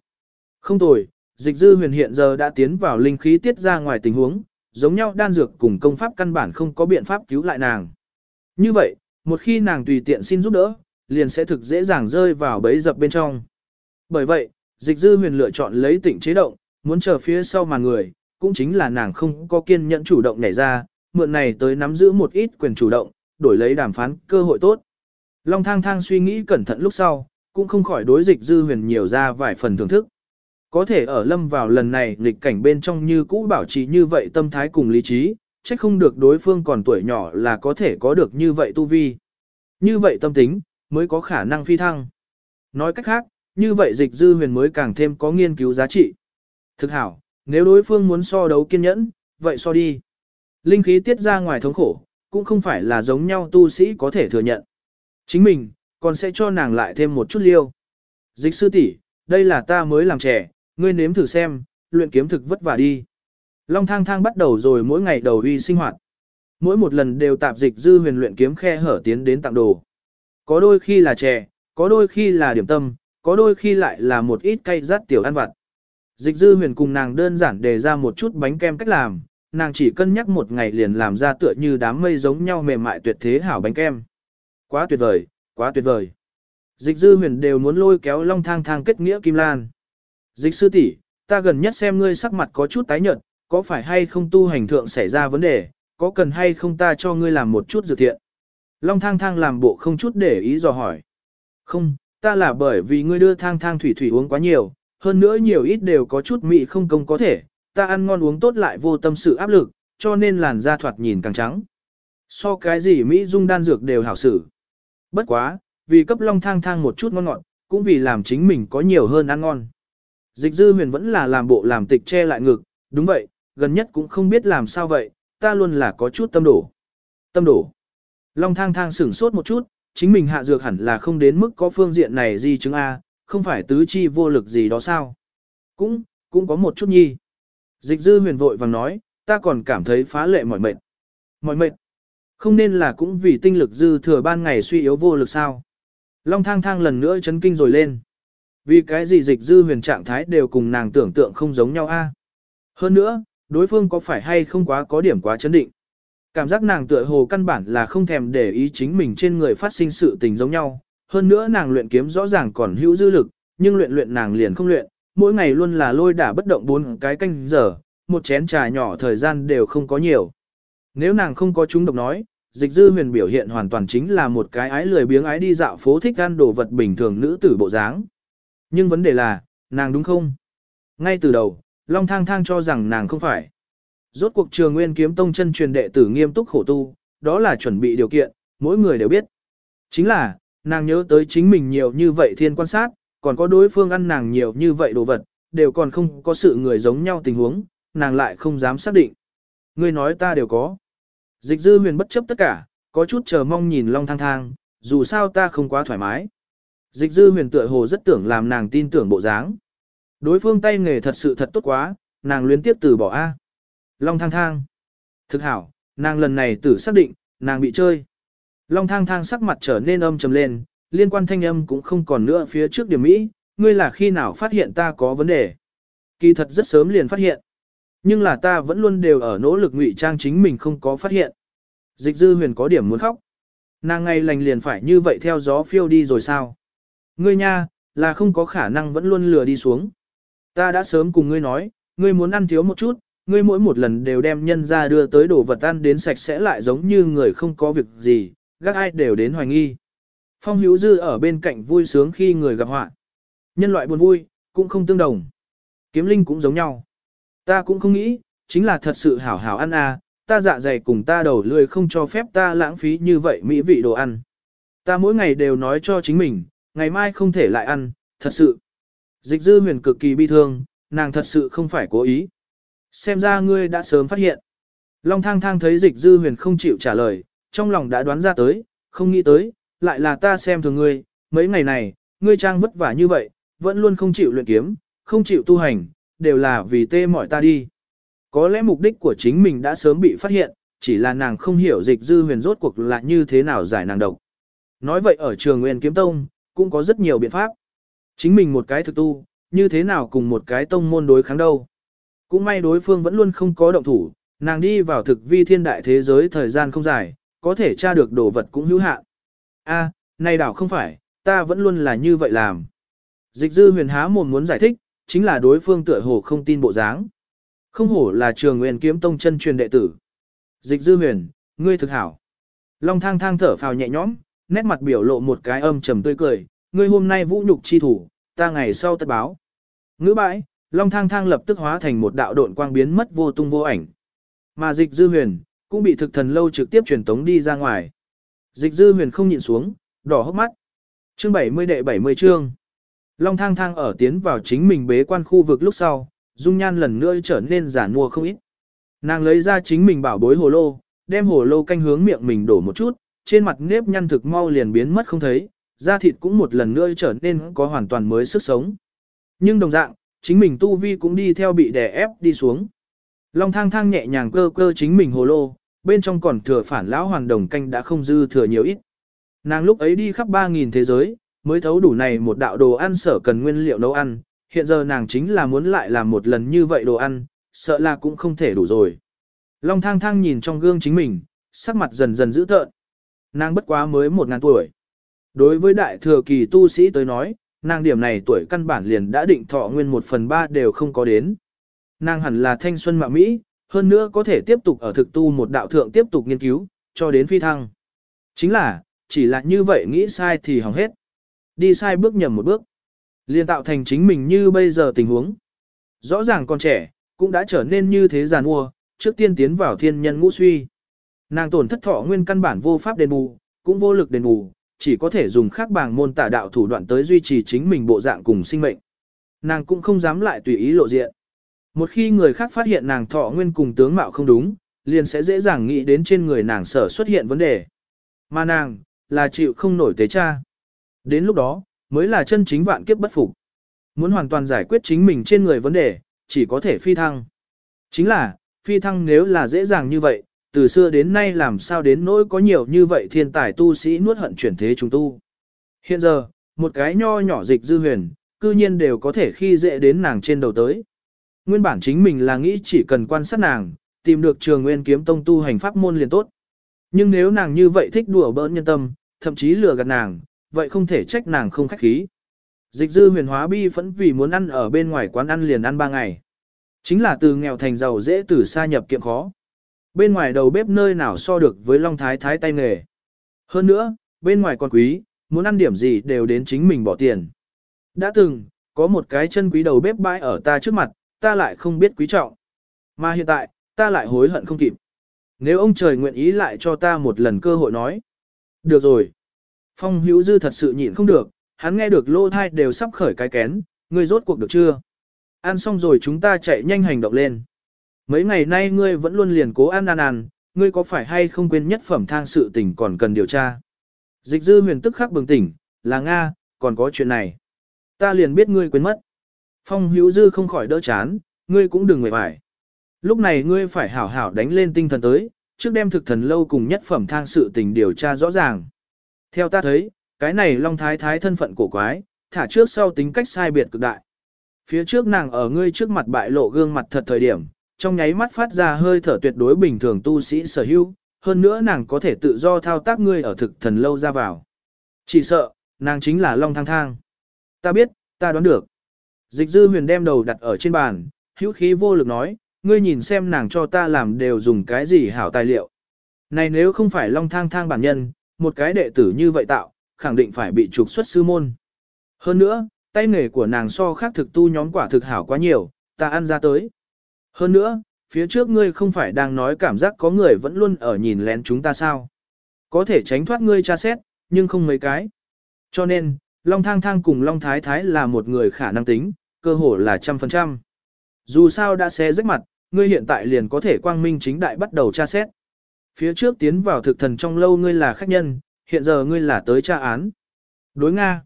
Không tồi, dịch dư huyền hiện giờ đã tiến vào linh khí tiết ra ngoài tình huống, giống nhau đan dược cùng công pháp căn bản không có biện pháp cứu lại nàng. Như vậy, một khi nàng tùy tiện xin giúp đỡ, liền sẽ thực dễ dàng rơi vào bẫy dập bên trong. Bởi vậy, dịch dư huyền lựa chọn lấy tịnh chế động, muốn chờ phía sau mà người, cũng chính là nàng không có kiên nhẫn chủ động nảy ra, mượn này tới nắm giữ một ít quyền chủ động, đổi lấy đàm phán cơ hội tốt. Long thang thang suy nghĩ cẩn thận lúc sau, cũng không khỏi đối dịch dư huyền nhiều ra vài phần thưởng thức. Có thể ở lâm vào lần này nghịch cảnh bên trong như cũ bảo trì như vậy tâm thái cùng lý trí, trách không được đối phương còn tuổi nhỏ là có thể có được như vậy tu vi. Như vậy tâm tính, mới có khả năng phi thăng. Nói cách khác, như vậy dịch dư huyền mới càng thêm có nghiên cứu giá trị. Thực hảo, nếu đối phương muốn so đấu kiên nhẫn, vậy so đi. Linh khí tiết ra ngoài thống khổ, cũng không phải là giống nhau tu sĩ có thể thừa nhận. Chính mình, còn sẽ cho nàng lại thêm một chút liêu. Dịch sư tỷ, đây là ta mới làm trẻ, ngươi nếm thử xem, luyện kiếm thực vất vả đi. Long thang thang bắt đầu rồi mỗi ngày đầu uy sinh hoạt. Mỗi một lần đều tạp dịch dư huyền luyện kiếm khe hở tiến đến tặng đồ. Có đôi khi là chè, có đôi khi là điểm tâm, có đôi khi lại là một ít cây rát tiểu ăn vặt. Dịch dư huyền cùng nàng đơn giản đề ra một chút bánh kem cách làm, nàng chỉ cân nhắc một ngày liền làm ra tựa như đám mây giống nhau mềm mại tuyệt thế hảo bánh kem. Quá tuyệt vời, quá tuyệt vời. Dịch dư huyền đều muốn lôi kéo long thang thang kết nghĩa kim lan. Dịch sư tỷ, ta gần nhất xem ngươi sắc mặt có chút tái nhợt, có phải hay không tu hành thượng xảy ra vấn đề, có cần hay không ta cho ngươi làm một chút dự thiện. Long thang thang làm bộ không chút để ý dò hỏi. Không, ta là bởi vì ngươi đưa thang thang thủy thủy uống quá nhiều, hơn nữa nhiều ít đều có chút mị không công có thể, ta ăn ngon uống tốt lại vô tâm sự áp lực, cho nên làn da thoạt nhìn càng trắng. So cái gì Mỹ dung đan dược đều hảo xử. Bất quá, vì cấp long thang thang một chút ngon ngọt, cũng vì làm chính mình có nhiều hơn ăn ngon. Dịch dư huyền vẫn là làm bộ làm tịch che lại ngực, đúng vậy, gần nhất cũng không biết làm sao vậy, ta luôn là có chút tâm đổ. Tâm đổ. Long thang thang sửng sốt một chút, chính mình hạ dược hẳn là không đến mức có phương diện này gì chứng A, không phải tứ chi vô lực gì đó sao. Cũng, cũng có một chút nhi. Dịch dư huyền vội vàng nói, ta còn cảm thấy phá lệ mỏi mệt. Mỏi mệt. Không nên là cũng vì tinh lực dư thừa ban ngày suy yếu vô lực sao. Long thang thang lần nữa chấn kinh rồi lên. Vì cái gì dịch dư huyền trạng thái đều cùng nàng tưởng tượng không giống nhau a? À? Hơn nữa, đối phương có phải hay không quá có điểm quá chấn định. Cảm giác nàng tựa hồ căn bản là không thèm để ý chính mình trên người phát sinh sự tình giống nhau. Hơn nữa nàng luyện kiếm rõ ràng còn hữu dư lực, nhưng luyện luyện nàng liền không luyện, mỗi ngày luôn là lôi đả bất động bốn cái canh giờ, một chén trà nhỏ thời gian đều không có nhiều. Nếu nàng không có chúng độc nói, dịch dư huyền biểu hiện hoàn toàn chính là một cái ái lười biếng ái đi dạo phố thích ăn đồ vật bình thường nữ tử bộ dáng. Nhưng vấn đề là, nàng đúng không? Ngay từ đầu, Long Thang Thang cho rằng nàng không phải. Rốt cuộc trường nguyên kiếm tông chân truyền đệ tử nghiêm túc khổ tu, đó là chuẩn bị điều kiện, mỗi người đều biết. Chính là, nàng nhớ tới chính mình nhiều như vậy thiên quan sát, còn có đối phương ăn nàng nhiều như vậy đồ vật, đều còn không có sự người giống nhau tình huống, nàng lại không dám xác định. người nói ta đều có. Dịch dư huyền bất chấp tất cả, có chút chờ mong nhìn long thang thang, dù sao ta không quá thoải mái. Dịch dư huyền tựa hồ rất tưởng làm nàng tin tưởng bộ dáng. Đối phương tay nghề thật sự thật tốt quá, nàng luyến tiếp từ bỏ A. Long thang thang. Thực hảo, nàng lần này tử xác định, nàng bị chơi. Long thang thang sắc mặt trở nên âm trầm lên, liên quan thanh âm cũng không còn nữa phía trước điểm Mỹ, ngươi là khi nào phát hiện ta có vấn đề. Kỳ thật rất sớm liền phát hiện. Nhưng là ta vẫn luôn đều ở nỗ lực ngụy trang chính mình không có phát hiện. Dịch dư huyền có điểm muốn khóc. Nàng ngay lành liền phải như vậy theo gió phiêu đi rồi sao? Ngươi nha, là không có khả năng vẫn luôn lừa đi xuống. Ta đã sớm cùng ngươi nói, ngươi muốn ăn thiếu một chút, ngươi mỗi một lần đều đem nhân ra đưa tới đồ vật ăn đến sạch sẽ lại giống như người không có việc gì, gác ai đều đến hoài nghi. Phong hữu dư ở bên cạnh vui sướng khi người gặp họa. Nhân loại buồn vui, cũng không tương đồng. Kiếm linh cũng giống nhau. Ta cũng không nghĩ, chính là thật sự hảo hảo ăn à, ta dạ dày cùng ta đầu lười không cho phép ta lãng phí như vậy mỹ vị đồ ăn. Ta mỗi ngày đều nói cho chính mình, ngày mai không thể lại ăn, thật sự. Dịch dư huyền cực kỳ bi thương, nàng thật sự không phải cố ý. Xem ra ngươi đã sớm phát hiện. Long thang thang thấy dịch dư huyền không chịu trả lời, trong lòng đã đoán ra tới, không nghĩ tới, lại là ta xem thường ngươi, mấy ngày này, ngươi trang vất vả như vậy, vẫn luôn không chịu luyện kiếm, không chịu tu hành, đều là vì tê mỏi ta đi. Có lẽ mục đích của chính mình đã sớm bị phát hiện, chỉ là nàng không hiểu dịch dư huyền rốt cuộc là như thế nào giải nàng độc. Nói vậy ở trường Nguyên Kiếm Tông, cũng có rất nhiều biện pháp. Chính mình một cái thực tu, như thế nào cùng một cái tông môn đối kháng đâu. Cũng may đối phương vẫn luôn không có động thủ, nàng đi vào thực vi thiên đại thế giới thời gian không dài, có thể tra được đồ vật cũng hữu hạn. A, này đảo không phải, ta vẫn luôn là như vậy làm. Dịch dư huyền há mồm muốn giải thích, chính là đối phương tựa hồ không tin bộ dáng. Không hổ là trường nguyên kiếm tông chân truyền đệ tử. Dịch dư huyền, ngươi thực hảo. Long thang thang thở phào nhẹ nhõm, nét mặt biểu lộ một cái âm trầm tươi cười, ngươi hôm nay vũ nhục chi thủ, ta ngày sau tất báo. Ngữ bãi, Long thang thang lập tức hóa thành một đạo độn quang biến mất vô tung vô ảnh. Mà dịch dư huyền, cũng bị thực thần lâu trực tiếp truyền tống đi ra ngoài. Dịch dư huyền không nhịn xuống, đỏ hốc mắt. Chương 70 đệ 70 chương. Long thang thang ở tiến vào chính mình bế quan khu vực lúc sau, dung nhan lần nữa trở nên giả mua không ít. Nàng lấy ra chính mình bảo bối hồ lô, đem hồ lô canh hướng miệng mình đổ một chút, trên mặt nếp nhăn thực mau liền biến mất không thấy, da thịt cũng một lần nữa trở nên có hoàn toàn mới sức sống. Nhưng đồng dạng, chính mình tu vi cũng đi theo bị đè ép đi xuống. Long thang thang nhẹ nhàng cơ cơ chính mình hồ lô, bên trong còn thừa phản lão hoàn đồng canh đã không dư thừa nhiều ít. Nàng lúc ấy đi khắp 3.000 thế giới, mới thấu đủ này một đạo đồ ăn sở cần nguyên liệu nấu ăn, hiện giờ nàng chính là muốn lại làm một lần như vậy đồ ăn, sợ là cũng không thể đủ rồi. Long thang thang nhìn trong gương chính mình, sắc mặt dần dần dữ tợn. Nàng bất quá mới một ngàn tuổi. Đối với đại thừa kỳ tu sĩ tới nói, nàng điểm này tuổi căn bản liền đã định thọ nguyên một phần ba đều không có đến. Nàng hẳn là thanh xuân mạo Mỹ, hơn nữa có thể tiếp tục ở thực tu một đạo thượng tiếp tục nghiên cứu, cho đến phi thăng. Chính là, chỉ là như vậy nghĩ sai thì hỏng hết. Đi sai bước nhầm một bước. liền tạo thành chính mình như bây giờ tình huống. Rõ ràng con trẻ, cũng đã trở nên như thế giàn mua, trước tiên tiến vào thiên nhân ngũ suy. Nàng tổn thất thọ nguyên căn bản vô pháp đền bù, cũng vô lực đền bù, chỉ có thể dùng khác bảng môn tả đạo thủ đoạn tới duy trì chính mình bộ dạng cùng sinh mệnh. Nàng cũng không dám lại tùy ý lộ diện. Một khi người khác phát hiện nàng thọ nguyên cùng tướng mạo không đúng, liền sẽ dễ dàng nghĩ đến trên người nàng sở xuất hiện vấn đề. Mà nàng, là chịu không nổi tế cha. Đến lúc đó, mới là chân chính vạn kiếp bất phục. Muốn hoàn toàn giải quyết chính mình trên người vấn đề, chỉ có thể phi thăng. Chính là, phi thăng nếu là dễ dàng như vậy, từ xưa đến nay làm sao đến nỗi có nhiều như vậy thiên tài tu sĩ nuốt hận chuyển thế chúng tu. Hiện giờ, một cái nho nhỏ dịch dư huyền, cư nhiên đều có thể khi dễ đến nàng trên đầu tới. Nguyên bản chính mình là nghĩ chỉ cần quan sát nàng, tìm được trường nguyên kiếm tông tu hành pháp môn liền tốt. Nhưng nếu nàng như vậy thích đùa bỡn nhân tâm, thậm chí lừa gạt nàng, vậy không thể trách nàng không khách khí. Dịch dư huyền hóa bi phẫn vì muốn ăn ở bên ngoài quán ăn liền ăn ba ngày. Chính là từ nghèo thành giàu dễ từ xa nhập kiệm khó. Bên ngoài đầu bếp nơi nào so được với Long Thái Thái tay nghề. Hơn nữa, bên ngoài còn quý, muốn ăn điểm gì đều đến chính mình bỏ tiền. Đã từng, có một cái chân quý đầu bếp bãi ở ta trước mặt, ta lại không biết quý trọng. Mà hiện tại, ta lại hối hận không kịp. Nếu ông trời nguyện ý lại cho ta một lần cơ hội nói. Được rồi. Phong hữu dư thật sự nhịn không được, hắn nghe được lô thai đều sắp khởi cái kén, ngươi rốt cuộc được chưa? Ăn xong rồi chúng ta chạy nhanh hành động lên. Mấy ngày nay ngươi vẫn luôn liền cố ăn ăn ăn, ngươi có phải hay không quên nhất phẩm thang sự tình còn cần điều tra? Dịch dư huyền tức khắc bừng tỉnh, là Nga, còn có chuyện này. Ta liền biết ngươi quên mất. Phong hữu dư không khỏi đỡ chán, ngươi cũng đừng mệt mỏi. Lúc này ngươi phải hảo hảo đánh lên tinh thần tới, trước đem thực thần lâu cùng nhất phẩm thang sự tình điều tra rõ ràng. Theo ta thấy, cái này Long Thái Thái thân phận cổ quái, thả trước sau tính cách sai biệt cực đại. Phía trước nàng ở ngươi trước mặt bại lộ gương mặt thật thời điểm, trong nháy mắt phát ra hơi thở tuyệt đối bình thường tu sĩ sở hữu, hơn nữa nàng có thể tự do thao tác ngươi ở thực thần lâu ra vào. Chỉ sợ, nàng chính là Long Thang Thang. Ta biết, ta đoán được. Dịch dư huyền đem đầu đặt ở trên bàn, hữu khí vô lực nói, ngươi nhìn xem nàng cho ta làm đều dùng cái gì hảo tài liệu. Này nếu không phải long thang thang bản nhân, một cái đệ tử như vậy tạo, khẳng định phải bị trục xuất sư môn. Hơn nữa, tay nghề của nàng so khác thực tu nhóm quả thực hảo quá nhiều, ta ăn ra tới. Hơn nữa, phía trước ngươi không phải đang nói cảm giác có người vẫn luôn ở nhìn lén chúng ta sao. Có thể tránh thoát ngươi tra xét, nhưng không mấy cái. Cho nên, Long Thang Thang cùng Long Thái Thái là một người khả năng tính, cơ hồ là trăm phần trăm. Dù sao đã xé rách mặt, ngươi hiện tại liền có thể quang minh chính đại bắt đầu tra xét. Phía trước tiến vào thực thần trong lâu ngươi là khách nhân, hiện giờ ngươi là tới tra án. Đối Nga.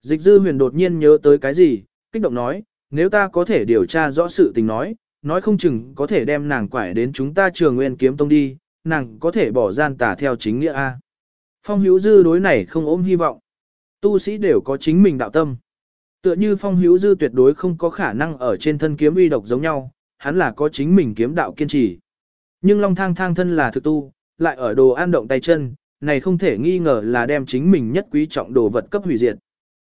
Dịch dư huyền đột nhiên nhớ tới cái gì, kích động nói, nếu ta có thể điều tra rõ sự tình nói, nói không chừng có thể đem nàng quải đến chúng ta trường nguyên kiếm tông đi, nàng có thể bỏ gian tà theo chính nghĩa A. Phong hữu dư đối này không ôm hy vọng. Tu sĩ đều có chính mình đạo tâm. Tựa như phong hữu dư tuyệt đối không có khả năng ở trên thân kiếm uy độc giống nhau, hắn là có chính mình kiếm đạo kiên trì. Nhưng long thang thang thân là thực tu, lại ở đồ an động tay chân, này không thể nghi ngờ là đem chính mình nhất quý trọng đồ vật cấp hủy diệt.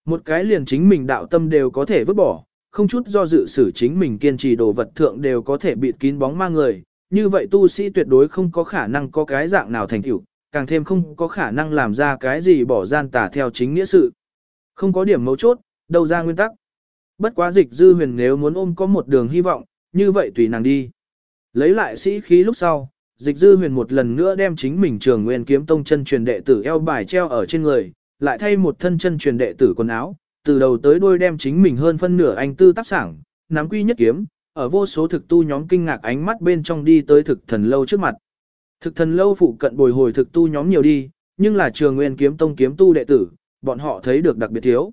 Một cái liền chính mình đạo tâm đều có thể vứt bỏ, không chút do dự xử chính mình kiên trì đồ vật thượng đều có thể bịt kín bóng ma người, như vậy tu sĩ tuyệt đối không có khả năng có cái dạng nào thành tựu, càng thêm không có khả năng làm ra cái gì bỏ gian tà theo chính nghĩa sự. Không có điểm mấu chốt, đâu ra nguyên tắc. Bất quá dịch dư huyền nếu muốn ôm có một đường hy vọng, như vậy tùy nàng đi. Lấy lại sĩ khí lúc sau, dịch dư huyền một lần nữa đem chính mình trường nguyên kiếm tông chân truyền đệ tử eo bài treo ở trên người, lại thay một thân chân truyền đệ tử quần áo, từ đầu tới đuôi đem chính mình hơn phân nửa anh tư tác sảng, nắm quy nhất kiếm, ở vô số thực tu nhóm kinh ngạc ánh mắt bên trong đi tới thực thần lâu trước mặt. Thực thần lâu phụ cận bồi hồi thực tu nhóm nhiều đi, nhưng là trường nguyên kiếm tông kiếm tu đệ tử, bọn họ thấy được đặc biệt thiếu.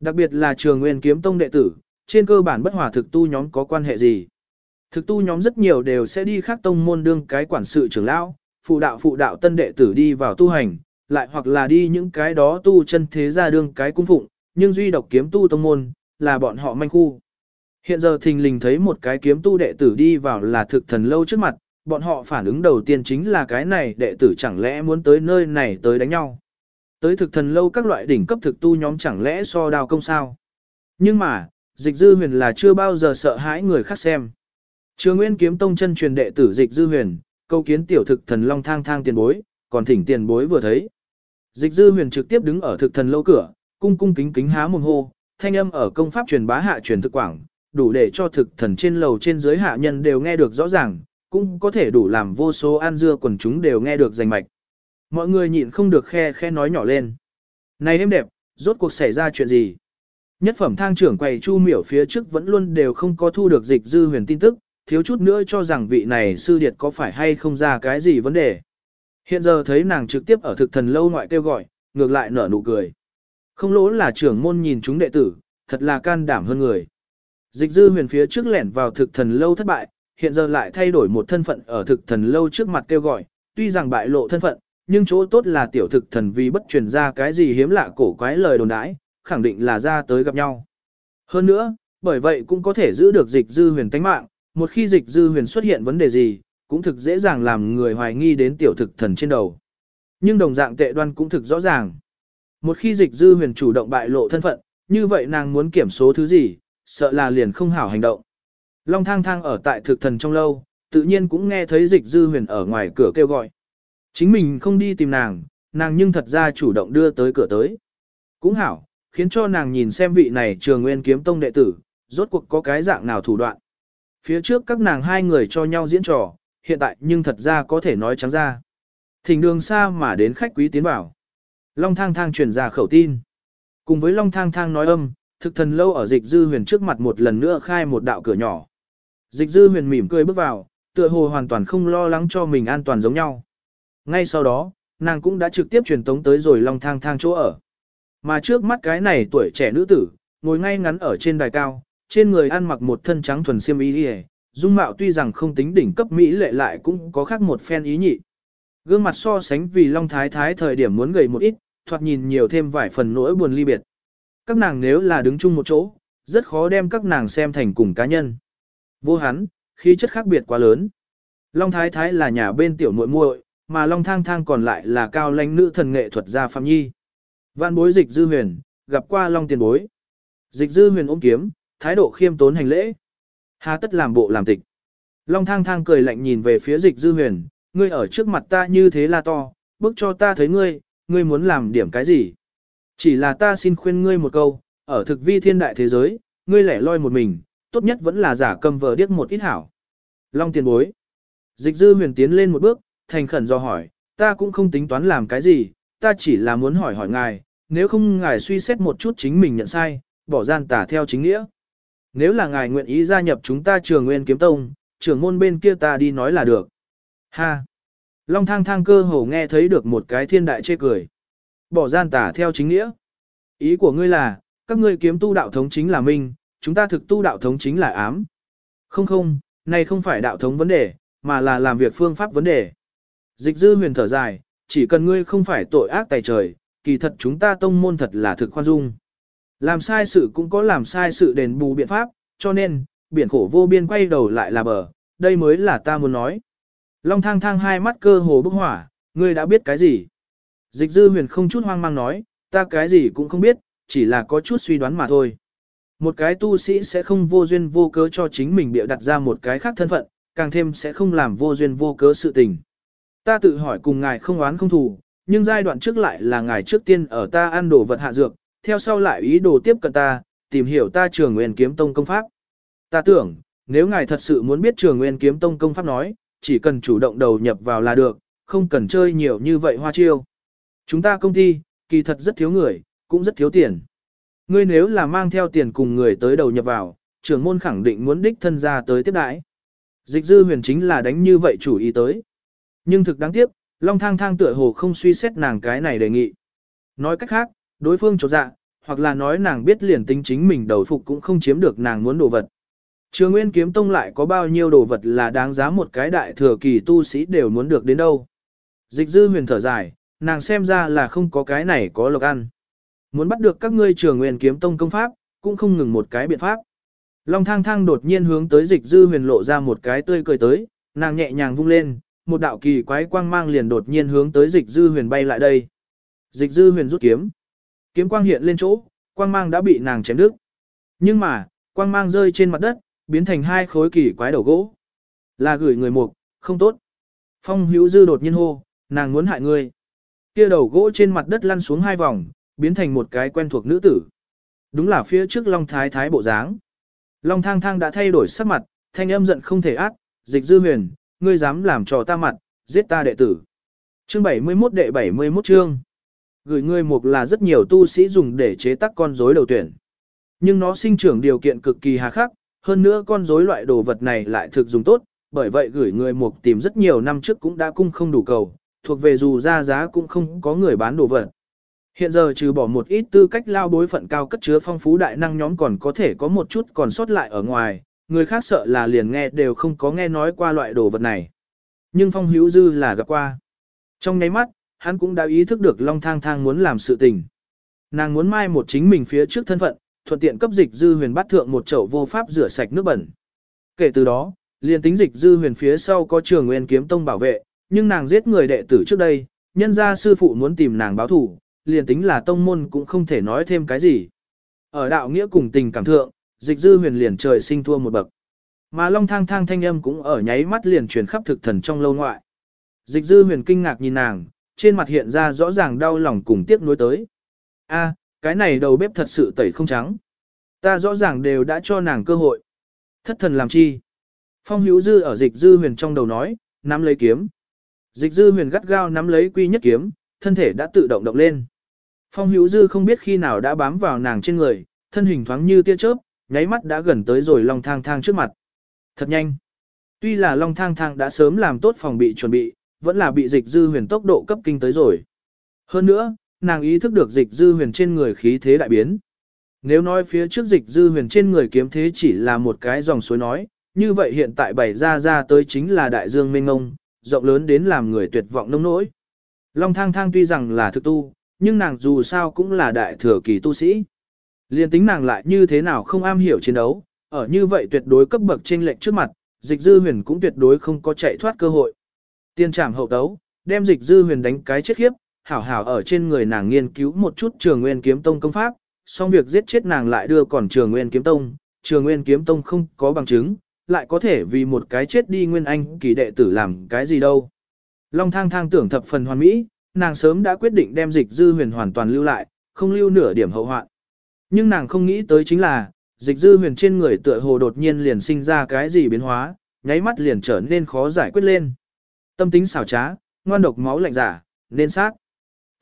Đặc biệt là trường nguyên kiếm tông đệ tử, trên cơ bản bất hòa thực tu nhóm có quan hệ gì. Thực tu nhóm rất nhiều đều sẽ đi khác tông môn đương cái quản sự trưởng lão, phụ đạo phụ đạo tân đệ tử đi vào tu hành, lại hoặc là đi những cái đó tu chân thế gia đương cái cung phụng, nhưng duy độc kiếm tu tông môn, là bọn họ manh khu. Hiện giờ thình lình thấy một cái kiếm tu đệ tử đi vào là thực thần lâu trước mặt, bọn họ phản ứng đầu tiên chính là cái này đệ tử chẳng lẽ muốn tới nơi này tới đánh nhau. Tới thực thần lâu các loại đỉnh cấp thực tu nhóm chẳng lẽ so đào công sao. Nhưng mà, dịch dư huyền là chưa bao giờ sợ hãi người khác xem. Trường Nguyên kiếm tông chân truyền đệ tử dịch dư huyền, câu kiến tiểu thực thần long thang thang tiền bối, còn thỉnh tiền bối vừa thấy. Dịch dư huyền trực tiếp đứng ở thực thần lâu cửa, cung cung kính kính há mồm hô, thanh âm ở công pháp truyền bá hạ truyền thực quảng, đủ để cho thực thần trên lầu trên dưới hạ nhân đều nghe được rõ ràng, cũng có thể đủ làm vô số an dưa quần chúng đều nghe được rành mạch. Mọi người nhịn không được khe khe nói nhỏ lên. Này em đẹp, rốt cuộc xảy ra chuyện gì? Nhất phẩm thang trưởng quầy chu miểu phía trước vẫn luôn đều không có thu được dịch dư huyền tin tức, thiếu chút nữa cho rằng vị này sư điệt có phải hay không ra cái gì vấn đề. Hiện giờ thấy nàng trực tiếp ở thực thần lâu ngoại kêu gọi, ngược lại nở nụ cười. Không lỗ là trưởng môn nhìn chúng đệ tử, thật là can đảm hơn người. Dịch dư huyền phía trước lẻn vào thực thần lâu thất bại, hiện giờ lại thay đổi một thân phận ở thực thần lâu trước mặt kêu gọi, tuy rằng bại lộ thân phận, nhưng chỗ tốt là tiểu thực thần vì bất truyền ra cái gì hiếm lạ cổ quái lời đồn đãi, khẳng định là ra tới gặp nhau. Hơn nữa, bởi vậy cũng có thể giữ được dịch dư huyền tánh mạng, một khi dịch dư huyền xuất hiện vấn đề gì, cũng thực dễ dàng làm người hoài nghi đến tiểu thực thần trên đầu. Nhưng đồng dạng tệ đoan cũng thực rõ ràng. Một khi dịch dư huyền chủ động bại lộ thân phận, như vậy nàng muốn kiểm số thứ gì, sợ là liền không hảo hành động. Long thang thang ở tại thực thần trong lâu, tự nhiên cũng nghe thấy dịch dư huyền ở ngoài cửa kêu gọi. Chính mình không đi tìm nàng, nàng nhưng thật ra chủ động đưa tới cửa tới. Cũng hảo, khiến cho nàng nhìn xem vị này trường nguyên kiếm tông đệ tử, rốt cuộc có cái dạng nào thủ đoạn. Phía trước các nàng hai người cho nhau diễn trò, hiện tại nhưng thật ra có thể nói trắng ra. Thỉnh đường xa mà đến khách quý tiến vào. Long thang thang truyền ra khẩu tin. Cùng với long thang thang nói âm, thực thần lâu ở dịch dư huyền trước mặt một lần nữa khai một đạo cửa nhỏ. Dịch dư huyền mỉm cười bước vào, tựa hồ hoàn toàn không lo lắng cho mình an toàn giống nhau. Ngay sau đó, nàng cũng đã trực tiếp truyền tống tới rồi long thang thang chỗ ở. Mà trước mắt cái này tuổi trẻ nữ tử, ngồi ngay ngắn ở trên đài cao, trên người ăn mặc một thân trắng thuần xiêm y dung mạo tuy rằng không tính đỉnh cấp mỹ lệ lại cũng có khác một phen ý nhị. Gương mặt so sánh vì Long Thái Thái thời điểm muốn gầy một ít, thoạt nhìn nhiều thêm vài phần nỗi buồn ly biệt. Các nàng nếu là đứng chung một chỗ, rất khó đem các nàng xem thành cùng cá nhân. Vô hắn, khí chất khác biệt quá lớn. Long Thái Thái là nhà bên tiểu muội muội, mà Long Thang Thang còn lại là cao lãnh nữ thần nghệ thuật gia Phạm Nhi. Vạn bối dịch dư huyền, gặp qua Long tiền bối. Dịch dư huyền ôm kiếm, thái độ khiêm tốn hành lễ. Hà tất làm bộ làm tịch. Long thang thang cười lạnh nhìn về phía dịch dư huyền, ngươi ở trước mặt ta như thế là to, bước cho ta thấy ngươi, ngươi muốn làm điểm cái gì. Chỉ là ta xin khuyên ngươi một câu, ở thực vi thiên đại thế giới, ngươi lẻ loi một mình, tốt nhất vẫn là giả cầm vờ điếc một ít hảo. Long tiền bối. Dịch dư huyền tiến lên một bước, thành khẩn do hỏi, ta cũng không tính toán làm cái gì, ta chỉ là muốn hỏi hỏi ngài, nếu không ngài suy xét một chút chính mình nhận sai, bỏ gian tả theo chính nghĩa. Nếu là ngài nguyện ý gia nhập chúng ta trường nguyên kiếm tông, trưởng môn bên kia ta đi nói là được. Ha! Long thang thang cơ hồ nghe thấy được một cái thiên đại chê cười. Bỏ gian tả theo chính nghĩa. Ý của ngươi là, các ngươi kiếm tu đạo thống chính là minh, chúng ta thực tu đạo thống chính là ám. Không không, này không phải đạo thống vấn đề, mà là làm việc phương pháp vấn đề. Dịch dư huyền thở dài, chỉ cần ngươi không phải tội ác tài trời, kỳ thật chúng ta tông môn thật là thực khoan dung. Làm sai sự cũng có làm sai sự đền bù biện pháp, cho nên, biển khổ vô biên quay đầu lại là bờ, đây mới là ta muốn nói. Long thang thang hai mắt cơ hồ bốc hỏa, ngươi đã biết cái gì? Dịch dư huyền không chút hoang mang nói, ta cái gì cũng không biết, chỉ là có chút suy đoán mà thôi. Một cái tu sĩ sẽ không vô duyên vô cớ cho chính mình bịa đặt ra một cái khác thân phận, càng thêm sẽ không làm vô duyên vô cớ sự tình. Ta tự hỏi cùng ngài không oán không thù, nhưng giai đoạn trước lại là ngài trước tiên ở ta ăn đồ vật hạ dược, theo sau lại ý đồ tiếp cận ta, tìm hiểu ta trường nguyên kiếm tông công pháp. Ta tưởng, nếu ngài thật sự muốn biết trường nguyên kiếm tông công pháp nói, chỉ cần chủ động đầu nhập vào là được, không cần chơi nhiều như vậy hoa chiêu. Chúng ta công ty, kỳ thật rất thiếu người, cũng rất thiếu tiền. Ngươi nếu là mang theo tiền cùng người tới đầu nhập vào, trưởng môn khẳng định muốn đích thân ra tới tiếp đãi. Dịch dư huyền chính là đánh như vậy chủ ý tới. Nhưng thực đáng tiếc, Long thang thang tựa hồ không suy xét nàng cái này đề nghị. Nói cách khác, đối phương trột dạ, hoặc là nói nàng biết liền tính chính mình đầu phục cũng không chiếm được nàng muốn đồ vật. Trường Nguyên Kiếm Tông lại có bao nhiêu đồ vật là đáng giá một cái đại thừa kỳ tu sĩ đều muốn được đến đâu. Dịch dư huyền thở dài, nàng xem ra là không có cái này có lộc ăn. Muốn bắt được các ngươi trường Nguyên Kiếm Tông công pháp, cũng không ngừng một cái biện pháp. Long thang thang đột nhiên hướng tới dịch dư huyền lộ ra một cái tươi cười tới, nàng nhẹ nhàng vung lên, một đạo kỳ quái quang mang liền đột nhiên hướng tới dịch dư huyền bay lại đây. Dịch dư huyền rút kiếm. Kiếm quang hiện lên chỗ, quang mang đã bị nàng chém đứt. Nhưng mà, quang mang rơi trên mặt đất, biến thành hai khối kỳ quái đầu gỗ. Là gửi người mục, không tốt. Phong hữu dư đột nhiên hô, nàng muốn hại ngươi. Kia đầu gỗ trên mặt đất lăn xuống hai vòng, biến thành một cái quen thuộc nữ tử. Đúng là phía trước Long Thái Thái bộ dáng. Long thang thang đã thay đổi sắc mặt, thanh âm giận không thể ác, dịch dư huyền, ngươi dám làm trò ta mặt, giết ta đệ tử. Chương 71 đệ 71 chương. Gửi ngươi mục là rất nhiều tu sĩ dùng để chế tác con rối đầu tuyển. Nhưng nó sinh trưởng điều kiện cực kỳ hà khắc, hơn nữa con rối loại đồ vật này lại thực dùng tốt, bởi vậy gửi người mục tìm rất nhiều năm trước cũng đã cung không đủ cầu, thuộc về dù ra giá cũng không có người bán đồ vật. Hiện giờ trừ bỏ một ít tư cách lao bối phận cao cất chứa phong phú đại năng nhóm còn có thể có một chút còn sót lại ở ngoài, người khác sợ là liền nghe đều không có nghe nói qua loại đồ vật này. Nhưng phong hữu dư là gặp qua. Trong nháy mắt, hắn cũng đã ý thức được long thang thang muốn làm sự tình. Nàng muốn mai một chính mình phía trước thân phận, thuận tiện cấp dịch dư huyền bắt thượng một chậu vô pháp rửa sạch nước bẩn. Kể từ đó, liền tính dịch dư huyền phía sau có trường nguyên kiếm tông bảo vệ, nhưng nàng giết người đệ tử trước đây, nhân ra sư phụ muốn tìm nàng báo thủ, liền tính là tông môn cũng không thể nói thêm cái gì. Ở đạo nghĩa cùng tình cảm thượng, dịch dư huyền liền trời sinh thua một bậc. Mà long thang thang thanh âm cũng ở nháy mắt liền truyền khắp thực thần trong lâu ngoại. Dịch dư huyền kinh ngạc nhìn nàng, trên mặt hiện ra rõ ràng đau lòng cùng tiếc nuối tới. A, cái này đầu bếp thật sự tẩy không trắng. Ta rõ ràng đều đã cho nàng cơ hội. Thất thần làm chi? Phong hữu dư ở dịch dư huyền trong đầu nói, nắm lấy kiếm. Dịch dư huyền gắt gao nắm lấy quy nhất kiếm, thân thể đã tự động động lên. Phong hữu dư không biết khi nào đã bám vào nàng trên người, thân hình thoáng như tia chớp, nháy mắt đã gần tới rồi long thang thang trước mặt. Thật nhanh. Tuy là long thang thang đã sớm làm tốt phòng bị chuẩn bị, vẫn là bị dịch dư huyền tốc độ cấp kinh tới rồi. Hơn nữa, nàng ý thức được dịch dư huyền trên người khí thế đại biến. Nếu nói phía trước dịch dư huyền trên người kiếm thế chỉ là một cái dòng suối nói, như vậy hiện tại bày ra ra tới chính là đại dương mênh ngông, rộng lớn đến làm người tuyệt vọng nông nỗi. Long thang thang tuy rằng là thực tu, nhưng nàng dù sao cũng là đại thừa kỳ tu sĩ. Liên tính nàng lại như thế nào không am hiểu chiến đấu, ở như vậy tuyệt đối cấp bậc trên lệnh trước mặt, dịch dư huyền cũng tuyệt đối không có chạy thoát cơ hội. Tiên trảm hậu tấu, đem dịch dư huyền đánh cái chết khiếp, hảo hảo ở trên người nàng nghiên cứu một chút trường nguyên kiếm tông công pháp, xong việc giết chết nàng lại đưa còn trường nguyên kiếm tông, trường nguyên kiếm tông không có bằng chứng, lại có thể vì một cái chết đi nguyên anh kỳ đệ tử làm cái gì đâu. Long thang thang tưởng thập phần hoàn mỹ, nàng sớm đã quyết định đem dịch dư huyền hoàn toàn lưu lại, không lưu nửa điểm hậu hoạn. Nhưng nàng không nghĩ tới chính là, dịch dư huyền trên người tựa hồ đột nhiên liền sinh ra cái gì biến hóa, nháy mắt liền trở nên khó giải quyết lên. Tâm tính xảo trá, ngoan độc máu lạnh giả, nên sát.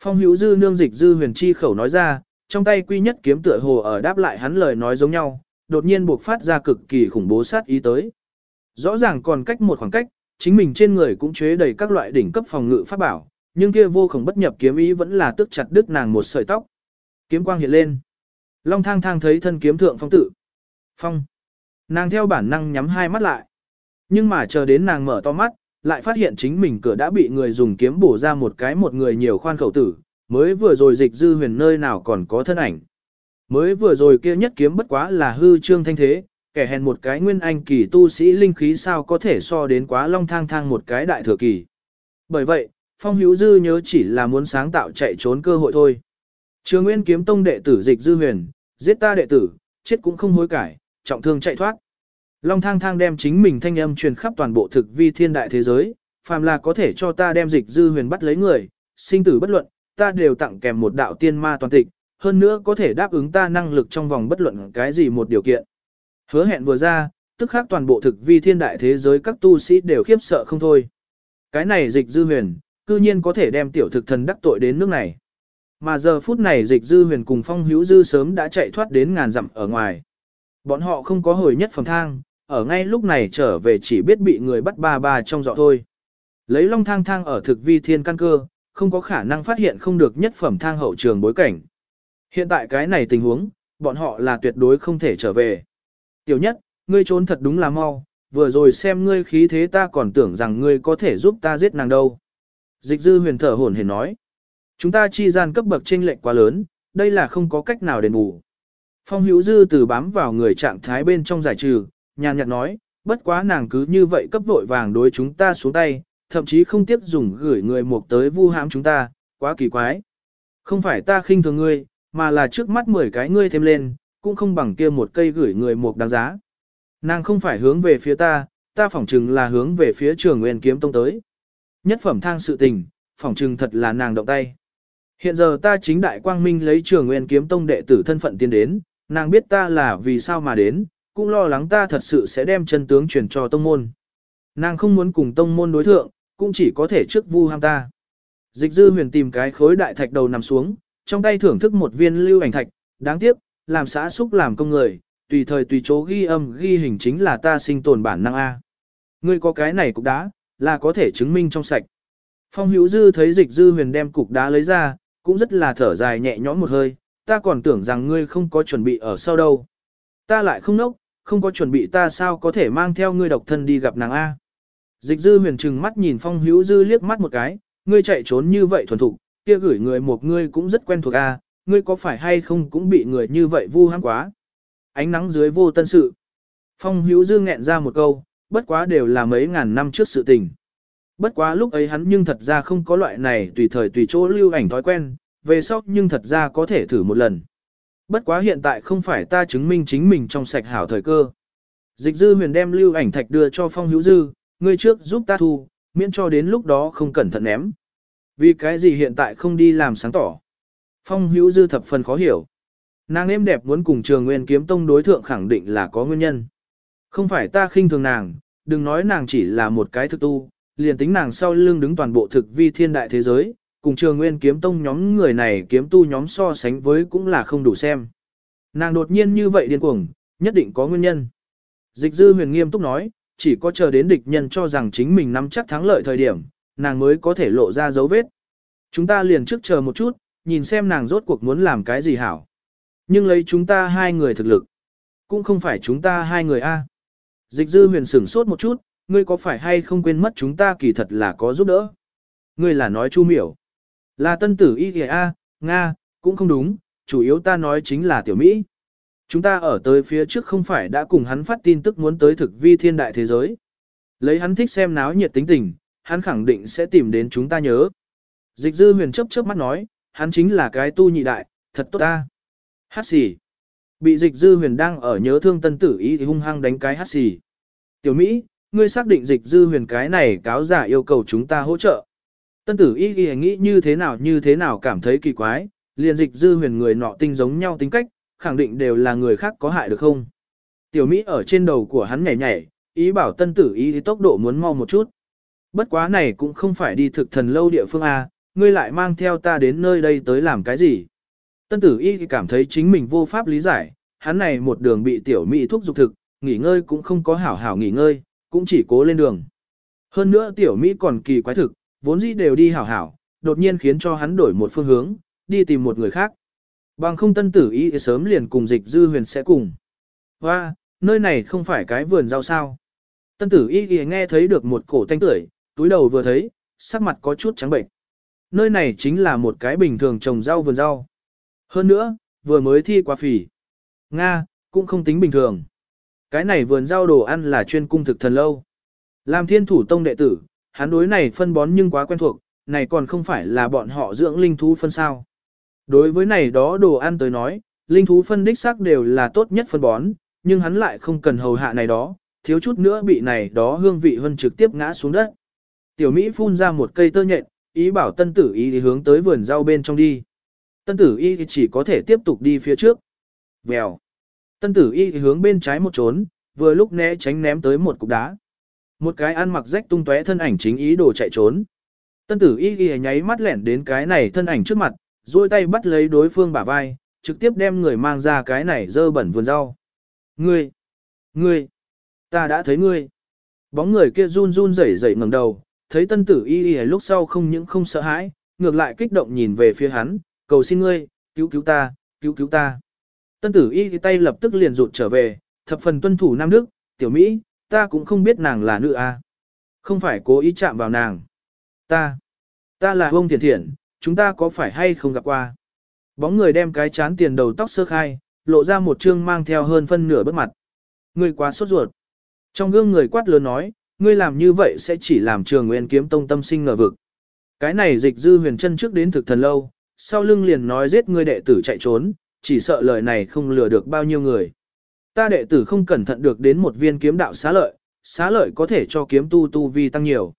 Phong hữu dư nương dịch dư huyền chi khẩu nói ra, trong tay quy nhất kiếm tựa hồ ở đáp lại hắn lời nói giống nhau, đột nhiên buộc phát ra cực kỳ khủng bố sát ý tới. Rõ ràng còn cách một khoảng cách, chính mình trên người cũng chế đầy các loại đỉnh cấp phòng ngự pháp bảo, nhưng kia vô cùng bất nhập kiếm ý vẫn là tức chặt đứt nàng một sợi tóc. Kiếm quang hiện lên. Long thang thang thấy thân kiếm thượng phong tự. Phong. Nàng theo bản năng nhắm hai mắt lại. Nhưng mà chờ đến nàng mở to mắt, lại phát hiện chính mình cửa đã bị người dùng kiếm bổ ra một cái một người nhiều khoan khẩu tử, mới vừa rồi dịch dư huyền nơi nào còn có thân ảnh. Mới vừa rồi kia nhất kiếm bất quá là hư trương thanh thế, kẻ hèn một cái nguyên anh kỳ tu sĩ linh khí sao có thể so đến quá long thang thang một cái đại thừa kỳ. Bởi vậy, Phong Hữu Dư nhớ chỉ là muốn sáng tạo chạy trốn cơ hội thôi. Trường Nguyên kiếm tông đệ tử dịch dư huyền, giết ta đệ tử, chết cũng không hối cải, trọng thương chạy thoát. Long thang thang đem chính mình thanh âm truyền khắp toàn bộ thực vi thiên đại thế giới, phàm là có thể cho ta đem dịch dư huyền bắt lấy người, sinh tử bất luận, ta đều tặng kèm một đạo tiên ma toàn tịch, hơn nữa có thể đáp ứng ta năng lực trong vòng bất luận cái gì một điều kiện. Hứa hẹn vừa ra, tức khác toàn bộ thực vi thiên đại thế giới các tu sĩ đều khiếp sợ không thôi. Cái này dịch dư huyền, cư nhiên có thể đem tiểu thực thần đắc tội đến nước này. Mà giờ phút này dịch dư huyền cùng phong hữu dư sớm đã chạy thoát đến ngàn dặm ở ngoài. Bọn họ không có hồi nhất phẩm thang, ở ngay lúc này trở về chỉ biết bị người bắt ba ba trong dọ thôi. Lấy long thang thang ở thực vi thiên căn cơ, không có khả năng phát hiện không được nhất phẩm thang hậu trường bối cảnh. Hiện tại cái này tình huống, bọn họ là tuyệt đối không thể trở về. Tiểu nhất, ngươi trốn thật đúng là mau, vừa rồi xem ngươi khí thế ta còn tưởng rằng ngươi có thể giúp ta giết nàng đâu. Dịch dư huyền thở hổn hển nói. Chúng ta chi gian cấp bậc chênh lệch quá lớn, đây là không có cách nào đền bù. Phong hữu dư từ bám vào người trạng thái bên trong giải trừ, nhàn nhạt nói, bất quá nàng cứ như vậy cấp vội vàng đối chúng ta xuống tay, thậm chí không tiếp dùng gửi người mục tới vu hãm chúng ta, quá kỳ quái. Không phải ta khinh thường ngươi, mà là trước mắt 10 cái ngươi thêm lên, cũng không bằng kia một cây gửi người mục đáng giá. Nàng không phải hướng về phía ta, ta phỏng chừng là hướng về phía trường nguyên kiếm tông tới. Nhất phẩm thang sự tình, phỏng chừng thật là nàng động tay. Hiện giờ ta chính đại quang minh lấy trường nguyên kiếm tông đệ tử thân phận tiến đến, nàng biết ta là vì sao mà đến, cũng lo lắng ta thật sự sẽ đem chân tướng truyền cho tông môn. Nàng không muốn cùng tông môn đối thượng, cũng chỉ có thể trước vu ham ta. Dịch dư huyền tìm cái khối đại thạch đầu nằm xuống, trong tay thưởng thức một viên lưu ảnh thạch, đáng tiếc, làm xã xúc làm công người, tùy thời tùy chỗ ghi âm ghi hình chính là ta sinh tồn bản năng A. Ngươi có cái này cục đá, là có thể chứng minh trong sạch. Phong hữu dư thấy dịch dư huyền đem cục đá lấy ra, cũng rất là thở dài nhẹ nhõm một hơi, ta còn tưởng rằng ngươi không có chuẩn bị ở sau đâu. Ta lại không nốc, không có chuẩn bị ta sao có thể mang theo ngươi độc thân đi gặp nàng A. Dịch dư huyền trừng mắt nhìn phong hữu dư liếc mắt một cái, ngươi chạy trốn như vậy thuần thục, kia gửi người một ngươi cũng rất quen thuộc A, ngươi có phải hay không cũng bị người như vậy vu hãm quá. Ánh nắng dưới vô tân sự. Phong hữu dư nghẹn ra một câu, bất quá đều là mấy ngàn năm trước sự tình. Bất quá lúc ấy hắn nhưng thật ra không có loại này tùy thời tùy chỗ lưu ảnh thói quen, về sau nhưng thật ra có thể thử một lần. Bất quá hiện tại không phải ta chứng minh chính mình trong sạch hảo thời cơ. Dịch dư huyền đem lưu ảnh thạch đưa cho phong hữu dư, ngươi trước giúp ta thu, miễn cho đến lúc đó không cẩn thận ném. Vì cái gì hiện tại không đi làm sáng tỏ. Phong hữu dư thập phần khó hiểu. Nàng êm đẹp muốn cùng trường nguyên kiếm tông đối thượng khẳng định là có nguyên nhân. Không phải ta khinh thường nàng, đừng nói nàng chỉ là một cái thực tu, liền tính nàng sau lưng đứng toàn bộ thực vi thiên đại thế giới, cùng trường nguyên kiếm tông nhóm người này kiếm tu nhóm so sánh với cũng là không đủ xem. Nàng đột nhiên như vậy điên cuồng, nhất định có nguyên nhân. Dịch dư huyền nghiêm túc nói, chỉ có chờ đến địch nhân cho rằng chính mình nắm chắc thắng lợi thời điểm, nàng mới có thể lộ ra dấu vết. Chúng ta liền trước chờ một chút, nhìn xem nàng rốt cuộc muốn làm cái gì hảo. Nhưng lấy chúng ta hai người thực lực, cũng không phải chúng ta hai người a. Dịch dư huyền sửng sốt một chút, ngươi có phải hay không quên mất chúng ta kỳ thật là có giúp đỡ. Ngươi là nói chu miểu. Là tân tử y kìa a, Nga, cũng không đúng, chủ yếu ta nói chính là tiểu Mỹ. Chúng ta ở tới phía trước không phải đã cùng hắn phát tin tức muốn tới thực vi thiên đại thế giới. Lấy hắn thích xem náo nhiệt tính tình, hắn khẳng định sẽ tìm đến chúng ta nhớ. Dịch dư huyền chấp chớp mắt nói, hắn chính là cái tu nhị đại, thật tốt ta. Hát xì. Bị dịch dư huyền đang ở nhớ thương tân tử ý thì hung hăng đánh cái hát xì. Tiểu Mỹ, ngươi xác định dịch dư huyền cái này cáo giả yêu cầu chúng ta hỗ trợ. Tân tử y ghi nghĩ như thế nào như thế nào cảm thấy kỳ quái, liền dịch dư huyền người nọ tinh giống nhau tính cách, khẳng định đều là người khác có hại được không. Tiểu Mỹ ở trên đầu của hắn nhảy nhảy, ý bảo tân tử y tốc độ muốn mau một chút. Bất quá này cũng không phải đi thực thần lâu địa phương A, ngươi lại mang theo ta đến nơi đây tới làm cái gì? Tân tử y cảm thấy chính mình vô pháp lý giải, hắn này một đường bị tiểu mỹ thuốc dục thực, nghỉ ngơi cũng không có hảo hảo nghỉ ngơi, cũng chỉ cố lên đường. Hơn nữa tiểu Mỹ còn kỳ quái thực, vốn dĩ đều đi hảo hảo, đột nhiên khiến cho hắn đổi một phương hướng, đi tìm một người khác. Bằng không tân tử ý sớm liền cùng dịch dư huyền sẽ cùng. Và, nơi này không phải cái vườn rau sao. Tân tử y nghe thấy được một cổ thanh tưởi, túi đầu vừa thấy, sắc mặt có chút trắng bệnh. Nơi này chính là một cái bình thường trồng rau vườn rau. Hơn nữa, vừa mới thi qua phỉ. Nga, cũng không tính bình thường. Cái này vườn rau đồ ăn là chuyên cung thực thần lâu. Làm thiên thủ tông đệ tử, hắn đối này phân bón nhưng quá quen thuộc, này còn không phải là bọn họ dưỡng linh thú phân sao. Đối với này đó đồ ăn tới nói, linh thú phân đích xác đều là tốt nhất phân bón, nhưng hắn lại không cần hầu hạ này đó, thiếu chút nữa bị này đó hương vị hơn trực tiếp ngã xuống đất. Tiểu Mỹ phun ra một cây tơ nhện, ý bảo tân tử y hướng tới vườn rau bên trong đi. Tân tử y chỉ có thể tiếp tục đi phía trước. Vèo. Tân tử y hướng bên trái một trốn, vừa lúc né tránh ném tới một cục đá. Một cái ăn mặc rách tung tóe thân ảnh chính ý đồ chạy trốn. Tân tử y ghi nháy mắt lẻn đến cái này thân ảnh trước mặt, duỗi tay bắt lấy đối phương bả vai, trực tiếp đem người mang ra cái này dơ bẩn vườn rau. Ngươi! Ngươi! Ta đã thấy ngươi! Bóng người kia run run rẩy rẩy ngẩng đầu, thấy tân tử y y lúc sau không những không sợ hãi, ngược lại kích động nhìn về phía hắn, cầu xin ngươi, cứu cứu ta, cứu cứu ta. Tân tử y thì tay lập tức liền rụt trở về, thập phần tuân thủ Nam Đức, tiểu Mỹ, ta cũng không biết nàng là nữ a, Không phải cố ý chạm vào nàng. Ta, ta là ông thiền thiện, chúng ta có phải hay không gặp qua. Bóng người đem cái chán tiền đầu tóc sơ khai, lộ ra một chương mang theo hơn phân nửa bất mặt. Ngươi quá sốt ruột. Trong gương người quát lớn nói, ngươi làm như vậy sẽ chỉ làm trường nguyên kiếm tông tâm sinh ngờ vực. Cái này dịch dư huyền chân trước đến thực thần lâu, sau lưng liền nói giết ngươi đệ tử chạy trốn, chỉ sợ lời này không lừa được bao nhiêu người. Ta đệ tử không cẩn thận được đến một viên kiếm đạo xá lợi, xá lợi có thể cho kiếm tu tu vi tăng nhiều.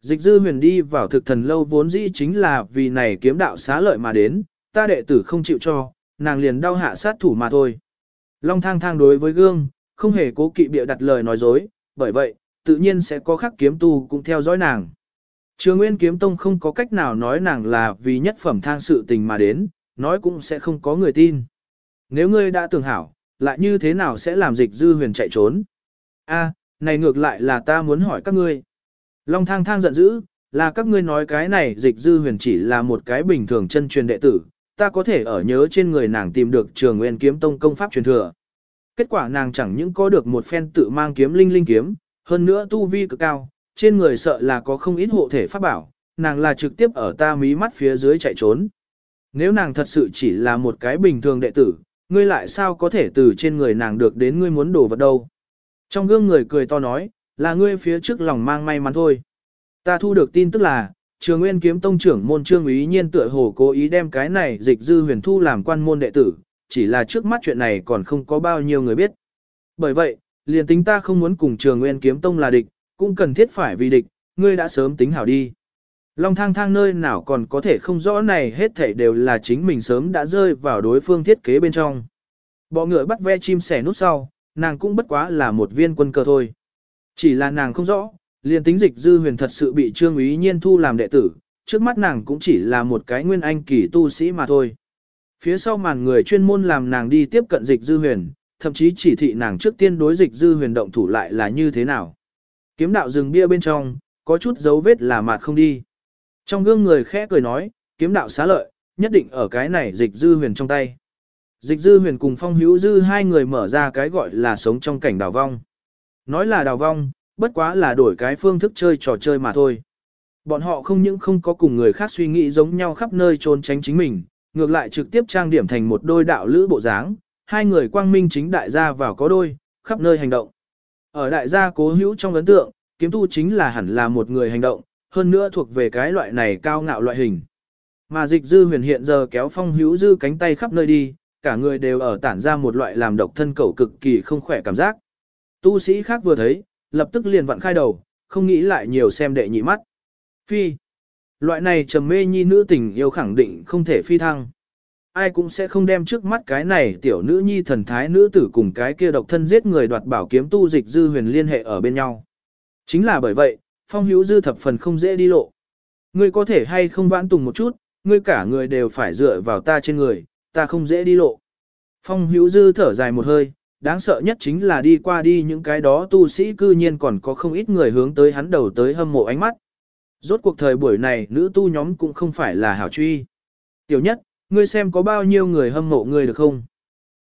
Dịch dư huyền đi vào thực thần lâu vốn dĩ chính là vì này kiếm đạo xá lợi mà đến, ta đệ tử không chịu cho, nàng liền đau hạ sát thủ mà thôi. Long thang thang đối với gương, không hề cố kỵ bịa đặt lời nói dối, bởi vậy, tự nhiên sẽ có khắc kiếm tu cũng theo dõi nàng. Trường Nguyên Kiếm Tông không có cách nào nói nàng là vì nhất phẩm thang sự tình mà đến, nói cũng sẽ không có người tin. Nếu ngươi đã tưởng hảo, lại như thế nào sẽ làm dịch dư huyền chạy trốn? A, này ngược lại là ta muốn hỏi các ngươi. Long thang thang giận dữ, là các ngươi nói cái này dịch dư huyền chỉ là một cái bình thường chân truyền đệ tử, ta có thể ở nhớ trên người nàng tìm được trường nguyên kiếm tông công pháp truyền thừa. Kết quả nàng chẳng những có được một phen tự mang kiếm linh linh kiếm, hơn nữa tu vi cực cao, trên người sợ là có không ít hộ thể pháp bảo, nàng là trực tiếp ở ta mí mắt phía dưới chạy trốn. Nếu nàng thật sự chỉ là một cái bình thường đệ tử, ngươi lại sao có thể từ trên người nàng được đến ngươi muốn đổ vật đâu. Trong gương người cười to nói, là ngươi phía trước lòng mang may mắn thôi. Ta thu được tin tức là, trường nguyên kiếm tông trưởng môn trương ý nhiên tựa hồ cố ý đem cái này dịch dư huyền thu làm quan môn đệ tử, chỉ là trước mắt chuyện này còn không có bao nhiêu người biết. Bởi vậy, liền tính ta không muốn cùng trường nguyên kiếm tông là địch, cũng cần thiết phải vì địch, ngươi đã sớm tính hảo đi. Long thang thang nơi nào còn có thể không rõ này hết thảy đều là chính mình sớm đã rơi vào đối phương thiết kế bên trong. Bọ ngựa bắt ve chim sẻ nút sau, nàng cũng bất quá là một viên quân cờ thôi. Chỉ là nàng không rõ, liền tính dịch dư huyền thật sự bị trương ý nhiên thu làm đệ tử, trước mắt nàng cũng chỉ là một cái nguyên anh kỳ tu sĩ mà thôi. Phía sau màn người chuyên môn làm nàng đi tiếp cận dịch dư huyền, thậm chí chỉ thị nàng trước tiên đối dịch dư huyền động thủ lại là như thế nào. Kiếm đạo rừng bia bên trong, có chút dấu vết là mạt không đi. Trong gương người khẽ cười nói, kiếm đạo xá lợi, nhất định ở cái này dịch dư huyền trong tay. Dịch dư huyền cùng phong hữu dư hai người mở ra cái gọi là sống trong cảnh đào vong. Nói là đào vong, bất quá là đổi cái phương thức chơi trò chơi mà thôi. Bọn họ không những không có cùng người khác suy nghĩ giống nhau khắp nơi trốn tránh chính mình, ngược lại trực tiếp trang điểm thành một đôi đạo lữ bộ dáng, hai người quang minh chính đại gia vào có đôi, khắp nơi hành động. Ở đại gia cố hữu trong ấn tượng, kiếm tu chính là hẳn là một người hành động, hơn nữa thuộc về cái loại này cao ngạo loại hình. Mà dịch dư huyền hiện giờ kéo phong hữu dư cánh tay khắp nơi đi, cả người đều ở tản ra một loại làm độc thân cầu cực kỳ không khỏe cảm giác. Tu sĩ khác vừa thấy, lập tức liền vặn khai đầu, không nghĩ lại nhiều xem đệ nhị mắt. Phi. Loại này trầm mê nhi nữ tình yêu khẳng định không thể phi thăng. Ai cũng sẽ không đem trước mắt cái này tiểu nữ nhi thần thái nữ tử cùng cái kia độc thân giết người đoạt bảo kiếm tu dịch dư huyền liên hệ ở bên nhau. Chính là bởi vậy, phong hữu dư thập phần không dễ đi lộ. Ngươi có thể hay không vãn tùng một chút, ngươi cả người đều phải dựa vào ta trên người, ta không dễ đi lộ. Phong hữu dư thở dài một hơi, đáng sợ nhất chính là đi qua đi những cái đó tu sĩ cư nhiên còn có không ít người hướng tới hắn đầu tới hâm mộ ánh mắt. Rốt cuộc thời buổi này nữ tu nhóm cũng không phải là hảo truy. Tiểu nhất, ngươi xem có bao nhiêu người hâm mộ ngươi được không?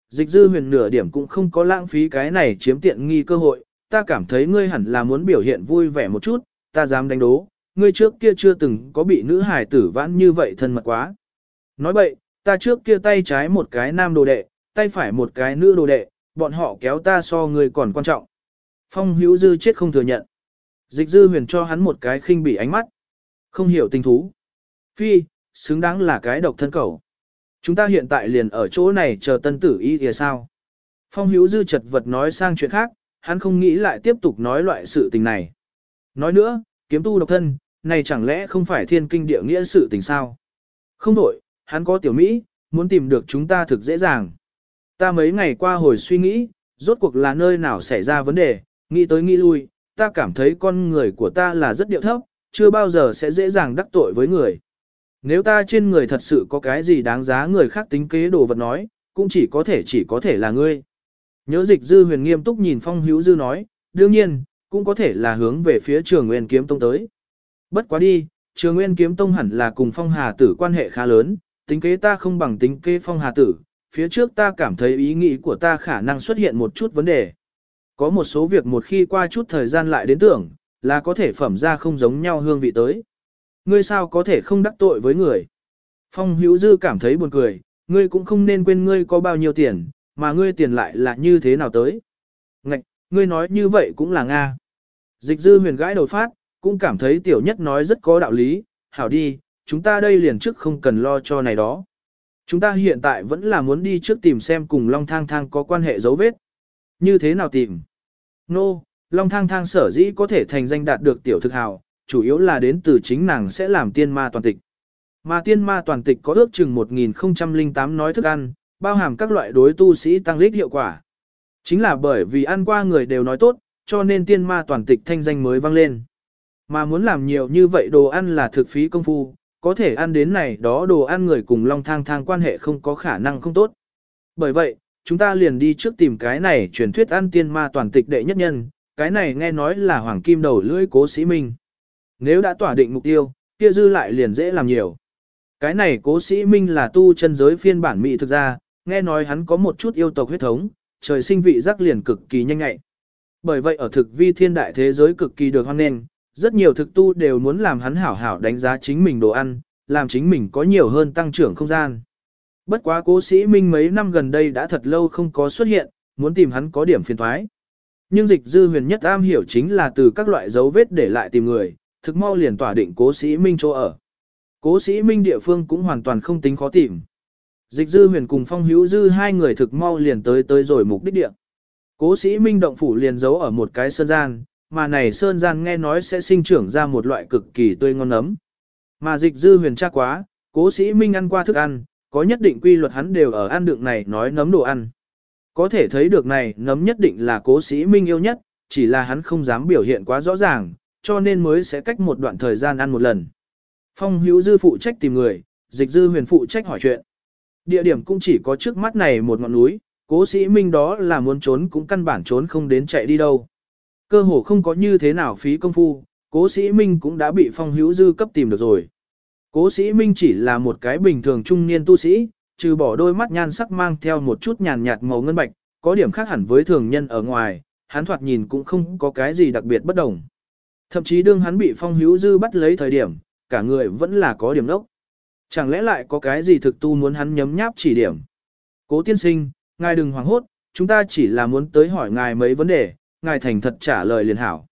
Dịch dư huyền nửa điểm cũng không có lãng phí cái này chiếm tiện nghi cơ hội, ta cảm thấy ngươi hẳn là muốn biểu hiện vui vẻ một chút, ta dám đánh đố, ngươi trước kia chưa từng có bị nữ hài tử vãn như vậy thân mật quá. Nói vậy, ta trước kia tay trái một cái nam đồ đệ, tay phải một cái nữ đồ đệ, bọn họ kéo ta so ngươi còn quan trọng. Phong hữu dư chết không thừa nhận. Dịch dư huyền cho hắn một cái khinh bỉ ánh mắt. Không hiểu tình thú. Phi, xứng đáng là cái độc thân cầu. Chúng ta hiện tại liền ở chỗ này chờ tân tử y thì sao? Phong hữu dư chật vật nói sang chuyện khác, hắn không nghĩ lại tiếp tục nói loại sự tình này. Nói nữa, kiếm tu độc thân, này chẳng lẽ không phải thiên kinh địa nghĩa sự tình sao? Không đổi, hắn có tiểu Mỹ, muốn tìm được chúng ta thực dễ dàng. Ta mấy ngày qua hồi suy nghĩ, rốt cuộc là nơi nào xảy ra vấn đề, nghĩ tới nghĩ lui, ta cảm thấy con người của ta là rất điệu thấp, chưa bao giờ sẽ dễ dàng đắc tội với người. Nếu ta trên người thật sự có cái gì đáng giá người khác tính kế đồ vật nói, cũng chỉ có thể chỉ có thể là ngươi. Nhớ dịch dư huyền nghiêm túc nhìn phong hữu dư nói, đương nhiên, cũng có thể là hướng về phía trường nguyên kiếm tông tới. Bất quá đi, trường nguyên kiếm tông hẳn là cùng phong hà tử quan hệ khá lớn, tính kế ta không bằng tính kế phong hà tử, phía trước ta cảm thấy ý nghĩ của ta khả năng xuất hiện một chút vấn đề. Có một số việc một khi qua chút thời gian lại đến tưởng, là có thể phẩm ra không giống nhau hương vị tới. Ngươi sao có thể không đắc tội với người? Phong hữu dư cảm thấy buồn cười, ngươi cũng không nên quên ngươi có bao nhiêu tiền, mà ngươi tiền lại là như thế nào tới. Ngạch, ngươi nói như vậy cũng là Nga. Dịch dư huyền gãi đầu phát, cũng cảm thấy tiểu nhất nói rất có đạo lý, hảo đi, chúng ta đây liền trước không cần lo cho này đó. Chúng ta hiện tại vẫn là muốn đi trước tìm xem cùng Long Thang Thang có quan hệ dấu vết. Như thế nào tìm? Nô, no, Long Thang Thang sở dĩ có thể thành danh đạt được tiểu thực hào, chủ yếu là đến từ chính nàng sẽ làm tiên ma toàn tịch. Mà tiên ma toàn tịch có ước chừng 1008 nói thức ăn, bao hàm các loại đối tu sĩ tăng lít hiệu quả. Chính là bởi vì ăn qua người đều nói tốt, cho nên tiên ma toàn tịch thanh danh mới vang lên. Mà muốn làm nhiều như vậy đồ ăn là thực phí công phu, có thể ăn đến này đó đồ ăn người cùng long thang thang quan hệ không có khả năng không tốt. Bởi vậy, chúng ta liền đi trước tìm cái này truyền thuyết ăn tiên ma toàn tịch đệ nhất nhân, cái này nghe nói là hoàng kim đầu lưỡi cố sĩ minh. Nếu đã tỏa định mục tiêu, kia dư lại liền dễ làm nhiều. Cái này cố sĩ minh là tu chân giới phiên bản mỹ thực ra, nghe nói hắn có một chút yêu tộc huyết thống, trời sinh vị giác liền cực kỳ nhanh ngại. Bởi vậy ở thực vi thiên đại thế giới cực kỳ được hoan nghênh, rất nhiều thực tu đều muốn làm hắn hảo hảo đánh giá chính mình đồ ăn, làm chính mình có nhiều hơn tăng trưởng không gian. Bất quá cố sĩ Minh mấy năm gần đây đã thật lâu không có xuất hiện, muốn tìm hắn có điểm phiền thoái. Nhưng dịch dư huyền nhất am hiểu chính là từ các loại dấu vết để lại tìm người, thực mau liền tỏa định cố sĩ Minh chỗ ở. Cố sĩ Minh địa phương cũng hoàn toàn không tính khó tìm. Dịch dư huyền cùng phong hữu dư hai người thực mau liền tới tới rồi mục đích địa. Cố sĩ Minh động phủ liền giấu ở một cái sơn gian, mà này sơn gian nghe nói sẽ sinh trưởng ra một loại cực kỳ tươi ngon nấm. Mà dịch dư huyền tra quá, cố sĩ Minh ăn qua thức ăn, có nhất định quy luật hắn đều ở ăn đựng này nói nấm đồ ăn. Có thể thấy được này nấm nhất định là cố sĩ Minh yêu nhất, chỉ là hắn không dám biểu hiện quá rõ ràng, cho nên mới sẽ cách một đoạn thời gian ăn một lần. Phong hữu dư phụ trách tìm người, dịch dư huyền phụ trách hỏi chuyện. Địa điểm cũng chỉ có trước mắt này một ngọn núi, cố sĩ Minh đó là muốn trốn cũng căn bản trốn không đến chạy đi đâu. Cơ hồ không có như thế nào phí công phu, cố sĩ Minh cũng đã bị phong hữu dư cấp tìm được rồi. Cố sĩ Minh chỉ là một cái bình thường trung niên tu sĩ, trừ bỏ đôi mắt nhan sắc mang theo một chút nhàn nhạt màu ngân bạch, có điểm khác hẳn với thường nhân ở ngoài, hắn thoạt nhìn cũng không có cái gì đặc biệt bất đồng. Thậm chí đương hắn bị phong hữu dư bắt lấy thời điểm, cả người vẫn là có điểm đốc. Chẳng lẽ lại có cái gì thực tu muốn hắn nhấm nháp chỉ điểm? Cố tiên sinh, ngài đừng hoảng hốt, chúng ta chỉ là muốn tới hỏi ngài mấy vấn đề, ngài thành thật trả lời liền hảo.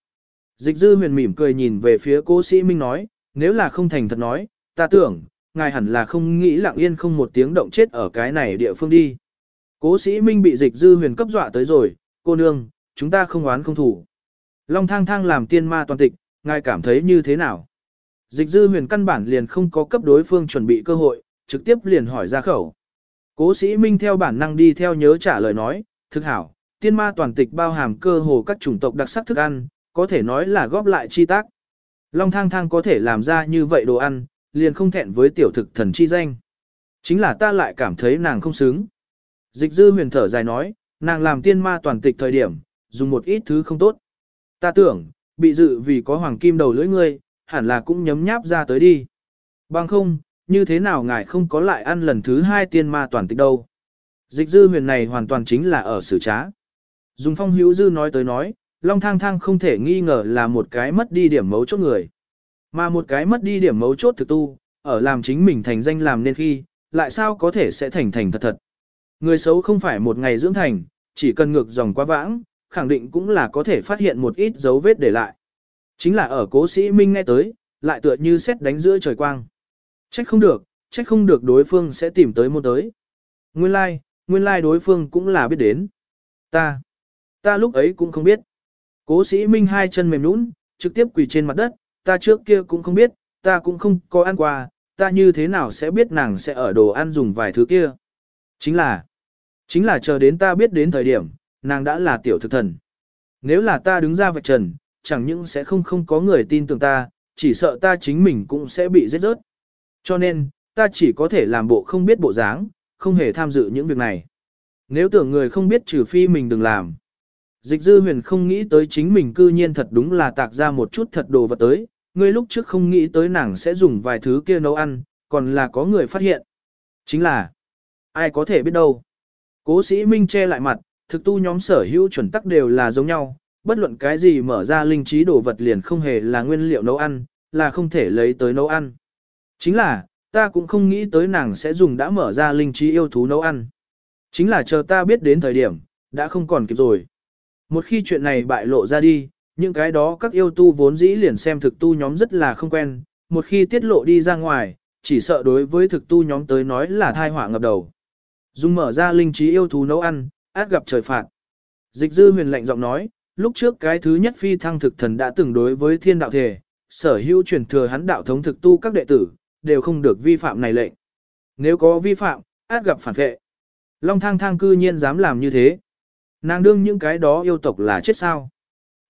Dịch dư huyền mỉm cười nhìn về phía cố sĩ Minh nói, nếu là không thành thật nói, ta tưởng, ngài hẳn là không nghĩ lặng yên không một tiếng động chết ở cái này địa phương đi. Cố sĩ Minh bị dịch dư huyền cấp dọa tới rồi, cô nương, chúng ta không oán không thủ. Long thang thang làm tiên ma toàn tịch, ngài cảm thấy như thế nào? Dịch dư huyền căn bản liền không có cấp đối phương chuẩn bị cơ hội, trực tiếp liền hỏi ra khẩu. Cố sĩ Minh theo bản năng đi theo nhớ trả lời nói, thực hảo, tiên ma toàn tịch bao hàm cơ hồ các chủng tộc đặc sắc thức ăn, có thể nói là góp lại chi tác. Long thang thang có thể làm ra như vậy đồ ăn, liền không thẹn với tiểu thực thần chi danh. Chính là ta lại cảm thấy nàng không xứng. Dịch dư huyền thở dài nói, nàng làm tiên ma toàn tịch thời điểm, dùng một ít thứ không tốt. Ta tưởng, bị dự vì có hoàng kim đầu lưỡi ngươi, hẳn là cũng nhấm nháp ra tới đi. Bằng không, như thế nào ngài không có lại ăn lần thứ hai tiên ma toàn tịch đâu. Dịch dư huyền này hoàn toàn chính là ở xử trá. Dùng phong hữu dư nói tới nói, Long thang thang không thể nghi ngờ là một cái mất đi điểm mấu chốt người. Mà một cái mất đi điểm mấu chốt thực tu, ở làm chính mình thành danh làm nên khi, lại sao có thể sẽ thành thành thật thật. Người xấu không phải một ngày dưỡng thành, chỉ cần ngược dòng quá vãng, khẳng định cũng là có thể phát hiện một ít dấu vết để lại. Chính là ở cố sĩ Minh nghe tới, lại tựa như xét đánh giữa trời quang. Trách không được, trách không được đối phương sẽ tìm tới môn tới. Nguyên lai, like, nguyên lai like đối phương cũng là biết đến. Ta, ta lúc ấy cũng không biết. Cố sĩ Minh hai chân mềm nũng, trực tiếp quỳ trên mặt đất, ta trước kia cũng không biết, ta cũng không có ăn quà, ta như thế nào sẽ biết nàng sẽ ở đồ ăn dùng vài thứ kia. Chính là, chính là chờ đến ta biết đến thời điểm, nàng đã là tiểu thực thần. Nếu là ta đứng ra vạch trần, chẳng những sẽ không không có người tin tưởng ta, chỉ sợ ta chính mình cũng sẽ bị giết rớt. Cho nên, ta chỉ có thể làm bộ không biết bộ dáng, không hề tham dự những việc này. Nếu tưởng người không biết trừ phi mình đừng làm. Dịch dư huyền không nghĩ tới chính mình cư nhiên thật đúng là tạc ra một chút thật đồ vật tới, ngươi lúc trước không nghĩ tới nàng sẽ dùng vài thứ kia nấu ăn, còn là có người phát hiện. Chính là, ai có thể biết đâu. Cố sĩ Minh che lại mặt, thực tu nhóm sở hữu chuẩn tắc đều là giống nhau, bất luận cái gì mở ra linh trí đồ vật liền không hề là nguyên liệu nấu ăn, là không thể lấy tới nấu ăn. Chính là, ta cũng không nghĩ tới nàng sẽ dùng đã mở ra linh trí yêu thú nấu ăn. Chính là chờ ta biết đến thời điểm, đã không còn kịp rồi. Một khi chuyện này bại lộ ra đi, những cái đó các yêu tu vốn dĩ liền xem thực tu nhóm rất là không quen, một khi tiết lộ đi ra ngoài, chỉ sợ đối với thực tu nhóm tới nói là thai họa ngập đầu. dùng mở ra linh trí yêu thú nấu ăn, át gặp trời phạt. Dịch dư huyền lạnh giọng nói, lúc trước cái thứ nhất phi thăng thực thần đã từng đối với thiên đạo thể, sở hữu truyền thừa hắn đạo thống thực tu các đệ tử, đều không được vi phạm này lệnh. Nếu có vi phạm, át gặp phản vệ. Long thang thang cư nhiên dám làm như thế. Nàng đương những cái đó yêu tộc là chết sao.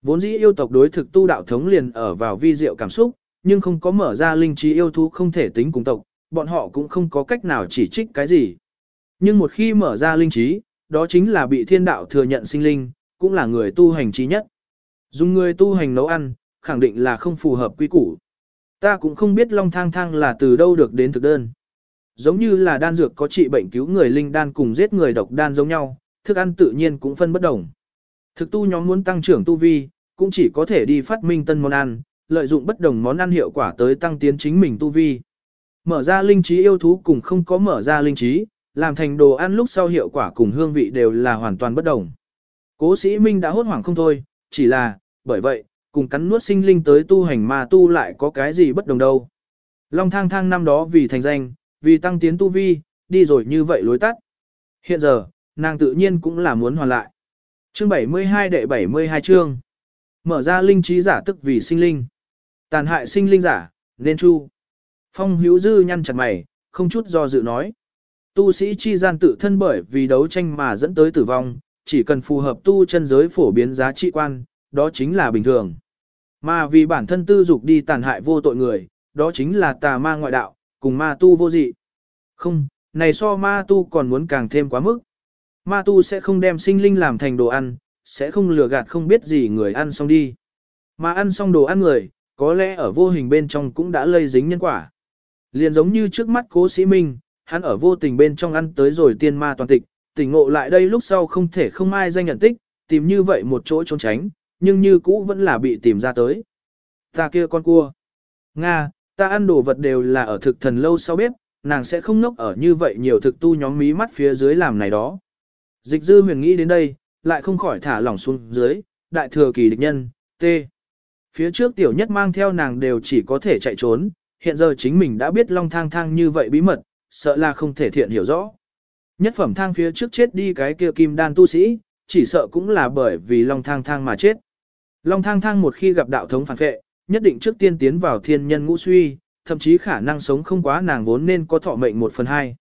Vốn dĩ yêu tộc đối thực tu đạo thống liền ở vào vi diệu cảm xúc, nhưng không có mở ra linh trí yêu thú không thể tính cùng tộc, bọn họ cũng không có cách nào chỉ trích cái gì. Nhưng một khi mở ra linh trí, đó chính là bị thiên đạo thừa nhận sinh linh, cũng là người tu hành trí nhất. Dùng người tu hành nấu ăn, khẳng định là không phù hợp quy củ. Ta cũng không biết long thang thang là từ đâu được đến thực đơn. Giống như là đan dược có trị bệnh cứu người linh đan cùng giết người độc đan giống nhau, thức ăn tự nhiên cũng phân bất đồng. Thực tu nhóm muốn tăng trưởng tu vi, cũng chỉ có thể đi phát minh tân món ăn, lợi dụng bất đồng món ăn hiệu quả tới tăng tiến chính mình tu vi. Mở ra linh trí yêu thú cùng không có mở ra linh trí, làm thành đồ ăn lúc sau hiệu quả cùng hương vị đều là hoàn toàn bất đồng. Cố sĩ Minh đã hốt hoảng không thôi, chỉ là, bởi vậy, cùng cắn nuốt sinh linh tới tu hành mà tu lại có cái gì bất đồng đâu. Long thang thang năm đó vì thành danh, vì tăng tiến tu vi, đi rồi như vậy lối tắt. Hiện giờ, nàng tự nhiên cũng là muốn hoàn lại. Chương 72 đệ 72 chương. Mở ra linh trí giả tức vì sinh linh. Tàn hại sinh linh giả, nên chu. Phong hữu dư nhăn chặt mày, không chút do dự nói. Tu sĩ chi gian tự thân bởi vì đấu tranh mà dẫn tới tử vong, chỉ cần phù hợp tu chân giới phổ biến giá trị quan, đó chính là bình thường. Mà vì bản thân tư dục đi tàn hại vô tội người, đó chính là tà ma ngoại đạo, cùng ma tu vô dị. Không, này so ma tu còn muốn càng thêm quá mức. Ma tu sẽ không đem sinh linh làm thành đồ ăn, sẽ không lừa gạt không biết gì người ăn xong đi. Mà ăn xong đồ ăn người, có lẽ ở vô hình bên trong cũng đã lây dính nhân quả. Liền giống như trước mắt cố sĩ Minh, hắn ở vô tình bên trong ăn tới rồi tiên ma toàn tịch, tỉnh ngộ lại đây lúc sau không thể không ai danh nhận tích, tìm như vậy một chỗ trốn tránh, nhưng như cũ vẫn là bị tìm ra tới. Ta kia con cua. Nga, ta ăn đồ vật đều là ở thực thần lâu sau bếp, nàng sẽ không nốc ở như vậy nhiều thực tu nhóm mí mắt phía dưới làm này đó. Dịch dư huyền nghĩ đến đây, lại không khỏi thả lỏng xuống dưới, đại thừa kỳ địch nhân, T. Phía trước tiểu nhất mang theo nàng đều chỉ có thể chạy trốn, hiện giờ chính mình đã biết long thang thang như vậy bí mật, sợ là không thể thiện hiểu rõ. Nhất phẩm thang phía trước chết đi cái kia kim đan tu sĩ, chỉ sợ cũng là bởi vì long thang thang mà chết. Long thang thang một khi gặp đạo thống phản vệ, nhất định trước tiên tiến vào thiên nhân ngũ suy, thậm chí khả năng sống không quá nàng vốn nên có thọ mệnh một phần hai.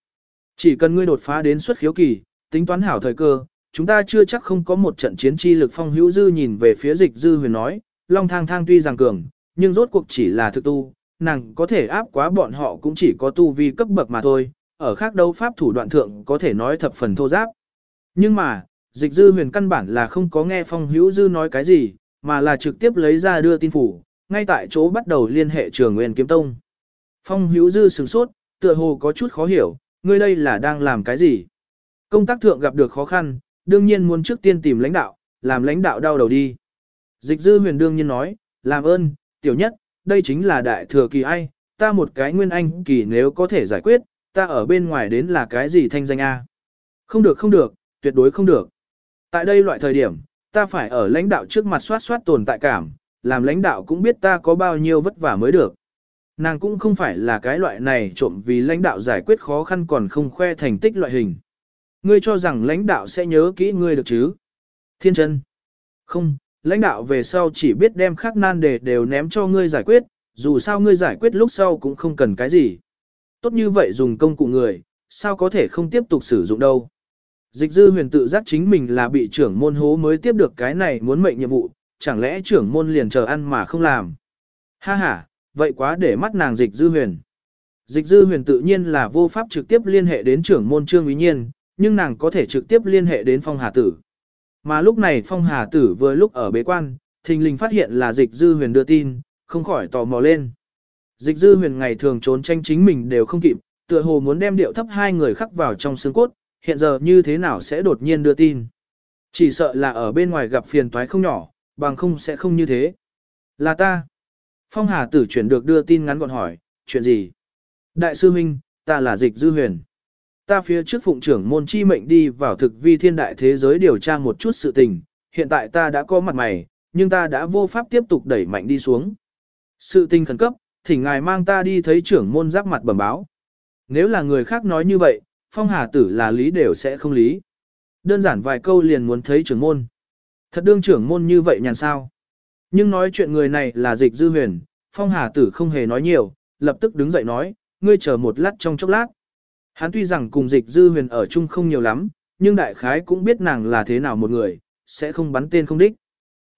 Chỉ cần ngươi đột phá đến xuất khiếu kỳ, tính toán hảo thời cơ, chúng ta chưa chắc không có một trận chiến chi lực phong hữu dư nhìn về phía dịch dư huyền nói, long thang thang tuy rằng cường, nhưng rốt cuộc chỉ là thực tu, nàng có thể áp quá bọn họ cũng chỉ có tu vi cấp bậc mà thôi, ở khác đấu pháp thủ đoạn thượng có thể nói thập phần thô giáp. Nhưng mà, dịch dư huyền căn bản là không có nghe phong hữu dư nói cái gì, mà là trực tiếp lấy ra đưa tin phủ, ngay tại chỗ bắt đầu liên hệ trường nguyên kiếm tông. Phong hữu dư sửng sốt, tựa hồ có chút khó hiểu, ngươi đây là đang làm cái gì? Công tác thượng gặp được khó khăn, đương nhiên muốn trước tiên tìm lãnh đạo, làm lãnh đạo đau đầu đi. Dịch dư huyền đương nhiên nói, làm ơn, tiểu nhất, đây chính là đại thừa kỳ ai, ta một cái nguyên anh kỳ nếu có thể giải quyết, ta ở bên ngoài đến là cái gì thanh danh A. Không được không được, tuyệt đối không được. Tại đây loại thời điểm, ta phải ở lãnh đạo trước mặt soát soát tồn tại cảm, làm lãnh đạo cũng biết ta có bao nhiêu vất vả mới được. Nàng cũng không phải là cái loại này trộm vì lãnh đạo giải quyết khó khăn còn không khoe thành tích loại hình. Ngươi cho rằng lãnh đạo sẽ nhớ kỹ ngươi được chứ? Thiên chân. Không, lãnh đạo về sau chỉ biết đem khắc nan đề đều ném cho ngươi giải quyết, dù sao ngươi giải quyết lúc sau cũng không cần cái gì. Tốt như vậy dùng công cụ người, sao có thể không tiếp tục sử dụng đâu. Dịch dư huyền tự giác chính mình là bị trưởng môn hố mới tiếp được cái này muốn mệnh nhiệm vụ, chẳng lẽ trưởng môn liền chờ ăn mà không làm. Ha ha, vậy quá để mắt nàng dịch dư huyền. Dịch dư huyền tự nhiên là vô pháp trực tiếp liên hệ đến trưởng môn trương ý nhiên, nhưng nàng có thể trực tiếp liên hệ đến phong hà tử. Mà lúc này phong hà tử vừa lúc ở bế quan, thình lình phát hiện là dịch dư huyền đưa tin, không khỏi tò mò lên. Dịch dư huyền ngày thường trốn tranh chính mình đều không kịp, tựa hồ muốn đem điệu thấp hai người khắc vào trong xương cốt, hiện giờ như thế nào sẽ đột nhiên đưa tin. Chỉ sợ là ở bên ngoài gặp phiền toái không nhỏ, bằng không sẽ không như thế. Là ta. Phong Hà tử chuyển được đưa tin ngắn gọn hỏi, chuyện gì? Đại sư Minh, ta là dịch dư huyền. Ta phía trước phụng trưởng môn chi mệnh đi vào thực vi thiên đại thế giới điều tra một chút sự tình, hiện tại ta đã có mặt mày, nhưng ta đã vô pháp tiếp tục đẩy mạnh đi xuống. Sự tình khẩn cấp, thỉnh ngài mang ta đi thấy trưởng môn giáp mặt bẩm báo. Nếu là người khác nói như vậy, phong hà tử là lý đều sẽ không lý. Đơn giản vài câu liền muốn thấy trưởng môn. Thật đương trưởng môn như vậy nhàn sao. Nhưng nói chuyện người này là dịch dư huyền, phong hà tử không hề nói nhiều, lập tức đứng dậy nói, ngươi chờ một lát trong chốc lát. Hắn tuy rằng cùng dịch dư huyền ở chung không nhiều lắm, nhưng đại khái cũng biết nàng là thế nào một người, sẽ không bắn tên không đích.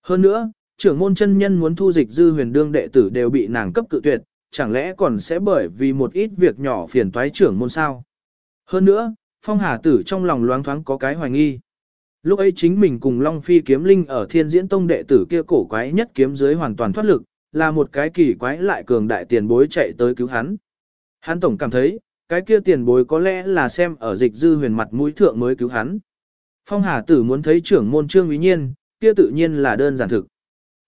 Hơn nữa, trưởng môn chân nhân muốn thu dịch dư huyền đương đệ tử đều bị nàng cấp cự tuyệt, chẳng lẽ còn sẽ bởi vì một ít việc nhỏ phiền toái trưởng môn sao. Hơn nữa, phong hà tử trong lòng loáng thoáng có cái hoài nghi. Lúc ấy chính mình cùng Long Phi kiếm linh ở thiên diễn tông đệ tử kia cổ quái nhất kiếm dưới hoàn toàn thoát lực, là một cái kỳ quái lại cường đại tiền bối chạy tới cứu hắn. Hắn tổng cảm thấy, cái kia tiền bối có lẽ là xem ở dịch dư huyền mặt mũi thượng mới cứu hắn. Phong Hà Tử muốn thấy trưởng môn trương ý nhiên, kia tự nhiên là đơn giản thực.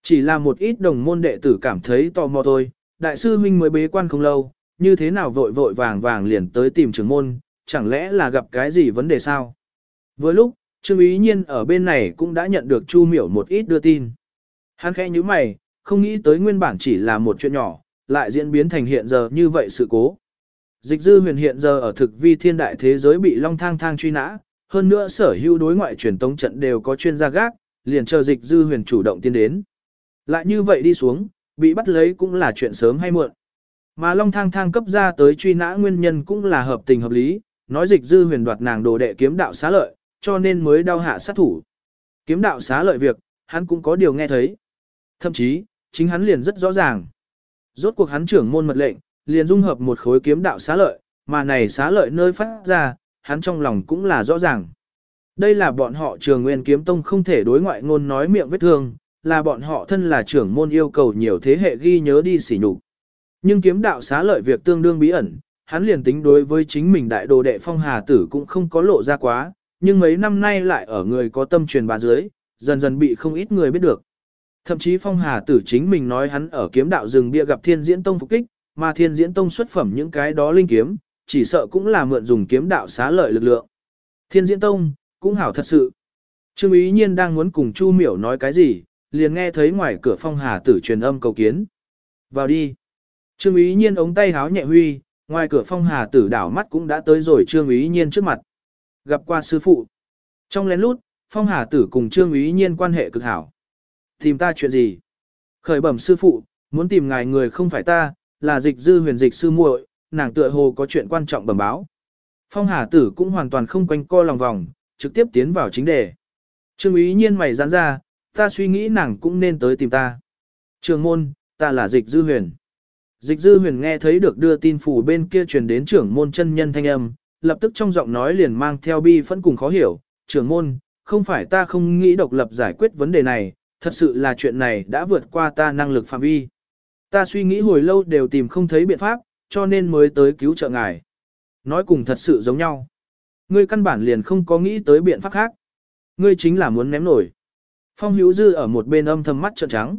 Chỉ là một ít đồng môn đệ tử cảm thấy tò mò thôi, đại sư huynh mới bế quan không lâu, như thế nào vội vội vàng vàng liền tới tìm trưởng môn, chẳng lẽ là gặp cái gì vấn đề sao? Vừa lúc, Trương Ý Nhiên ở bên này cũng đã nhận được Chu Miểu một ít đưa tin. Hắn khẽ như mày, không nghĩ tới nguyên bản chỉ là một chuyện nhỏ, lại diễn biến thành hiện giờ như vậy sự cố. Dịch dư huyền hiện giờ ở thực vi thiên đại thế giới bị long thang thang truy nã, hơn nữa sở hữu đối ngoại truyền tống trận đều có chuyên gia gác, liền chờ dịch dư huyền chủ động tiến đến. Lại như vậy đi xuống, bị bắt lấy cũng là chuyện sớm hay muộn. Mà long thang thang cấp ra tới truy nã nguyên nhân cũng là hợp tình hợp lý, nói dịch dư huyền đoạt nàng đồ đệ kiếm đạo xá lợi, cho nên mới đau hạ sát thủ. Kiếm đạo xá lợi việc, hắn cũng có điều nghe thấy. Thậm chí, chính hắn liền rất rõ ràng. Rốt cuộc hắn trưởng môn mật lệnh, liền dung hợp một khối kiếm đạo xá lợi, mà này xá lợi nơi phát ra, hắn trong lòng cũng là rõ ràng. Đây là bọn họ trường nguyên kiếm tông không thể đối ngoại ngôn nói miệng vết thương, là bọn họ thân là trưởng môn yêu cầu nhiều thế hệ ghi nhớ đi xỉ nhục. Nhưng kiếm đạo xá lợi việc tương đương bí ẩn, hắn liền tính đối với chính mình đại đồ đệ phong hà tử cũng không có lộ ra quá, nhưng mấy năm nay lại ở người có tâm truyền bà dưới, dần dần bị không ít người biết được. Thậm chí phong hà tử chính mình nói hắn ở kiếm đạo rừng bia gặp thiên diễn tông phục kích, mà thiên diễn tông xuất phẩm những cái đó linh kiếm, chỉ sợ cũng là mượn dùng kiếm đạo xá lợi lực lượng. Thiên diễn tông, cũng hảo thật sự. Trương ý nhiên đang muốn cùng Chu miểu nói cái gì, liền nghe thấy ngoài cửa phong hà tử truyền âm cầu kiến. Vào đi. Trương ý nhiên ống tay háo nhẹ huy, ngoài cửa phong hà tử đảo mắt cũng đã tới rồi trương ý nhiên trước mặt. Gặp qua sư phụ. Trong lén lút, phong hà tử cùng trương ý nhiên quan hệ cực hảo. Tìm ta chuyện gì? Khởi bẩm sư phụ, muốn tìm ngài người không phải ta, là dịch dư huyền dịch sư muội, nàng tựa hồ có chuyện quan trọng bẩm báo. Phong hà tử cũng hoàn toàn không quanh co lòng vòng, trực tiếp tiến vào chính đề. Trương ý nhiên mày giãn ra, ta suy nghĩ nàng cũng nên tới tìm ta. Trường môn, ta là dịch dư huyền. Dịch dư huyền nghe thấy được đưa tin phủ bên kia truyền đến trưởng môn chân nhân thanh âm, lập tức trong giọng nói liền mang theo bi phẫn cùng khó hiểu, trưởng môn, không phải ta không nghĩ độc lập giải quyết vấn đề này, thật sự là chuyện này đã vượt qua ta năng lực phạm vi. Ta suy nghĩ hồi lâu đều tìm không thấy biện pháp, cho nên mới tới cứu trợ ngài. Nói cùng thật sự giống nhau. Ngươi căn bản liền không có nghĩ tới biện pháp khác. Ngươi chính là muốn ném nổi. Phong hữu dư ở một bên âm thầm mắt trợn trắng.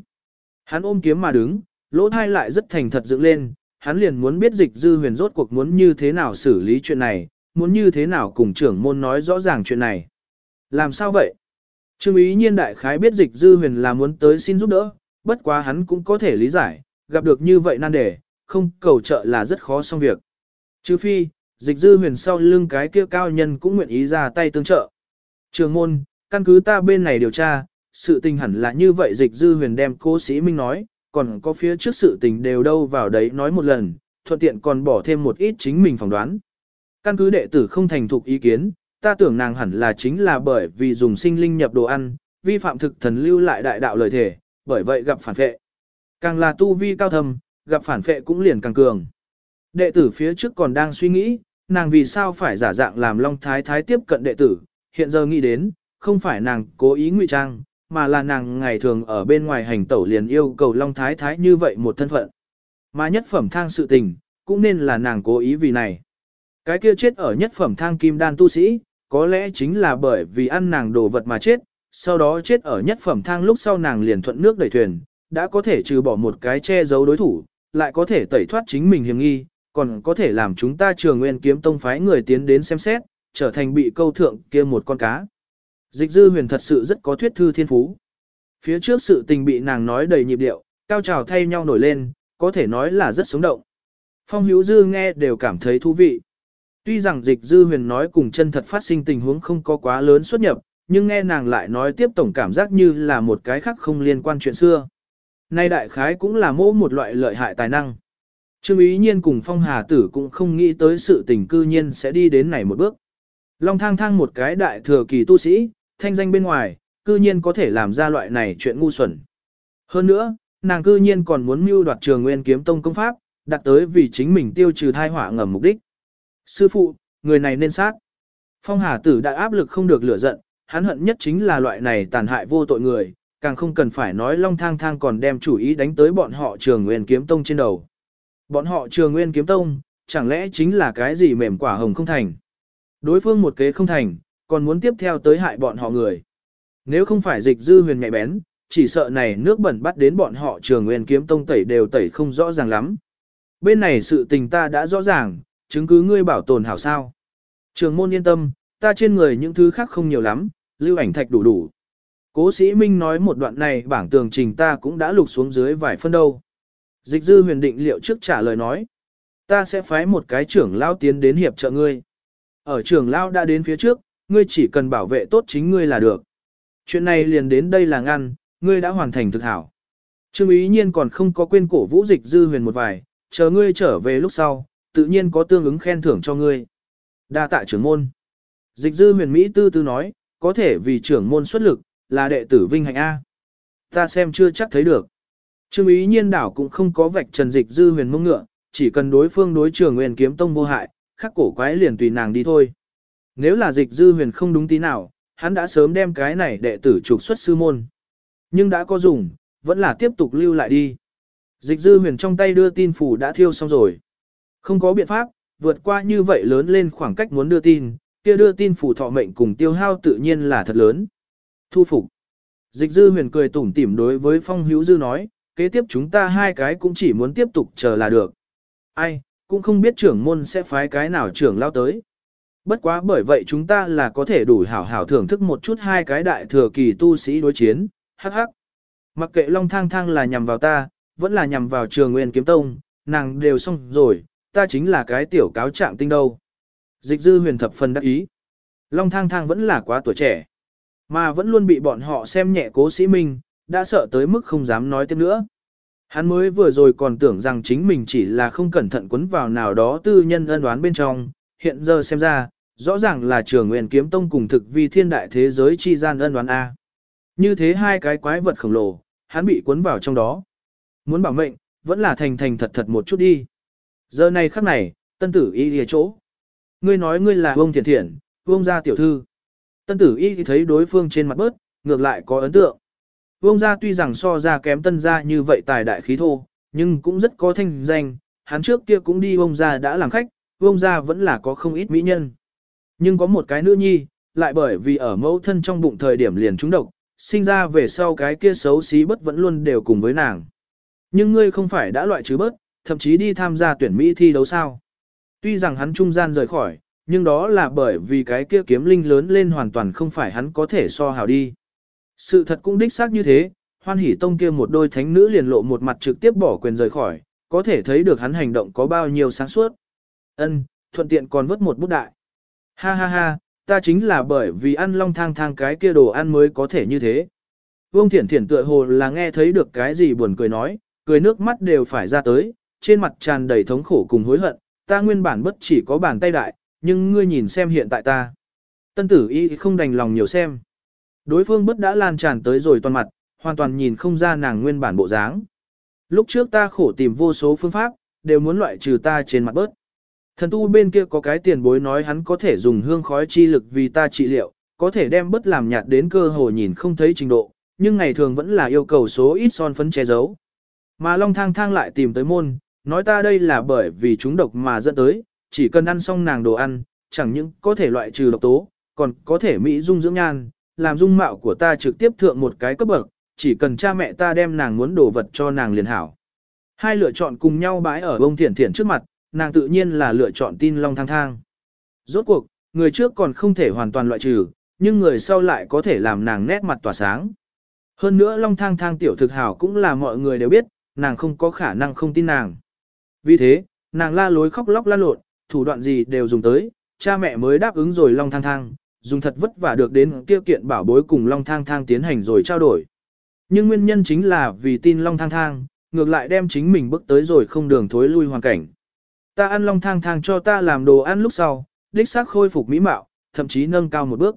Hắn ôm kiếm mà đứng, lỗ thai lại rất thành thật dựng lên, hắn liền muốn biết dịch dư huyền rốt cuộc muốn như thế nào xử lý chuyện này, muốn như thế nào cùng trưởng môn nói rõ ràng chuyện này. Làm sao vậy? Trương ý nhiên đại khái biết dịch dư huyền là muốn tới xin giúp đỡ, bất quá hắn cũng có thể lý giải, gặp được như vậy nan đề, không cầu trợ là rất khó xong việc. Chứ phi, dịch dư huyền sau lưng cái kia cao nhân cũng nguyện ý ra tay tương trợ. Trường môn, căn cứ ta bên này điều tra, sự tình hẳn là như vậy dịch dư huyền đem cố sĩ Minh nói, còn có phía trước sự tình đều đâu vào đấy nói một lần, thuận tiện còn bỏ thêm một ít chính mình phỏng đoán. Căn cứ đệ tử không thành thục ý kiến, ta tưởng nàng hẳn là chính là bởi vì dùng sinh linh nhập đồ ăn, vi phạm thực thần lưu lại đại đạo lời thể, bởi vậy gặp phản phệ. Càng là tu vi cao thâm, gặp phản phệ cũng liền càng cường. Đệ tử phía trước còn đang suy nghĩ, nàng vì sao phải giả dạng làm Long Thái Thái tiếp cận đệ tử, hiện giờ nghĩ đến, không phải nàng cố ý ngụy trang, mà là nàng ngày thường ở bên ngoài hành tẩu liền yêu cầu Long Thái Thái như vậy một thân phận. Mà nhất phẩm thang sự tình, cũng nên là nàng cố ý vì này. Cái kia chết ở nhất phẩm thang kim đan tu sĩ, có lẽ chính là bởi vì ăn nàng đồ vật mà chết, sau đó chết ở nhất phẩm thang lúc sau nàng liền thuận nước đẩy thuyền, đã có thể trừ bỏ một cái che giấu đối thủ, lại có thể tẩy thoát chính mình hiểm nghi, còn có thể làm chúng ta trường nguyên kiếm tông phái người tiến đến xem xét, trở thành bị câu thượng kia một con cá. Dịch dư huyền thật sự rất có thuyết thư thiên phú. Phía trước sự tình bị nàng nói đầy nhịp điệu, cao trào thay nhau nổi lên, có thể nói là rất sống động. Phong hữu dư nghe đều cảm thấy thú vị. Tuy rằng dịch dư huyền nói cùng chân thật phát sinh tình huống không có quá lớn xuất nhập, nhưng nghe nàng lại nói tiếp tổng cảm giác như là một cái khác không liên quan chuyện xưa. Nay đại khái cũng là mô một loại lợi hại tài năng. Trương ý nhiên cùng phong hà tử cũng không nghĩ tới sự tình cư nhiên sẽ đi đến này một bước. Long thang thang một cái đại thừa kỳ tu sĩ, thanh danh bên ngoài, cư nhiên có thể làm ra loại này chuyện ngu xuẩn. Hơn nữa, nàng cư nhiên còn muốn mưu đoạt trường nguyên kiếm tông công pháp, đặt tới vì chính mình tiêu trừ thai họa ngầm mục đích. Sư phụ, người này nên sát. Phong Hà Tử đã áp lực không được lửa giận, hắn hận nhất chính là loại này tàn hại vô tội người, càng không cần phải nói long thang thang còn đem chủ ý đánh tới bọn họ trường nguyên kiếm tông trên đầu. Bọn họ trường nguyên kiếm tông, chẳng lẽ chính là cái gì mềm quả hồng không thành. Đối phương một kế không thành, còn muốn tiếp theo tới hại bọn họ người. Nếu không phải dịch dư huyền nhạy bén, chỉ sợ này nước bẩn bắt đến bọn họ trường nguyên kiếm tông tẩy đều tẩy không rõ ràng lắm. Bên này sự tình ta đã rõ ràng, chứng cứ ngươi bảo tồn hảo sao. Trường môn yên tâm, ta trên người những thứ khác không nhiều lắm, lưu ảnh thạch đủ đủ. Cố sĩ Minh nói một đoạn này bảng tường trình ta cũng đã lục xuống dưới vài phân đâu. Dịch dư huyền định liệu trước trả lời nói. Ta sẽ phái một cái trưởng lao tiến đến hiệp trợ ngươi. Ở trưởng lao đã đến phía trước, ngươi chỉ cần bảo vệ tốt chính ngươi là được. Chuyện này liền đến đây là ngăn, ngươi đã hoàn thành thực hảo. Trương ý nhiên còn không có quên cổ vũ dịch dư huyền một vài, chờ ngươi trở về lúc sau, tự nhiên có tương ứng khen thưởng cho ngươi. Đa tạ trưởng môn. Dịch dư huyền Mỹ tư tư nói, có thể vì trưởng môn xuất lực, là đệ tử vinh hạnh A. Ta xem chưa chắc thấy được. Trương ý nhiên đảo cũng không có vạch trần dịch dư huyền mông ngựa, chỉ cần đối phương đối trường nguyên kiếm tông vô hại, khắc cổ quái liền tùy nàng đi thôi. Nếu là dịch dư huyền không đúng tí nào, hắn đã sớm đem cái này đệ tử trục xuất sư môn. Nhưng đã có dùng, vẫn là tiếp tục lưu lại đi. Dịch dư huyền trong tay đưa tin phủ đã thiêu xong rồi. Không có biện pháp, vượt qua như vậy lớn lên khoảng cách muốn đưa tin, kia đưa tin phủ thọ mệnh cùng tiêu hao tự nhiên là thật lớn. Thu phục. Dịch dư huyền cười tủm tỉm đối với phong hữu dư nói, kế tiếp chúng ta hai cái cũng chỉ muốn tiếp tục chờ là được. Ai, cũng không biết trưởng môn sẽ phái cái nào trưởng lao tới. Bất quá bởi vậy chúng ta là có thể đủ hảo hảo thưởng thức một chút hai cái đại thừa kỳ tu sĩ đối chiến, hắc hắc. Mặc kệ long thang thang là nhằm vào ta, vẫn là nhằm vào trường nguyên kiếm tông, nàng đều xong rồi, ta chính là cái tiểu cáo trạng tinh đâu. Dịch dư huyền thập phần đắc ý. Long thang thang vẫn là quá tuổi trẻ, mà vẫn luôn bị bọn họ xem nhẹ cố sĩ minh, đã sợ tới mức không dám nói tiếp nữa. Hắn mới vừa rồi còn tưởng rằng chính mình chỉ là không cẩn thận quấn vào nào đó tư nhân ân đoán bên trong, hiện giờ xem ra, rõ ràng là trường nguyện kiếm tông cùng thực vi thiên đại thế giới chi gian ân đoán A. Như thế hai cái quái vật khổng lồ, hắn bị cuốn vào trong đó. Muốn bảo mệnh, vẫn là thành thành thật thật một chút đi. Giờ này khắc này, tân tử y lìa chỗ. Ngươi nói ngươi là vông thiền thiện, vông gia tiểu thư. Tân tử y thì thấy đối phương trên mặt bớt, ngược lại có ấn tượng. Vông gia tuy rằng so ra kém tân gia như vậy tài đại khí thô, nhưng cũng rất có thanh danh, hắn trước kia cũng đi vông gia đã làm khách, vông gia vẫn là có không ít mỹ nhân. Nhưng có một cái nữ nhi, lại bởi vì ở mẫu thân trong bụng thời điểm liền trúng độc, sinh ra về sau cái kia xấu xí bất vẫn luôn đều cùng với nàng. Nhưng ngươi không phải đã loại trừ bớt, thậm chí đi tham gia tuyển Mỹ thi đấu sao. Tuy rằng hắn trung gian rời khỏi, nhưng đó là bởi vì cái kia kiếm linh lớn lên hoàn toàn không phải hắn có thể so hào đi. Sự thật cũng đích xác như thế, hoan hỷ tông kia một đôi thánh nữ liền lộ một mặt trực tiếp bỏ quyền rời khỏi, có thể thấy được hắn hành động có bao nhiêu sáng suốt. Ân, thuận tiện còn vớt một bút đại. Ha ha ha, ta chính là bởi vì ăn long thang thang cái kia đồ ăn mới có thể như thế. Vương Thiển Thiển tựa hồ là nghe thấy được cái gì buồn cười nói, cười nước mắt đều phải ra tới, trên mặt tràn đầy thống khổ cùng hối hận, ta nguyên bản bất chỉ có bàn tay đại, nhưng ngươi nhìn xem hiện tại ta. Tân tử y không đành lòng nhiều xem. Đối phương bất đã lan tràn tới rồi toàn mặt, hoàn toàn nhìn không ra nàng nguyên bản bộ dáng. Lúc trước ta khổ tìm vô số phương pháp, đều muốn loại trừ ta trên mặt bớt. Thần tu bên kia có cái tiền bối nói hắn có thể dùng hương khói chi lực vì ta trị liệu, có thể đem bất làm nhạt đến cơ hồ nhìn không thấy trình độ, nhưng ngày thường vẫn là yêu cầu số ít son phấn che giấu. Mà Long Thang Thang lại tìm tới môn, nói ta đây là bởi vì chúng độc mà dẫn tới, chỉ cần ăn xong nàng đồ ăn, chẳng những có thể loại trừ độc tố, còn có thể mỹ dung dưỡng nhan, làm dung mạo của ta trực tiếp thượng một cái cấp bậc, chỉ cần cha mẹ ta đem nàng muốn đồ vật cho nàng liền hảo. Hai lựa chọn cùng nhau bãi ở bông thiển thiển trước mặt, nàng tự nhiên là lựa chọn tin long thang thang. Rốt cuộc, người trước còn không thể hoàn toàn loại trừ, nhưng người sau lại có thể làm nàng nét mặt tỏa sáng. Hơn nữa long thang thang tiểu thực hảo cũng là mọi người đều biết, nàng không có khả năng không tin nàng. Vì thế, nàng la lối khóc lóc la lộn, thủ đoạn gì đều dùng tới, cha mẹ mới đáp ứng rồi long thang thang, dùng thật vất vả được đến tiêu kiện bảo bối cùng long thang thang tiến hành rồi trao đổi. Nhưng nguyên nhân chính là vì tin long thang thang, ngược lại đem chính mình bước tới rồi không đường thối lui hoàn cảnh. Ta ăn long thang thang cho ta làm đồ ăn lúc sau, đích xác khôi phục mỹ mạo, thậm chí nâng cao một bước.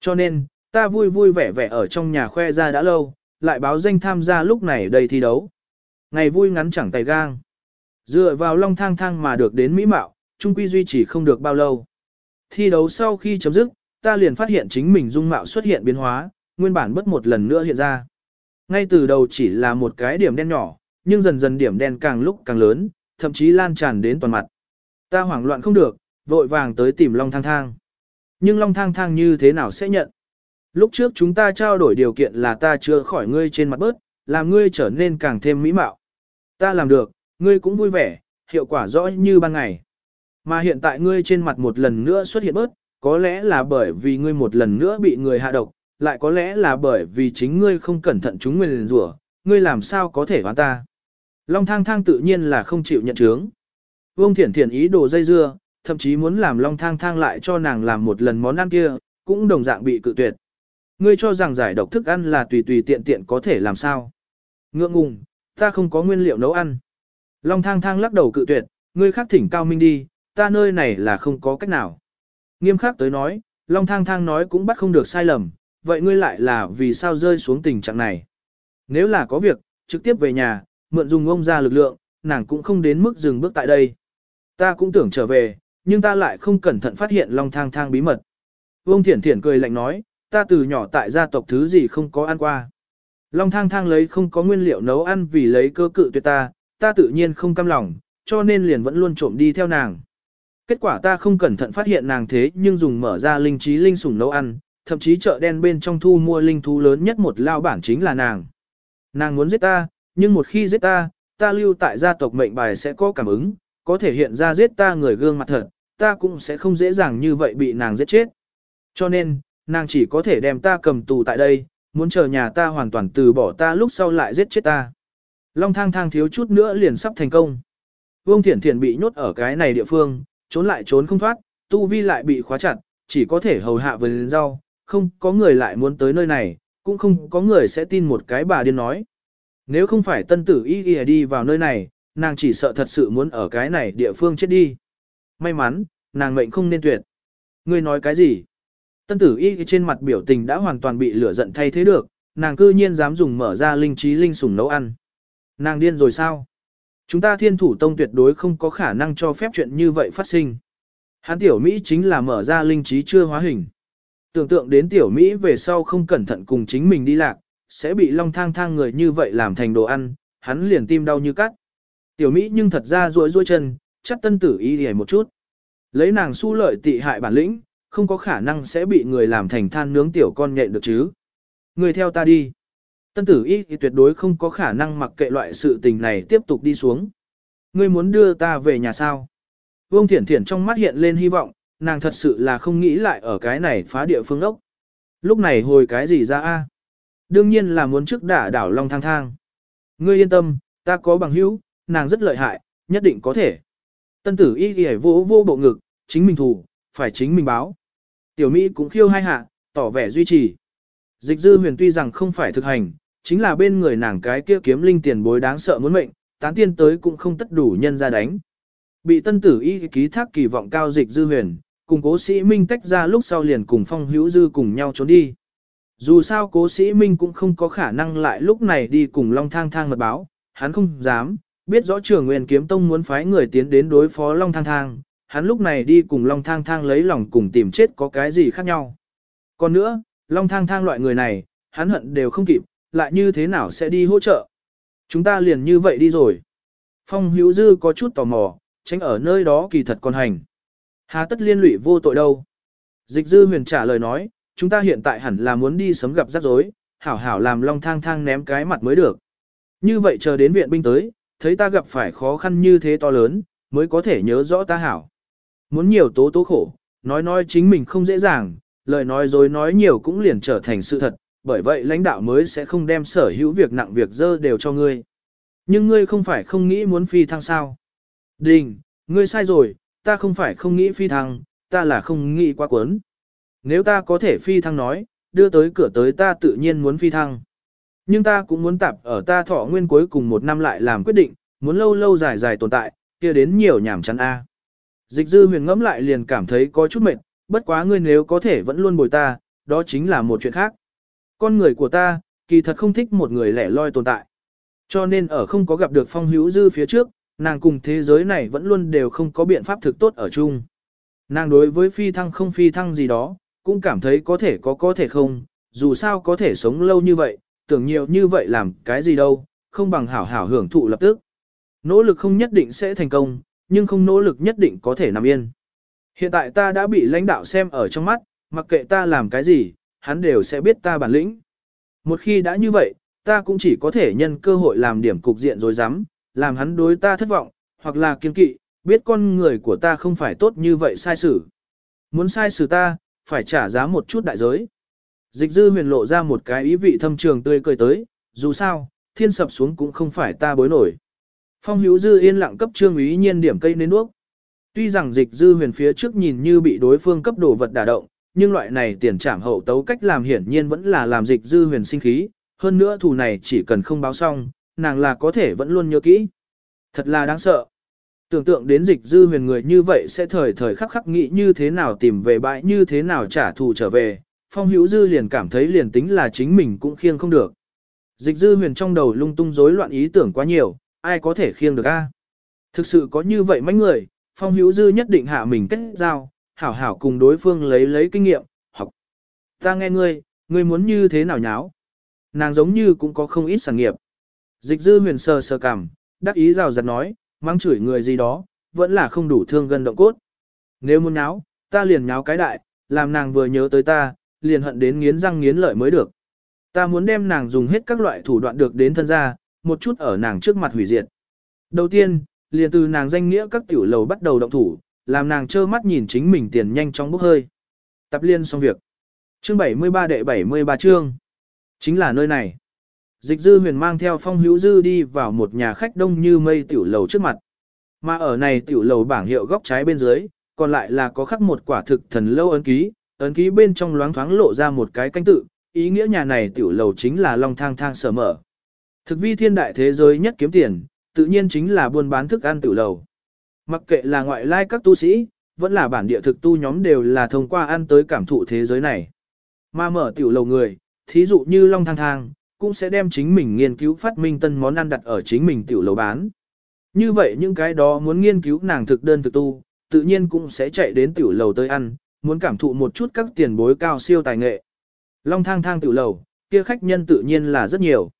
Cho nên, ta vui vui vẻ vẻ ở trong nhà khoe ra đã lâu, lại báo danh tham gia lúc này đây thi đấu. Ngày vui ngắn chẳng tay gang. Dựa vào long thang thang mà được đến mỹ mạo, trung quy duy trì không được bao lâu. Thi đấu sau khi chấm dứt, ta liền phát hiện chính mình dung mạo xuất hiện biến hóa, nguyên bản bất một lần nữa hiện ra. Ngay từ đầu chỉ là một cái điểm đen nhỏ, nhưng dần dần điểm đen càng lúc càng lớn, thậm chí lan tràn đến toàn mặt. Ta hoảng loạn không được, vội vàng tới tìm Long Thang Thang. Nhưng Long Thang Thang như thế nào sẽ nhận? Lúc trước chúng ta trao đổi điều kiện là ta chữa khỏi ngươi trên mặt bớt, làm ngươi trở nên càng thêm mỹ mạo. Ta làm được, ngươi cũng vui vẻ, hiệu quả rõ như ban ngày. Mà hiện tại ngươi trên mặt một lần nữa xuất hiện bớt, có lẽ là bởi vì ngươi một lần nữa bị người hạ độc, lại có lẽ là bởi vì chính ngươi không cẩn thận chúng nguyên rủa, ngươi làm sao có thể hoán ta. Long thang thang tự nhiên là không chịu nhận chướng. Vương thiển thiển ý đồ dây dưa, thậm chí muốn làm long thang thang lại cho nàng làm một lần món ăn kia, cũng đồng dạng bị cự tuyệt. Ngươi cho rằng giải độc thức ăn là tùy tùy tiện tiện có thể làm sao. Ngượng ngùng, ta không có nguyên liệu nấu ăn. Long thang thang lắc đầu cự tuyệt, ngươi khác thỉnh cao minh đi, ta nơi này là không có cách nào. Nghiêm khắc tới nói, Long thang thang nói cũng bắt không được sai lầm, vậy ngươi lại là vì sao rơi xuống tình trạng này. Nếu là có việc, trực tiếp về nhà, mượn dùng ông ra lực lượng, nàng cũng không đến mức dừng bước tại đây. Ta cũng tưởng trở về, nhưng ta lại không cẩn thận phát hiện Long thang thang bí mật. Vương Thiển Thiển cười lạnh nói, ta từ nhỏ tại gia tộc thứ gì không có ăn qua. Long thang thang lấy không có nguyên liệu nấu ăn vì lấy cơ cự tuyệt ta, ta tự nhiên không cam lòng, cho nên liền vẫn luôn trộm đi theo nàng. Kết quả ta không cẩn thận phát hiện nàng thế nhưng dùng mở ra linh trí linh sủng nấu ăn, thậm chí chợ đen bên trong thu mua linh thú lớn nhất một lao bản chính là nàng. Nàng muốn giết ta, nhưng một khi giết ta, ta lưu tại gia tộc mệnh bài sẽ có cảm ứng, có thể hiện ra giết ta người gương mặt thật, ta cũng sẽ không dễ dàng như vậy bị nàng giết chết. Cho nên, nàng chỉ có thể đem ta cầm tù tại đây, muốn chờ nhà ta hoàn toàn từ bỏ ta lúc sau lại giết chết ta. Long thang thang thiếu chút nữa liền sắp thành công. Vương Thiển Thiển bị nhốt ở cái này địa phương, trốn lại trốn không thoát, tu vi lại bị khóa chặt, chỉ có thể hầu hạ vườn rau, không có người lại muốn tới nơi này, cũng không có người sẽ tin một cái bà điên nói. Nếu không phải tân tử y y đi vào nơi này, nàng chỉ sợ thật sự muốn ở cái này địa phương chết đi. May mắn, nàng mệnh không nên tuyệt. Ngươi nói cái gì? Tân tử y trên mặt biểu tình đã hoàn toàn bị lửa giận thay thế được, nàng cư nhiên dám dùng mở ra linh trí linh sủng nấu ăn. Nàng điên rồi sao? Chúng ta thiên thủ tông tuyệt đối không có khả năng cho phép chuyện như vậy phát sinh. Hán tiểu Mỹ chính là mở ra linh trí chưa hóa hình. Tưởng tượng đến tiểu Mỹ về sau không cẩn thận cùng chính mình đi lạc, sẽ bị long thang thang người như vậy làm thành đồ ăn, hắn liền tim đau như cắt. Tiểu Mỹ nhưng thật ra ruỗi ruỗi chân, chắc tân tử ý hề một chút. Lấy nàng su lợi tị hại bản lĩnh, không có khả năng sẽ bị người làm thành than nướng tiểu con nhện được chứ. Người theo ta đi. Tân tử y thì tuyệt đối không có khả năng mặc kệ loại sự tình này tiếp tục đi xuống. Ngươi muốn đưa ta về nhà sao? Vương Thiển Thiển trong mắt hiện lên hy vọng, nàng thật sự là không nghĩ lại ở cái này phá địa phương ốc. Lúc này hồi cái gì ra a? Đương nhiên là muốn trước đả đảo Long Thang Thang. Ngươi yên tâm, ta có bằng hữu, nàng rất lợi hại, nhất định có thể. Tân tử y ghi vô vô bộ ngực, chính mình thủ, phải chính mình báo. Tiểu Mỹ cũng khiêu hai hạ, tỏ vẻ duy trì. Dịch dư huyền tuy rằng không phải thực hành, chính là bên người nàng cái kia kiếm linh tiền bối đáng sợ muốn mệnh, tán tiên tới cũng không tất đủ nhân ra đánh. Bị tân tử y ký thác kỳ vọng cao dịch dư huyền, cùng cố sĩ Minh tách ra lúc sau liền cùng phong hữu dư cùng nhau trốn đi. Dù sao cố sĩ Minh cũng không có khả năng lại lúc này đi cùng Long Thang Thang mật báo, hắn không dám, biết rõ trường nguyên kiếm tông muốn phái người tiến đến đối phó Long Thang Thang, hắn lúc này đi cùng Long Thang Thang lấy lòng cùng tìm chết có cái gì khác nhau. Còn nữa, Long Thang Thang loại người này, hắn hận đều không kịp, lại như thế nào sẽ đi hỗ trợ. Chúng ta liền như vậy đi rồi. Phong Hữu Dư có chút tò mò, tránh ở nơi đó kỳ thật còn hành. Hà tất liên lụy vô tội đâu. Dịch Dư huyền trả lời nói, chúng ta hiện tại hẳn là muốn đi sớm gặp rắc rối, hảo hảo làm long thang thang ném cái mặt mới được. Như vậy chờ đến viện binh tới, thấy ta gặp phải khó khăn như thế to lớn, mới có thể nhớ rõ ta hảo. Muốn nhiều tố tố khổ, nói nói chính mình không dễ dàng, lời nói dối nói nhiều cũng liền trở thành sự thật, bởi vậy lãnh đạo mới sẽ không đem sở hữu việc nặng việc dơ đều cho ngươi. Nhưng ngươi không phải không nghĩ muốn phi thăng sao. Đình, ngươi sai rồi, ta không phải không nghĩ phi thăng, ta là không nghĩ quá quấn. Nếu ta có thể phi thăng nói, đưa tới cửa tới ta tự nhiên muốn phi thăng. Nhưng ta cũng muốn tạp ở ta thọ nguyên cuối cùng một năm lại làm quyết định, muốn lâu lâu dài dài tồn tại, kia đến nhiều nhảm chán a. Dịch dư huyền ngẫm lại liền cảm thấy có chút mệt, bất quá ngươi nếu có thể vẫn luôn bồi ta, đó chính là một chuyện khác. Con người của ta, kỳ thật không thích một người lẻ loi tồn tại. Cho nên ở không có gặp được phong hữu dư phía trước, nàng cùng thế giới này vẫn luôn đều không có biện pháp thực tốt ở chung. Nàng đối với phi thăng không phi thăng gì đó, cũng cảm thấy có thể có có thể không, dù sao có thể sống lâu như vậy, tưởng nhiều như vậy làm cái gì đâu, không bằng hảo hảo hưởng thụ lập tức. Nỗ lực không nhất định sẽ thành công, nhưng không nỗ lực nhất định có thể nằm yên. Hiện tại ta đã bị lãnh đạo xem ở trong mắt, mặc kệ ta làm cái gì, hắn đều sẽ biết ta bản lĩnh. Một khi đã như vậy, ta cũng chỉ có thể nhân cơ hội làm điểm cục diện rồi dám, làm hắn đối ta thất vọng, hoặc là kiên kỵ, biết con người của ta không phải tốt như vậy sai xử. Muốn sai xử ta, phải trả giá một chút đại giới. Dịch dư huyền lộ ra một cái ý vị thâm trường tươi cười tới, dù sao, thiên sập xuống cũng không phải ta bối nổi. Phong hữu dư yên lặng cấp trương ý nhiên điểm cây nến đuốc. Tuy rằng dịch dư huyền phía trước nhìn như bị đối phương cấp đồ vật đả động, nhưng loại này tiền trảm hậu tấu cách làm hiển nhiên vẫn là làm dịch dư huyền sinh khí, hơn nữa thù này chỉ cần không báo xong, nàng là có thể vẫn luôn nhớ kỹ. Thật là đáng sợ. Tưởng tượng đến dịch dư huyền người như vậy sẽ thời thời khắc khắc nghĩ như thế nào tìm về bãi như thế nào trả thù trở về, phong hữu dư liền cảm thấy liền tính là chính mình cũng khiêng không được. Dịch dư huyền trong đầu lung tung rối loạn ý tưởng quá nhiều, ai có thể khiêng được a? Thực sự có như vậy mấy người, phong hữu dư nhất định hạ mình kết giao, hảo hảo cùng đối phương lấy lấy kinh nghiệm, học. Ta nghe ngươi, ngươi muốn như thế nào nháo? Nàng giống như cũng có không ít sản nghiệp. Dịch dư huyền sờ sờ cảm, đắc ý rào rạt nói, mang chửi người gì đó, vẫn là không đủ thương gần động cốt. Nếu muốn nháo, ta liền nháo cái đại, làm nàng vừa nhớ tới ta, liền hận đến nghiến răng nghiến lợi mới được. Ta muốn đem nàng dùng hết các loại thủ đoạn được đến thân ra, một chút ở nàng trước mặt hủy diệt. Đầu tiên, liền từ nàng danh nghĩa các tiểu lầu bắt đầu động thủ, làm nàng trơ mắt nhìn chính mình tiền nhanh trong bốc hơi. Tập liên xong việc. Chương 73 đệ 73 chương. Chính là nơi này. Dịch dư huyền mang theo phong hữu dư đi vào một nhà khách đông như mây tiểu lầu trước mặt. Mà ở này tiểu lầu bảng hiệu góc trái bên dưới, còn lại là có khắc một quả thực thần lâu ấn ký, ấn ký bên trong loáng thoáng lộ ra một cái canh tự, ý nghĩa nhà này tiểu lầu chính là long thang thang sở mở. Thực vi thiên đại thế giới nhất kiếm tiền, tự nhiên chính là buôn bán thức ăn tiểu lầu. Mặc kệ là ngoại lai các tu sĩ, vẫn là bản địa thực tu nhóm đều là thông qua ăn tới cảm thụ thế giới này. Mà mở tiểu lầu người, thí dụ như long thang thang, cũng sẽ đem chính mình nghiên cứu phát minh tân món ăn đặt ở chính mình tiểu lầu bán. Như vậy những cái đó muốn nghiên cứu nàng thực đơn thực tu, tự nhiên cũng sẽ chạy đến tiểu lầu tới ăn, muốn cảm thụ một chút các tiền bối cao siêu tài nghệ. Long thang thang tiểu lầu, kia khách nhân tự nhiên là rất nhiều.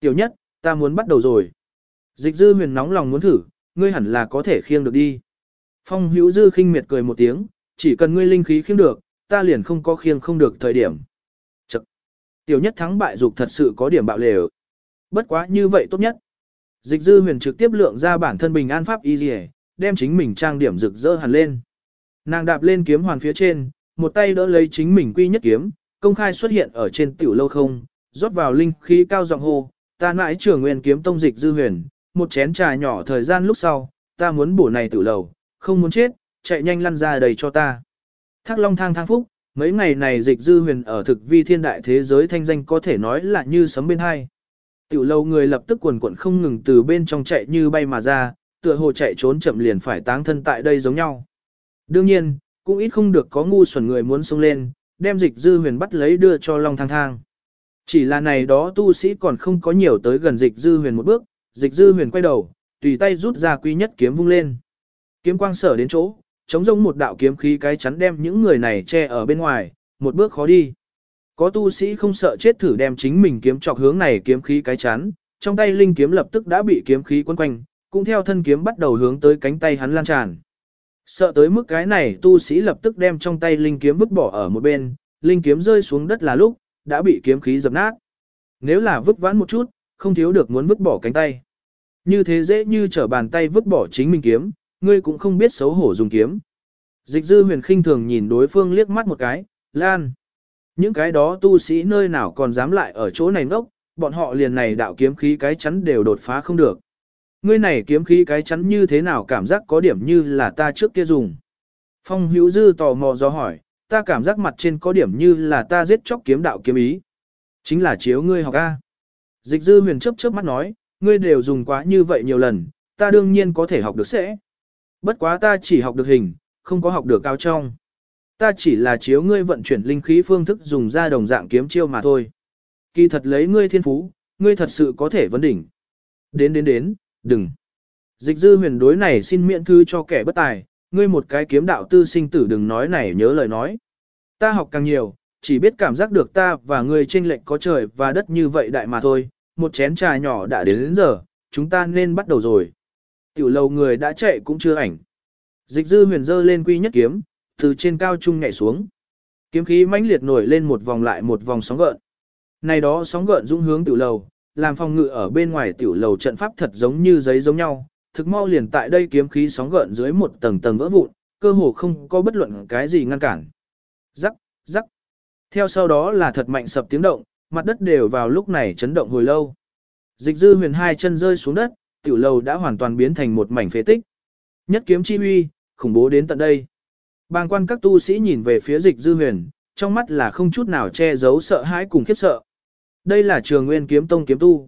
Tiểu nhất, ta muốn bắt đầu rồi. Dịch dư huyền nóng lòng muốn thử, ngươi hẳn là có thể khiêng được đi. Phong hữu dư khinh miệt cười một tiếng, chỉ cần ngươi linh khí khiêng được, ta liền không có khiêng không được thời điểm. Tiểu nhất thắng bại dục thật sự có điểm bạo lều. Bất quá như vậy tốt nhất. Dịch dư huyền trực tiếp lượng ra bản thân bình an pháp y dì đem chính mình trang điểm rực rỡ hẳn lên. Nàng đạp lên kiếm hoàn phía trên, một tay đỡ lấy chính mình quy nhất kiếm, công khai xuất hiện ở trên tiểu lâu không, rót vào linh khí cao giọng hô, ta nãi trưởng nguyên kiếm tông dịch dư huyền, một chén trà nhỏ thời gian lúc sau, ta muốn bổ này tiểu lầu, không muốn chết, chạy nhanh lăn ra đầy cho ta. Thác long thang thang phúc, mấy ngày này dịch dư huyền ở thực vi thiên đại thế giới thanh danh có thể nói là như sấm bên hai. Tiểu lâu người lập tức quần quận không ngừng từ bên trong chạy như bay mà ra, tựa hồ chạy trốn chậm liền phải táng thân tại đây giống nhau. Đương nhiên, cũng ít không được có ngu xuẩn người muốn xông lên, đem dịch dư huyền bắt lấy đưa cho Long Thang Thang. Chỉ là này đó tu sĩ còn không có nhiều tới gần dịch dư huyền một bước, dịch dư huyền quay đầu, tùy tay rút ra quy nhất kiếm vung lên. Kiếm quang sở đến chỗ, chống rông một đạo kiếm khí cái chắn đem những người này che ở bên ngoài, một bước khó đi. Có tu sĩ không sợ chết thử đem chính mình kiếm chọc hướng này kiếm khí cái chắn, trong tay linh kiếm lập tức đã bị kiếm khí quấn quanh, cũng theo thân kiếm bắt đầu hướng tới cánh tay hắn lan tràn. Sợ tới mức cái này tu sĩ lập tức đem trong tay linh kiếm vứt bỏ ở một bên, linh kiếm rơi xuống đất là lúc, đã bị kiếm khí dập nát. Nếu là vứt vãn một chút, không thiếu được muốn vứt bỏ cánh tay. Như thế dễ như trở bàn tay vứt bỏ chính mình kiếm, ngươi cũng không biết xấu hổ dùng kiếm. Dịch dư huyền khinh thường nhìn đối phương liếc mắt một cái, lan. Những cái đó tu sĩ nơi nào còn dám lại ở chỗ này ngốc, bọn họ liền này đạo kiếm khí cái chắn đều đột phá không được. Ngươi này kiếm khí cái chắn như thế nào cảm giác có điểm như là ta trước kia dùng. Phong hữu dư tò mò do hỏi, ta cảm giác mặt trên có điểm như là ta giết chóc kiếm đạo kiếm ý. Chính là chiếu ngươi học A. Dịch dư huyền chấp chớp mắt nói, ngươi đều dùng quá như vậy nhiều lần, ta đương nhiên có thể học được sẽ. Bất quá ta chỉ học được hình, không có học được cao trong. Ta chỉ là chiếu ngươi vận chuyển linh khí phương thức dùng ra đồng dạng kiếm chiêu mà thôi. Kỳ thật lấy ngươi thiên phú, ngươi thật sự có thể vấn đỉnh. Đến đến đến, đừng. Dịch dư huyền đối này xin miễn thư cho kẻ bất tài, ngươi một cái kiếm đạo tư sinh tử đừng nói này nhớ lời nói. Ta học càng nhiều, chỉ biết cảm giác được ta và ngươi tranh lệch có trời và đất như vậy đại mà thôi, một chén trà nhỏ đã đến đến giờ, chúng ta nên bắt đầu rồi. Tiểu lầu người đã chạy cũng chưa ảnh. Dịch dư huyền dơ lên quy nhất kiếm, từ trên cao trung nhảy xuống. Kiếm khí mãnh liệt nổi lên một vòng lại một vòng sóng gợn. Này đó sóng gợn dũng hướng tiểu lầu, làm phòng ngự ở bên ngoài tiểu lầu trận pháp thật giống như giấy giống nhau, thực mau liền tại đây kiếm khí sóng gợn dưới một tầng tầng vỡ vụn, cơ hồ không có bất luận cái gì ngăn cản. Rắc, rắc. Theo sau đó là thật mạnh sập tiếng động, mặt đất đều vào lúc này chấn động hồi lâu. Dịch dư huyền hai chân rơi xuống đất, tiểu lầu đã hoàn toàn biến thành một mảnh phế tích. Nhất kiếm chi Huy khủng bố đến tận đây. Bàng quan các tu sĩ nhìn về phía dịch dư huyền, trong mắt là không chút nào che giấu sợ hãi cùng khiếp sợ. Đây là trường nguyên kiếm tông kiếm tu.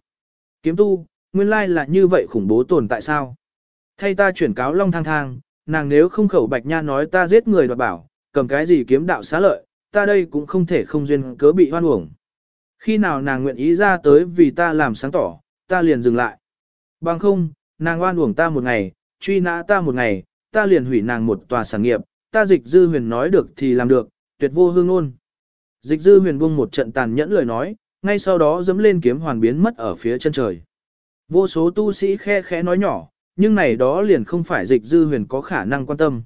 Kiếm tu, nguyên lai là như vậy khủng bố tồn tại sao? Thay ta chuyển cáo long thang thang, nàng nếu không khẩu bạch nha nói ta giết người đoạt bảo, cầm cái gì kiếm đạo xá lợi, ta đây cũng không thể không duyên cớ bị hoan uổng. Khi nào nàng nguyện ý ra tới vì ta làm sáng tỏ, ta liền dừng lại. Bằng không, nàng oan uổng ta một ngày, truy nã ta một ngày, ta liền hủy nàng một tòa sản nghiệp, ta dịch dư huyền nói được thì làm được, tuyệt vô hương ôn. Dịch dư huyền buông một trận tàn nhẫn lời nói, ngay sau đó dẫm lên kiếm hoàn biến mất ở phía chân trời. Vô số tu sĩ khe khẽ nói nhỏ, nhưng này đó liền không phải dịch dư huyền có khả năng quan tâm.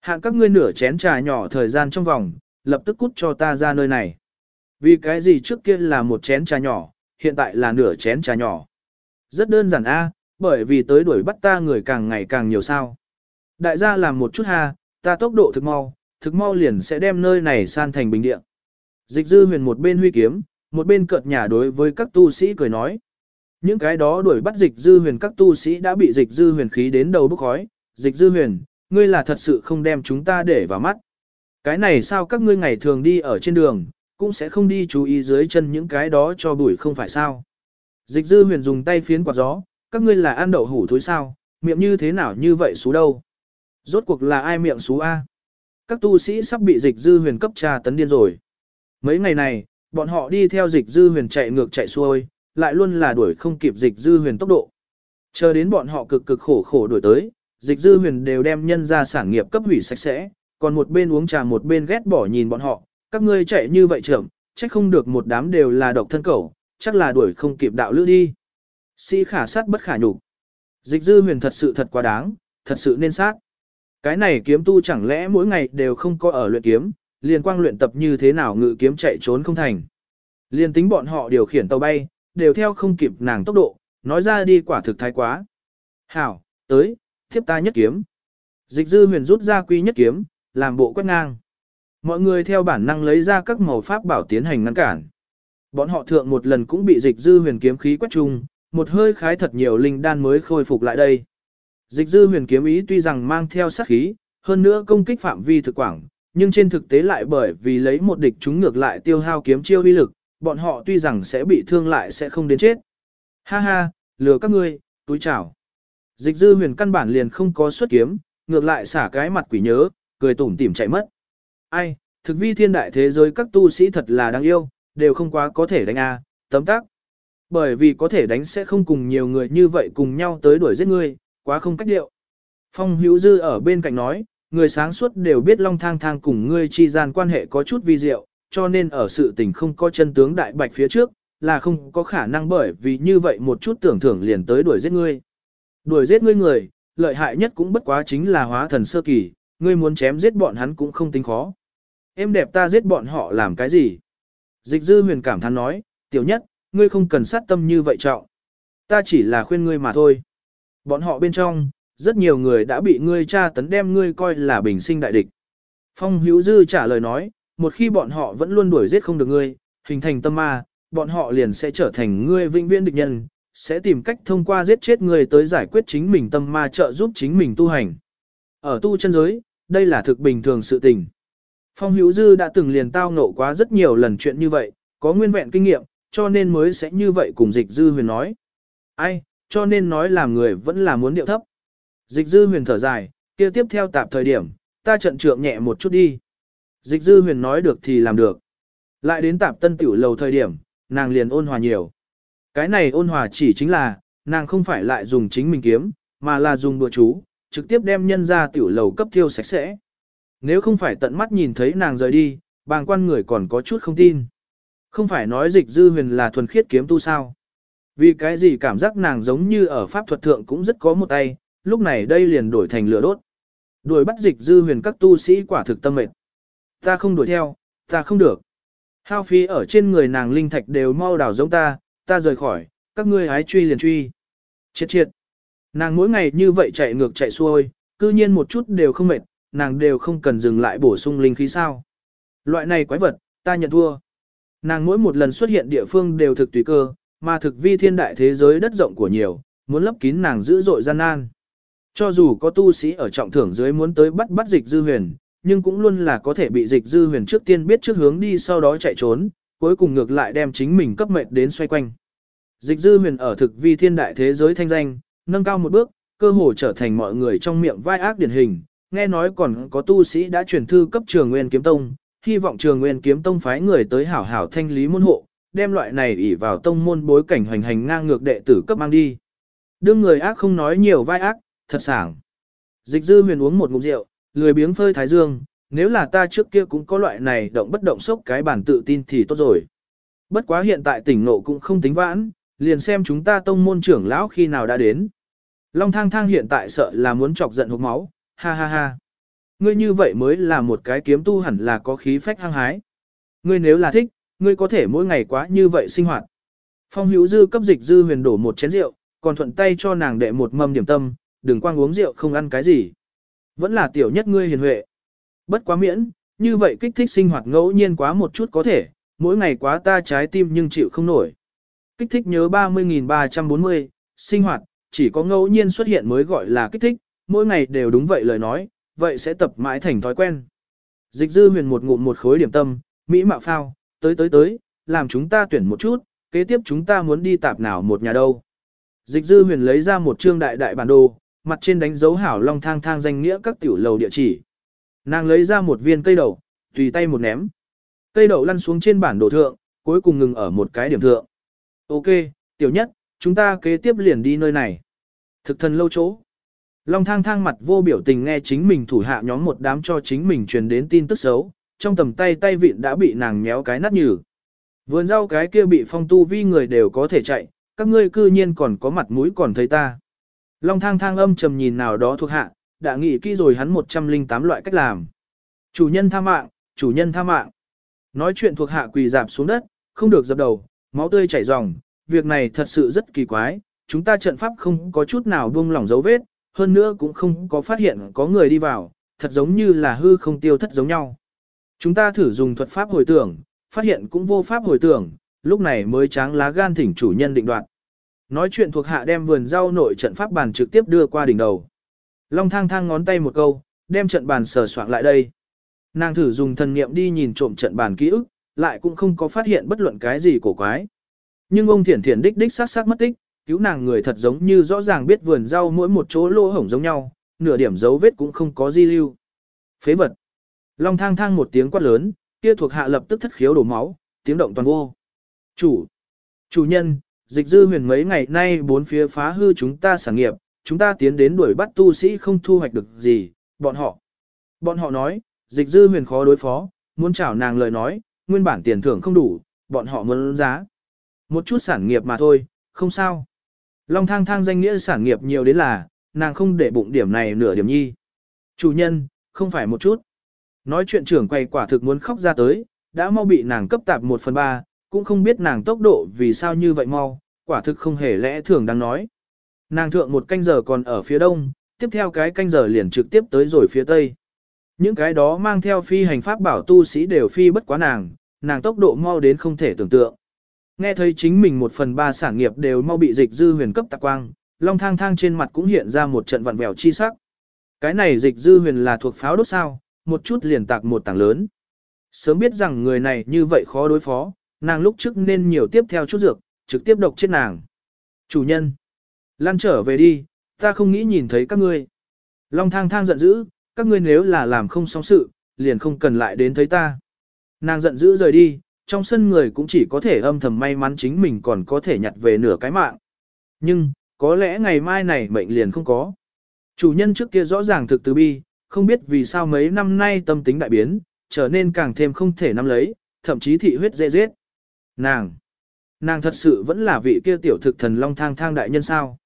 Hạng các ngươi nửa chén trà nhỏ thời gian trong vòng, lập tức cút cho ta ra nơi này. Vì cái gì trước kia là một chén trà nhỏ, hiện tại là nửa chén trà nhỏ. Rất đơn giản a, bởi vì tới đuổi bắt ta người càng ngày càng nhiều sao. Đại gia làm một chút ha, ta tốc độ thực mau, thực mau liền sẽ đem nơi này san thành bình địa. Dịch dư huyền một bên huy kiếm, một bên cợt nhả đối với các tu sĩ cười nói. Những cái đó đuổi bắt dịch dư huyền các tu sĩ đã bị dịch dư huyền khí đến đầu bốc khói. Dịch dư huyền, ngươi là thật sự không đem chúng ta để vào mắt. Cái này sao các ngươi ngày thường đi ở trên đường, cũng sẽ không đi chú ý dưới chân những cái đó cho bụi không phải sao. Dịch dư huyền dùng tay phiến quạt gió, các ngươi là ăn đậu hủ thối sao, miệng như thế nào như vậy xú đâu. Rốt cuộc là ai miệng xú A. Các tu sĩ sắp bị dịch dư huyền cấp trà tấn điên rồi. Mấy ngày này, bọn họ đi theo dịch dư huyền chạy ngược chạy xuôi, lại luôn là đuổi không kịp dịch dư huyền tốc độ. Chờ đến bọn họ cực cực khổ khổ đuổi tới, dịch dư huyền đều đem nhân ra sản nghiệp cấp hủy sạch sẽ, còn một bên uống trà một bên ghét bỏ nhìn bọn họ, các ngươi chạy như vậy trưởng, chắc không được một đám đều là độc thân cẩu, chắc là đuổi không kịp đạo lữ đi. Sĩ khả sát bất khả nhục. Dịch dư huyền thật sự thật quá đáng, thật sự nên sát. Cái này kiếm tu chẳng lẽ mỗi ngày đều không có ở luyện kiếm, liền quang luyện tập như thế nào ngự kiếm chạy trốn không thành. Liên tính bọn họ điều khiển tàu bay, đều theo không kịp nàng tốc độ, nói ra đi quả thực thái quá. Hảo, tới, thiếp ta nhất kiếm. Dịch dư huyền rút ra quy nhất kiếm, làm bộ quét ngang. Mọi người theo bản năng lấy ra các màu pháp bảo tiến hành ngăn cản. Bọn họ thượng một lần cũng bị dịch dư huyền kiếm khí quét chung, một hơi khái thật nhiều linh đan mới khôi phục lại đây. Dịch dư huyền kiếm ý tuy rằng mang theo sát khí, hơn nữa công kích phạm vi thực quảng, nhưng trên thực tế lại bởi vì lấy một địch chúng ngược lại tiêu hao kiếm chiêu uy lực, bọn họ tuy rằng sẽ bị thương lại sẽ không đến chết. Ha ha, lừa các ngươi, túi chảo. Dịch dư huyền căn bản liền không có xuất kiếm, ngược lại xả cái mặt quỷ nhớ, cười tủm tỉm chạy mất. Ai, thực vi thiên đại thế giới các tu sĩ thật là đáng yêu, đều không quá có thể đánh A, tấm tắc. Bởi vì có thể đánh sẽ không cùng nhiều người như vậy cùng nhau tới đuổi giết ngươi, quá không cách điệu. Phong hữu dư ở bên cạnh nói, người sáng suốt đều biết long thang thang cùng ngươi chi gian quan hệ có chút vi diệu, cho nên ở sự tình không có chân tướng đại bạch phía trước, là không có khả năng bởi vì như vậy một chút tưởng thưởng liền tới đuổi giết ngươi. Đuổi giết ngươi người, lợi hại nhất cũng bất quá chính là hóa thần sơ kỳ, ngươi muốn chém giết bọn hắn cũng không tính khó. Em đẹp ta giết bọn họ làm cái gì? Dịch dư huyền cảm thán nói, tiểu nhất, ngươi không cần sát tâm như vậy trọng. Ta chỉ là khuyên ngươi mà thôi. Bọn họ bên trong, rất nhiều người đã bị ngươi tra tấn đem ngươi coi là bình sinh đại địch. Phong hữu dư trả lời nói, một khi bọn họ vẫn luôn đuổi giết không được ngươi, hình thành tâm ma, bọn họ liền sẽ trở thành ngươi vĩnh viễn địch nhân, sẽ tìm cách thông qua giết chết ngươi tới giải quyết chính mình tâm ma trợ giúp chính mình tu hành. Ở tu chân giới, đây là thực bình thường sự tình. Phong Hữu Dư đã từng liền tao ngộ quá rất nhiều lần chuyện như vậy, có nguyên vẹn kinh nghiệm, cho nên mới sẽ như vậy cùng Dịch Dư Huyền nói. Ai, cho nên nói làm người vẫn là muốn điệu thấp. Dịch Dư Huyền thở dài, kia tiếp theo tạp thời điểm, ta trận trượng nhẹ một chút đi. Dịch Dư Huyền nói được thì làm được. Lại đến tạp tân tiểu lầu thời điểm, nàng liền ôn hòa nhiều. Cái này ôn hòa chỉ chính là, nàng không phải lại dùng chính mình kiếm, mà là dùng bữa chú, trực tiếp đem nhân ra tiểu lầu cấp thiêu sạch sẽ. Nếu không phải tận mắt nhìn thấy nàng rời đi, bàng quan người còn có chút không tin. Không phải nói dịch dư huyền là thuần khiết kiếm tu sao. Vì cái gì cảm giác nàng giống như ở pháp thuật thượng cũng rất có một tay, lúc này đây liền đổi thành lửa đốt. Đuổi bắt dịch dư huyền các tu sĩ quả thực tâm mệt. Ta không đuổi theo, ta không được. Hao phí ở trên người nàng linh thạch đều mau đảo giống ta, ta rời khỏi, các ngươi hái truy liền truy. Chết triệt. Nàng mỗi ngày như vậy chạy ngược chạy xuôi, cư nhiên một chút đều không mệt, nàng đều không cần dừng lại bổ sung linh khí sao. Loại này quái vật, ta nhận thua. Nàng mỗi một lần xuất hiện địa phương đều thực tùy cơ, mà thực vi thiên đại thế giới đất rộng của nhiều, muốn lấp kín nàng dữ dội gian nan. Cho dù có tu sĩ ở trọng thưởng dưới muốn tới bắt bắt dịch dư huyền, nhưng cũng luôn là có thể bị dịch dư huyền trước tiên biết trước hướng đi sau đó chạy trốn, cuối cùng ngược lại đem chính mình cấp mệnh đến xoay quanh. Dịch dư huyền ở thực vi thiên đại thế giới thanh danh, nâng cao một bước, cơ hồ trở thành mọi người trong miệng vai ác điển hình, nghe nói còn có tu sĩ đã chuyển thư cấp trường nguyên kiếm tông, hy vọng trường nguyên kiếm tông phái người tới hảo hảo thanh lý môn hộ, đem loại này ỷ vào tông môn bối cảnh hoành hành ngang ngược đệ tử cấp mang đi. Đương người ác không nói nhiều vai ác, thật sảng. Dịch dư huyền uống một ngụm rượu, lười biếng phơi thái dương, nếu là ta trước kia cũng có loại này động bất động sốc cái bản tự tin thì tốt rồi. Bất quá hiện tại tỉnh nộ cũng không tính vãn, liền xem chúng ta tông môn trưởng lão khi nào đã đến. Long thang thang hiện tại sợ là muốn chọc giận hộp máu, ha ha ha. Ngươi như vậy mới là một cái kiếm tu hẳn là có khí phách hăng hái. Ngươi nếu là thích, ngươi có thể mỗi ngày quá như vậy sinh hoạt. Phong hữu dư cấp dịch dư huyền đổ một chén rượu, còn thuận tay cho nàng đệ một mâm điểm tâm, đừng quang uống rượu không ăn cái gì. Vẫn là tiểu nhất ngươi hiền huệ. Bất quá miễn, như vậy kích thích sinh hoạt ngẫu nhiên quá một chút có thể, mỗi ngày quá ta trái tim nhưng chịu không nổi. Kích thích nhớ 30.340, sinh hoạt, chỉ có ngẫu nhiên xuất hiện mới gọi là kích thích, mỗi ngày đều đúng vậy lời nói, vậy sẽ tập mãi thành thói quen. Dịch dư huyền một ngụm một khối điểm tâm, Mỹ mạo phao, tới tới tới, làm chúng ta tuyển một chút, kế tiếp chúng ta muốn đi tạp nào một nhà đâu. Dịch dư huyền lấy ra một trương đại đại bản đồ, mặt trên đánh dấu hảo long thang thang danh nghĩa các tiểu lầu địa chỉ. Nàng lấy ra một viên cây đậu, tùy tay một ném. Cây đậu lăn xuống trên bản đồ thượng, cuối cùng ngừng ở một cái điểm thượng. Ok, tiểu nhất, chúng ta kế tiếp liền đi nơi này. Thực thần lâu chỗ. Long thang thang mặt vô biểu tình nghe chính mình thủ hạ nhóm một đám cho chính mình truyền đến tin tức xấu, trong tầm tay tay vịn đã bị nàng nhéo cái nát nhừ. Vườn rau cái kia bị phong tu vi người đều có thể chạy, các ngươi cư nhiên còn có mặt mũi còn thấy ta. Long thang thang âm trầm nhìn nào đó thuộc hạ, đã nghĩ kỹ rồi hắn 108 loại cách làm. Chủ nhân tha mạng, chủ nhân tha mạng. Nói chuyện thuộc hạ quỳ dạp xuống đất, không được dập đầu, máu tươi chảy ròng, việc này thật sự rất kỳ quái, chúng ta trận pháp không có chút nào buông lỏng dấu vết, hơn nữa cũng không có phát hiện có người đi vào, thật giống như là hư không tiêu thất giống nhau. Chúng ta thử dùng thuật pháp hồi tưởng, phát hiện cũng vô pháp hồi tưởng, lúc này mới tráng lá gan thỉnh chủ nhân định đoạt. Nói chuyện thuộc hạ đem vườn rau nội trận pháp bàn trực tiếp đưa qua đỉnh đầu. Long thang thang ngón tay một câu, đem trận bàn sờ soạn lại đây. Nàng thử dùng thần niệm đi nhìn trộm trận bàn ký ức, lại cũng không có phát hiện bất luận cái gì cổ quái. Nhưng ông thiển thiển đích đích sát sát mất tích, cứu nàng người thật giống như rõ ràng biết vườn rau mỗi một chỗ lỗ hổng giống nhau, nửa điểm dấu vết cũng không có di lưu. Phế vật. Long thang thang một tiếng quát lớn, kia thuộc hạ lập tức thất khiếu đổ máu, tiếng động toàn vô. Chủ. Chủ nhân, dịch dư huyền mấy ngày nay bốn phía phá hư chúng ta sản nghiệp, chúng ta tiến đến đuổi bắt tu sĩ không thu hoạch được gì, bọn họ. Bọn họ nói, dịch dư huyền khó đối phó, muốn chảo nàng lời nói, nguyên bản tiền thưởng không đủ, bọn họ muốn giá. Một chút sản nghiệp mà thôi, không sao. Long thang thang danh nghĩa sản nghiệp nhiều đến là, nàng không để bụng điểm này nửa điểm nhi. Chủ nhân, không phải một chút. Nói chuyện trưởng quay quả thực muốn khóc ra tới, đã mau bị nàng cấp tạp một phần ba, cũng không biết nàng tốc độ vì sao như vậy mau, quả thực không hề lẽ thường đang nói. Nàng thượng một canh giờ còn ở phía đông, tiếp theo cái canh giờ liền trực tiếp tới rồi phía tây. Những cái đó mang theo phi hành pháp bảo tu sĩ đều phi bất quá nàng, nàng tốc độ mau đến không thể tưởng tượng. Nghe thấy chính mình một phần ba sản nghiệp đều mau bị dịch dư huyền cấp tạc quang, long thang thang trên mặt cũng hiện ra một trận vặn vẹo chi sắc. Cái này dịch dư huyền là thuộc pháo đốt sao, một chút liền tạc một tảng lớn. Sớm biết rằng người này như vậy khó đối phó, nàng lúc trước nên nhiều tiếp theo chút dược, trực tiếp độc chết nàng. Chủ nhân, lan trở về đi, ta không nghĩ nhìn thấy các ngươi. Long thang thang giận dữ, các ngươi nếu là làm không xong sự, liền không cần lại đến thấy ta. Nàng giận dữ rời đi, trong sân người cũng chỉ có thể âm thầm may mắn chính mình còn có thể nhặt về nửa cái mạng. Nhưng, có lẽ ngày mai này mệnh liền không có. Chủ nhân trước kia rõ ràng thực từ bi, không biết vì sao mấy năm nay tâm tính đại biến, trở nên càng thêm không thể nắm lấy, thậm chí thị huyết dễ dết. Nàng, nàng thật sự vẫn là vị kia tiểu thực thần long thang thang đại nhân sao.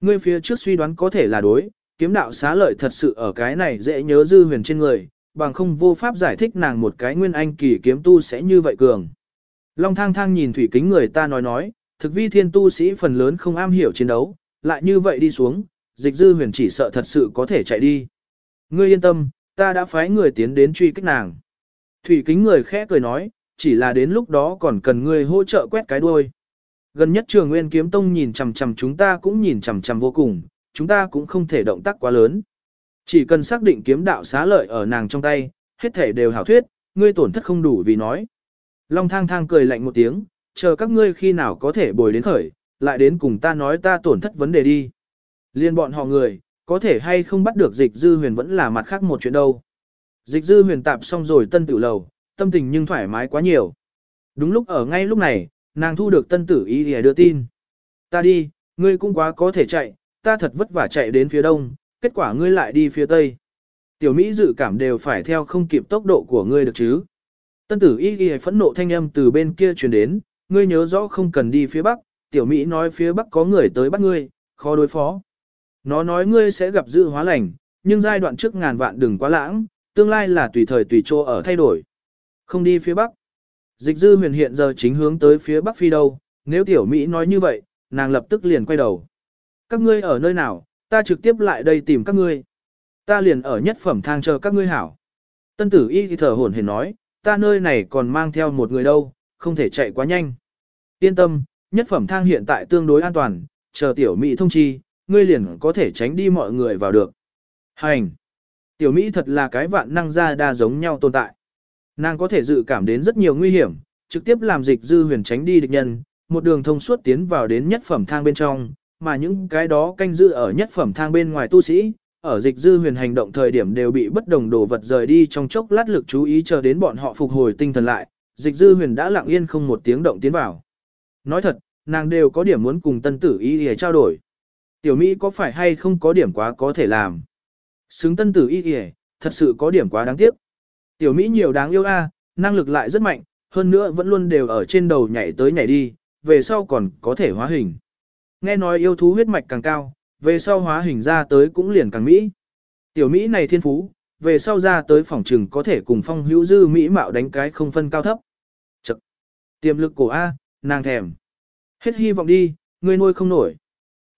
Ngươi phía trước suy đoán có thể là đối, kiếm đạo xá lợi thật sự ở cái này dễ nhớ dư huyền trên người, bằng không vô pháp giải thích nàng một cái nguyên anh kỳ kiếm tu sẽ như vậy cường. Long thang thang nhìn thủy kính người ta nói nói, thực vi thiên tu sĩ phần lớn không am hiểu chiến đấu, lại như vậy đi xuống, dịch dư huyền chỉ sợ thật sự có thể chạy đi. Ngươi yên tâm, ta đã phái người tiến đến truy kích nàng. Thủy kính người khẽ cười nói, chỉ là đến lúc đó còn cần ngươi hỗ trợ quét cái đuôi. Gần nhất trường nguyên kiếm tông nhìn chằm chằm chúng ta cũng nhìn chằm chằm vô cùng, chúng ta cũng không thể động tác quá lớn. Chỉ cần xác định kiếm đạo xá lợi ở nàng trong tay, hết thể đều hảo thuyết, ngươi tổn thất không đủ vì nói. Long thang thang cười lạnh một tiếng, chờ các ngươi khi nào có thể bồi đến khởi, lại đến cùng ta nói ta tổn thất vấn đề đi. Liên bọn họ người, có thể hay không bắt được dịch dư huyền vẫn là mặt khác một chuyện đâu. Dịch dư huyền tạp xong rồi tân tử lầu, tâm tình nhưng thoải mái quá nhiều. Đúng lúc ở ngay lúc này, nàng thu được tân tử ý để đưa tin. Ta đi, ngươi cũng quá có thể chạy, ta thật vất vả chạy đến phía đông, kết quả ngươi lại đi phía tây. Tiểu Mỹ dự cảm đều phải theo không kịp tốc độ của ngươi được chứ. Tân tử y ghi phẫn nộ thanh âm từ bên kia truyền đến, ngươi nhớ rõ không cần đi phía bắc, tiểu Mỹ nói phía bắc có người tới bắt ngươi, khó đối phó. Nó nói ngươi sẽ gặp dự hóa lành, nhưng giai đoạn trước ngàn vạn đừng quá lãng, tương lai là tùy thời tùy chỗ ở thay đổi. Không đi phía bắc. Dịch dư huyền hiện giờ chính hướng tới phía bắc phi đâu, nếu tiểu Mỹ nói như vậy, nàng lập tức liền quay đầu. Các ngươi ở nơi nào, ta trực tiếp lại đây tìm các ngươi. Ta liền ở nhất phẩm thang chờ các ngươi hảo. Tân tử y thì thở hổn hển nói, ta nơi này còn mang theo một người đâu, không thể chạy quá nhanh. Yên tâm, nhất phẩm thang hiện tại tương đối an toàn, chờ tiểu Mỹ thông chi, ngươi liền có thể tránh đi mọi người vào được. Hành! Tiểu Mỹ thật là cái vạn năng ra đa giống nhau tồn tại. Nàng có thể dự cảm đến rất nhiều nguy hiểm, trực tiếp làm dịch dư huyền tránh đi địch nhân, một đường thông suốt tiến vào đến nhất phẩm thang bên trong, mà những cái đó canh giữ ở nhất phẩm thang bên ngoài tu sĩ, ở dịch dư huyền hành động thời điểm đều bị bất đồng đồ vật rời đi trong chốc lát lực chú ý chờ đến bọn họ phục hồi tinh thần lại, dịch dư huyền đã lặng yên không một tiếng động tiến vào. Nói thật, nàng đều có điểm muốn cùng tân tử y để trao đổi. Tiểu Mỹ có phải hay không có điểm quá có thể làm. Xứng tân tử y để, thật sự có điểm quá đáng tiếc. Tiểu Mỹ nhiều đáng yêu a, năng lực lại rất mạnh, hơn nữa vẫn luôn đều ở trên đầu nhảy tới nhảy đi, về sau còn có thể hóa hình. Nghe nói yêu thú huyết mạch càng cao, về sau hóa hình ra tới cũng liền càng Mỹ. Tiểu Mỹ này thiên phú, về sau ra tới phòng trừng có thể cùng phong hữu dư Mỹ mạo đánh cái không phân cao thấp. Chật! Tiềm lực của A, nàng thèm. Hết hy vọng đi, ngươi nuôi không nổi.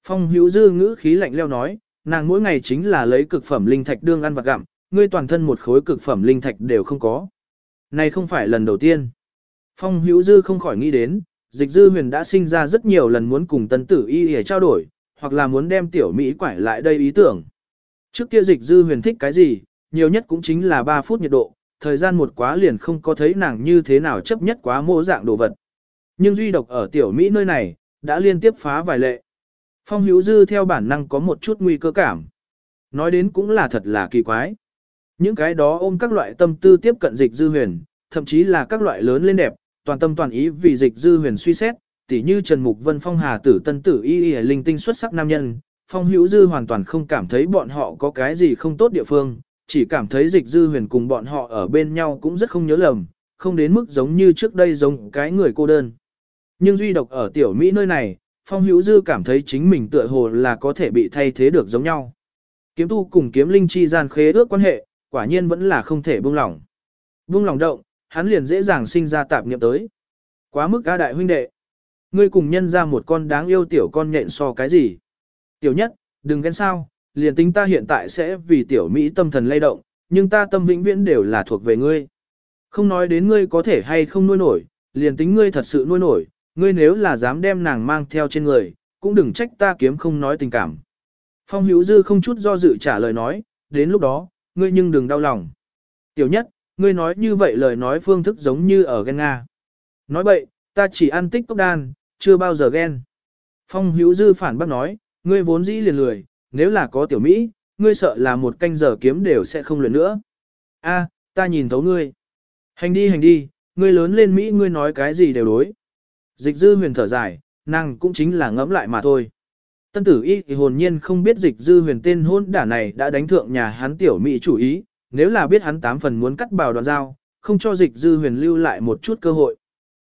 Phong hữu dư ngữ khí lạnh leo nói, nàng mỗi ngày chính là lấy cực phẩm linh thạch đương ăn vặt gặm, ngươi toàn thân một khối cực phẩm linh thạch đều không có. Này không phải lần đầu tiên. Phong hữu dư không khỏi nghĩ đến, dịch dư huyền đã sinh ra rất nhiều lần muốn cùng tân tử y để trao đổi, hoặc là muốn đem tiểu Mỹ quải lại đây ý tưởng. Trước kia dịch dư huyền thích cái gì, nhiều nhất cũng chính là 3 phút nhiệt độ, thời gian một quá liền không có thấy nàng như thế nào chấp nhất quá mô dạng đồ vật. Nhưng duy độc ở tiểu Mỹ nơi này, đã liên tiếp phá vài lệ. Phong hữu dư theo bản năng có một chút nguy cơ cảm. Nói đến cũng là thật là kỳ quái. Những cái đó ôm các loại tâm tư tiếp cận dịch dư huyền, thậm chí là các loại lớn lên đẹp, toàn tâm toàn ý vì dịch dư huyền suy xét, tỉ như Trần Mục Vân Phong Hà tử tân tử y y linh tinh xuất sắc nam nhân, Phong Hữu Dư hoàn toàn không cảm thấy bọn họ có cái gì không tốt địa phương, chỉ cảm thấy dịch dư huyền cùng bọn họ ở bên nhau cũng rất không nhớ lầm, không đến mức giống như trước đây giống cái người cô đơn. Nhưng duy độc ở tiểu Mỹ nơi này, Phong Hữu Dư cảm thấy chính mình tựa hồ là có thể bị thay thế được giống nhau. Kiếm tu cùng kiếm linh chi gian khế ước quan hệ, quả nhiên vẫn là không thể buông lỏng. Buông lỏng động, hắn liền dễ dàng sinh ra tạp nghiệm tới. Quá mức ca đại huynh đệ. Ngươi cùng nhân ra một con đáng yêu tiểu con nhện so cái gì? Tiểu nhất, đừng ghen sao, liền tính ta hiện tại sẽ vì tiểu Mỹ tâm thần lay động, nhưng ta tâm vĩnh viễn đều là thuộc về ngươi. Không nói đến ngươi có thể hay không nuôi nổi, liền tính ngươi thật sự nuôi nổi, ngươi nếu là dám đem nàng mang theo trên người, cũng đừng trách ta kiếm không nói tình cảm. Phong hữu dư không chút do dự trả lời nói, đến lúc đó, ngươi nhưng đừng đau lòng. Tiểu nhất, ngươi nói như vậy lời nói phương thức giống như ở ghen Nga. Nói bậy, ta chỉ ăn tích cốc đan, chưa bao giờ ghen. Phong hữu dư phản bác nói, ngươi vốn dĩ liền lười, nếu là có tiểu Mỹ, ngươi sợ là một canh giờ kiếm đều sẽ không luyện nữa. A, ta nhìn thấu ngươi. Hành đi hành đi, ngươi lớn lên Mỹ ngươi nói cái gì đều đối. Dịch dư huyền thở dài, nàng cũng chính là ngẫm lại mà thôi. Tân tử y thì hồn nhiên không biết dịch dư huyền tên hôn đả này đã đánh thượng nhà hắn tiểu Mỹ chủ ý, nếu là biết hắn tám phần muốn cắt bào đoạn dao, không cho dịch dư huyền lưu lại một chút cơ hội.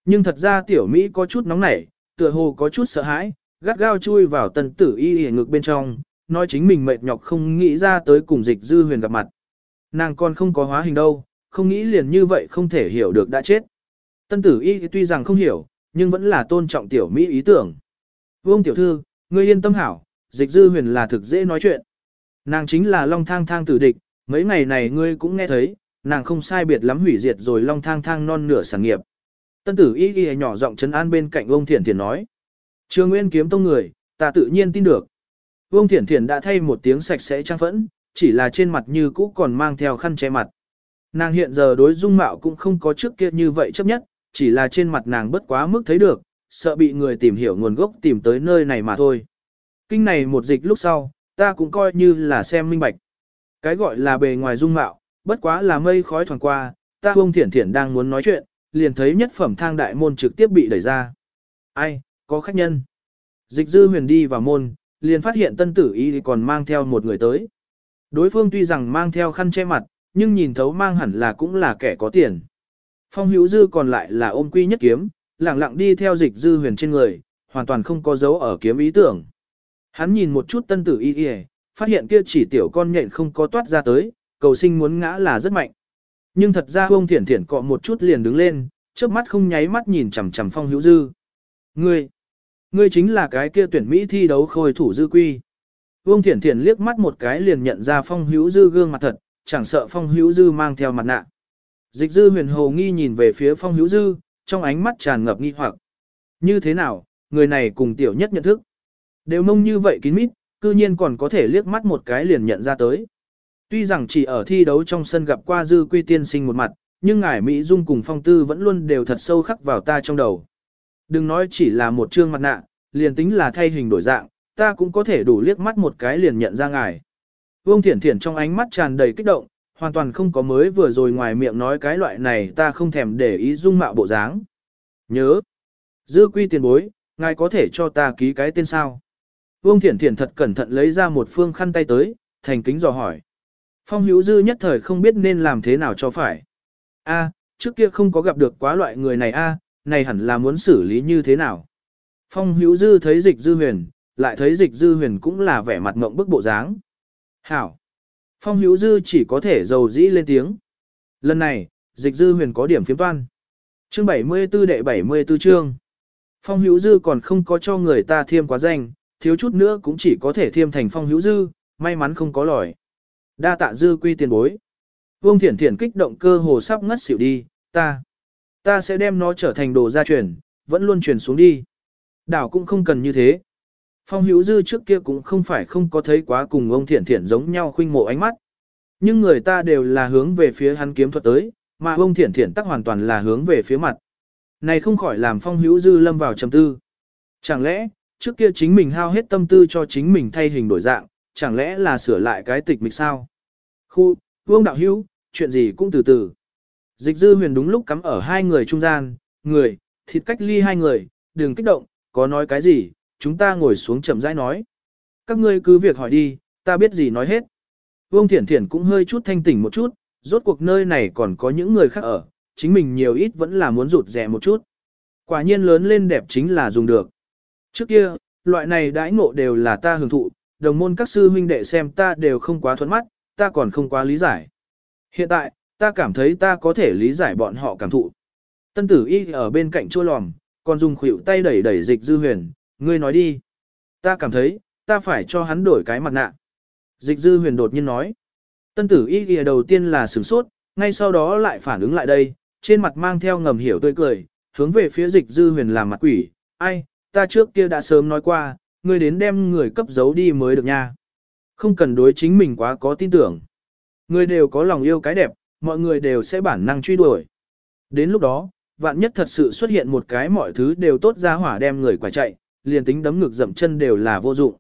Nhưng thật ra tiểu Mỹ có chút nóng nảy, tựa hồ có chút sợ hãi, gắt gao chui vào tần tử y y ngực bên trong, nói chính mình mệt nhọc không nghĩ ra tới cùng dịch dư huyền gặp mặt. Nàng còn không có hóa hình đâu, không nghĩ liền như vậy không thể hiểu được đã chết. Tân tử y tuy rằng không hiểu, nhưng vẫn là tôn trọng tiểu Mỹ ý tưởng. Vương tiểu thư, ngươi yên tâm hảo, dịch dư huyền là thực dễ nói chuyện. Nàng chính là long thang thang tử địch, mấy ngày này ngươi cũng nghe thấy, nàng không sai biệt lắm hủy diệt rồi long thang thang non nửa sản nghiệp. Tân tử y y nhỏ giọng trấn an bên cạnh ông thiển thiển nói. Trường nguyên kiếm tông người, ta tự nhiên tin được. Ông thiển thiển đã thay một tiếng sạch sẽ trang phẫn, chỉ là trên mặt như cũ còn mang theo khăn che mặt. Nàng hiện giờ đối dung mạo cũng không có trước kia như vậy chấp nhất, chỉ là trên mặt nàng bất quá mức thấy được, sợ bị người tìm hiểu nguồn gốc tìm tới nơi này mà thôi. Kinh này một dịch lúc sau, ta cũng coi như là xem minh bạch. Cái gọi là bề ngoài dung mạo, bất quá là mây khói thoảng qua, ta ông thiển thiển đang muốn nói chuyện, liền thấy nhất phẩm thang đại môn trực tiếp bị đẩy ra. Ai, có khách nhân. Dịch dư huyền đi vào môn, liền phát hiện tân tử y còn mang theo một người tới. Đối phương tuy rằng mang theo khăn che mặt, nhưng nhìn thấu mang hẳn là cũng là kẻ có tiền. Phong hữu dư còn lại là ôm quy nhất kiếm, lặng lặng đi theo dịch dư huyền trên người, hoàn toàn không có dấu ở kiếm ý tưởng. Hắn nhìn một chút tân tử y y, phát hiện kia chỉ tiểu con nhện không có toát ra tới, cầu sinh muốn ngã là rất mạnh. Nhưng thật ra ông thiển thiển cọ một chút liền đứng lên, trước mắt không nháy mắt nhìn chằm chằm phong hữu dư. Ngươi, ngươi chính là cái kia tuyển Mỹ thi đấu khôi thủ dư quy. Vương Thiển Thiển liếc mắt một cái liền nhận ra phong hữu dư gương mặt thật, chẳng sợ phong hữu dư mang theo mặt nạ. Dịch dư huyền hồ nghi nhìn về phía phong hữu dư, trong ánh mắt tràn ngập nghi hoặc. Như thế nào, người này cùng tiểu nhất nhận thức. Đều mông như vậy kín mít, cư nhiên còn có thể liếc mắt một cái liền nhận ra tới. Tuy rằng chỉ ở thi đấu trong sân gặp qua dư quy tiên sinh một mặt, nhưng ngài Mỹ Dung cùng phong tư vẫn luôn đều thật sâu khắc vào ta trong đầu. Đừng nói chỉ là một trương mặt nạ, liền tính là thay hình đổi dạng, ta cũng có thể đủ liếc mắt một cái liền nhận ra ngài. Vương Thiển Thiển trong ánh mắt tràn đầy kích động, hoàn toàn không có mới vừa rồi ngoài miệng nói cái loại này ta không thèm để ý dung mạo bộ dáng. Nhớ, dư quy tiền bối, ngài có thể cho ta ký cái tên sao? Vương Thiển Thiển thật cẩn thận lấy ra một phương khăn tay tới, thành kính dò hỏi. Phong hữu dư nhất thời không biết nên làm thế nào cho phải. A, trước kia không có gặp được quá loại người này a, này hẳn là muốn xử lý như thế nào. Phong hữu dư thấy dịch dư huyền, lại thấy dịch dư huyền cũng là vẻ mặt mộng bức bộ dáng. Hảo! Phong hữu dư chỉ có thể dầu dĩ lên tiếng. Lần này, dịch dư huyền có điểm phiếm toan. Chương 74 đệ 74 chương. Phong hữu dư còn không có cho người ta thiêm quá danh, thiếu chút nữa cũng chỉ có thể thiêm thành phong hữu dư, may mắn không có lòi. Đa tạ dư quy tiền bối. Vương Thiển Thiển kích động cơ hồ sắp ngất xỉu đi, ta, ta sẽ đem nó trở thành đồ gia truyền, vẫn luôn truyền xuống đi. Đảo cũng không cần như thế. Phong hữu dư trước kia cũng không phải không có thấy quá cùng ông Thiển Thiển giống nhau khuynh mộ ánh mắt. Nhưng người ta đều là hướng về phía hắn kiếm thuật tới, mà ông Thiển Thiển tắc hoàn toàn là hướng về phía mặt. Này không khỏi làm phong hữu dư lâm vào trầm tư. Chẳng lẽ, trước kia chính mình hao hết tâm tư cho chính mình thay hình đổi dạng, chẳng lẽ là sửa lại cái tịch mịch sao? Khu, vương đạo hữu, chuyện gì cũng từ từ. Dịch dư huyền đúng lúc cắm ở hai người trung gian, người, thịt cách ly hai người, đừng kích động, có nói cái gì, chúng ta ngồi xuống chậm rãi nói. Các ngươi cứ việc hỏi đi, ta biết gì nói hết. Vương Thiển Thiển cũng hơi chút thanh tỉnh một chút, rốt cuộc nơi này còn có những người khác ở, chính mình nhiều ít vẫn là muốn rụt rẻ một chút. Quả nhiên lớn lên đẹp chính là dùng được. Trước kia, loại này đãi ngộ đều là ta hưởng thụ, đồng môn các sư huynh đệ xem ta đều không quá thuận mắt, ta còn không quá lý giải. Hiện tại, ta cảm thấy ta có thể lý giải bọn họ cảm thụ. Tân tử y ở bên cạnh chua lòm, còn dùng khuỷu tay đẩy đẩy dịch dư huyền, ngươi nói đi. Ta cảm thấy, ta phải cho hắn đổi cái mặt nạ. Dịch dư huyền đột nhiên nói. Tân tử y ghi đầu tiên là sửng sốt, ngay sau đó lại phản ứng lại đây, trên mặt mang theo ngầm hiểu tươi cười, hướng về phía dịch dư huyền làm mặt quỷ. Ai, ta trước kia đã sớm nói qua, ngươi đến đem người cấp giấu đi mới được nha. Không cần đối chính mình quá có tin tưởng. Ngươi đều có lòng yêu cái đẹp, mọi người đều sẽ bản năng truy đuổi. Đến lúc đó, vạn nhất thật sự xuất hiện một cái mọi thứ đều tốt ra hỏa đem người quả chạy, liền tính đấm ngực dậm chân đều là vô dụng.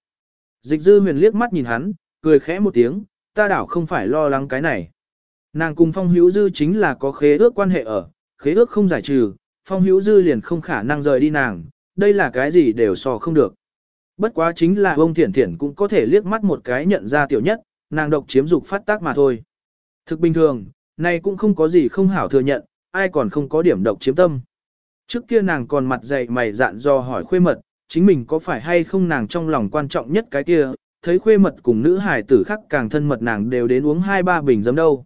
Dịch dư huyền liếc mắt nhìn hắn, cười khẽ một tiếng, ta đảo không phải lo lắng cái này. Nàng cùng phong hữu dư chính là có khế ước quan hệ ở, khế ước không giải trừ, phong hữu dư liền không khả năng rời đi nàng, đây là cái gì đều so không được. Bất quá chính là ông thiển thiển cũng có thể liếc mắt một cái nhận ra tiểu nhất, nàng độc chiếm dục phát tác mà thôi. Thực bình thường, này cũng không có gì không hảo thừa nhận, ai còn không có điểm độc chiếm tâm. Trước kia nàng còn mặt dày mày dạn do hỏi khuê mật, chính mình có phải hay không nàng trong lòng quan trọng nhất cái kia, thấy khuê mật cùng nữ hài tử khác càng thân mật nàng đều đến uống hai ba bình giấm đâu.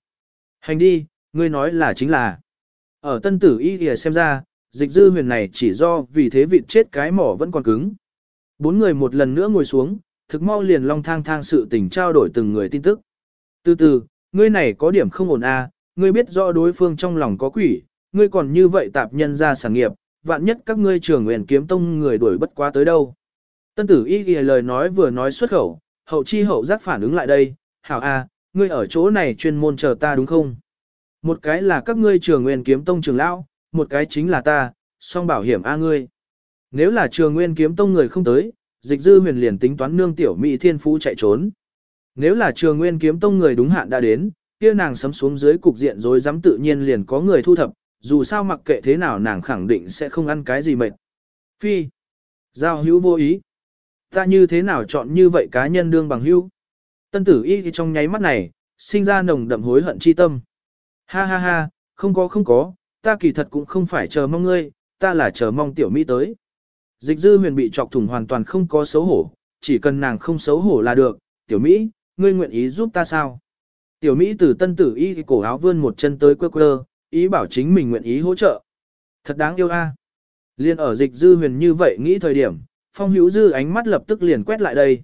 Hành đi, ngươi nói là chính là. Ở tân tử y kìa xem ra, dịch dư huyền này chỉ do vì thế vịt chết cái mỏ vẫn còn cứng. Bốn người một lần nữa ngồi xuống, thực mau liền long thang thang sự tình trao đổi từng người tin tức. Từ từ, ngươi này có điểm không ổn à, ngươi biết rõ đối phương trong lòng có quỷ, ngươi còn như vậy tạp nhân ra sản nghiệp, vạn nhất các ngươi trường nguyện kiếm tông người đuổi bất quá tới đâu. Tân tử y ghi lời nói vừa nói xuất khẩu, hậu chi hậu giác phản ứng lại đây, hảo a, à, ngươi ở chỗ này chuyên môn chờ ta đúng không? Một cái là các ngươi trường nguyện kiếm tông trường lão, một cái chính là ta, song bảo hiểm a ngươi. Nếu là trường nguyên kiếm tông người không tới, dịch dư huyền liền tính toán nương tiểu mỹ thiên phú chạy trốn. Nếu là trường nguyên kiếm tông người đúng hạn đã đến, kia nàng sấm xuống dưới cục diện rồi dám tự nhiên liền có người thu thập, dù sao mặc kệ thế nào nàng khẳng định sẽ không ăn cái gì mệt. Phi. Giao hữu vô ý. Ta như thế nào chọn như vậy cá nhân đương bằng hữu? Tân tử y trong nháy mắt này, sinh ra nồng đậm hối hận chi tâm. Ha ha ha, không có không có, ta kỳ thật cũng không phải chờ mong ngươi, ta là chờ mong tiểu Mỹ tới. Dịch dư huyền bị chọc thủng hoàn toàn không có xấu hổ, chỉ cần nàng không xấu hổ là được, tiểu Mỹ, ngươi nguyện ý giúp ta sao? Tiểu Mỹ từ tân tử y cổ áo vươn một chân tới quơ quơ, ý bảo chính mình nguyện ý hỗ trợ. Thật đáng yêu a. Liên ở dịch dư huyền như vậy nghĩ thời điểm, phong hữu dư ánh mắt lập tức liền quét lại đây.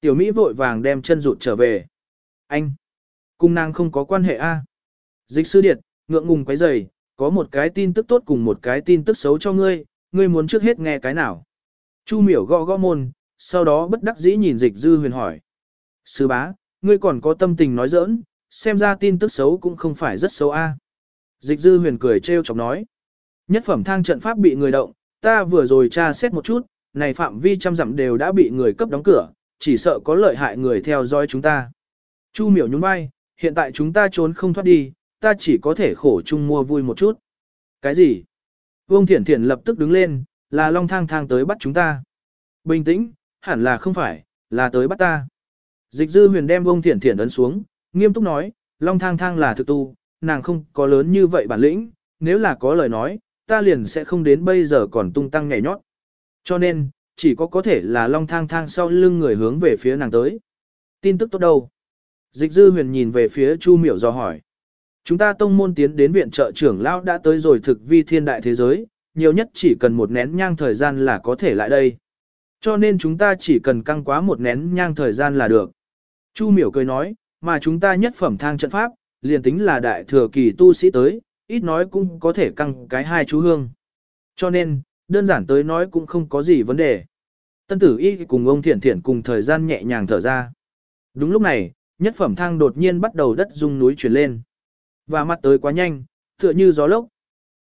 Tiểu Mỹ vội vàng đem chân rụt trở về. Anh! Cung nàng không có quan hệ a. Dịch sư điệt, ngượng ngùng quấy rầy, có một cái tin tức tốt cùng một cái tin tức xấu cho ngươi, ngươi muốn trước hết nghe cái nào. Chu miểu gõ gõ môn, sau đó bất đắc dĩ nhìn dịch dư huyền hỏi. Sư bá, ngươi còn có tâm tình nói giỡn, xem ra tin tức xấu cũng không phải rất xấu a. Dịch dư huyền cười trêu chọc nói. Nhất phẩm thang trận pháp bị người động, ta vừa rồi tra xét một chút, này phạm vi trăm dặm đều đã bị người cấp đóng cửa, chỉ sợ có lợi hại người theo dõi chúng ta. Chu miểu nhún vai, hiện tại chúng ta trốn không thoát đi, ta chỉ có thể khổ chung mua vui một chút. Cái gì? Vương Thiển Thiển lập tức đứng lên, là Long Thang Thang tới bắt chúng ta. Bình tĩnh, hẳn là không phải, là tới bắt ta. Dịch dư huyền đem Vương Thiển Thiển ấn xuống, nghiêm túc nói, Long Thang Thang là thực tu, nàng không có lớn như vậy bản lĩnh, nếu là có lời nói, ta liền sẽ không đến bây giờ còn tung tăng nhảy nhót. Cho nên, chỉ có có thể là Long Thang Thang sau lưng người hướng về phía nàng tới. Tin tức tốt đâu? Dịch dư huyền nhìn về phía Chu miểu do hỏi. Chúng ta tông môn tiến đến viện trợ trưởng lão đã tới rồi thực vi thiên đại thế giới, nhiều nhất chỉ cần một nén nhang thời gian là có thể lại đây. Cho nên chúng ta chỉ cần căng quá một nén nhang thời gian là được. Chu miểu cười nói, mà chúng ta nhất phẩm thang trận pháp, liền tính là đại thừa kỳ tu sĩ tới, ít nói cũng có thể căng cái hai chú hương. Cho nên, đơn giản tới nói cũng không có gì vấn đề. Tân tử y cùng ông thiển thiển cùng thời gian nhẹ nhàng thở ra. Đúng lúc này, nhất phẩm thang đột nhiên bắt đầu đất rung núi chuyển lên. Và mặt tới quá nhanh, tựa như gió lốc.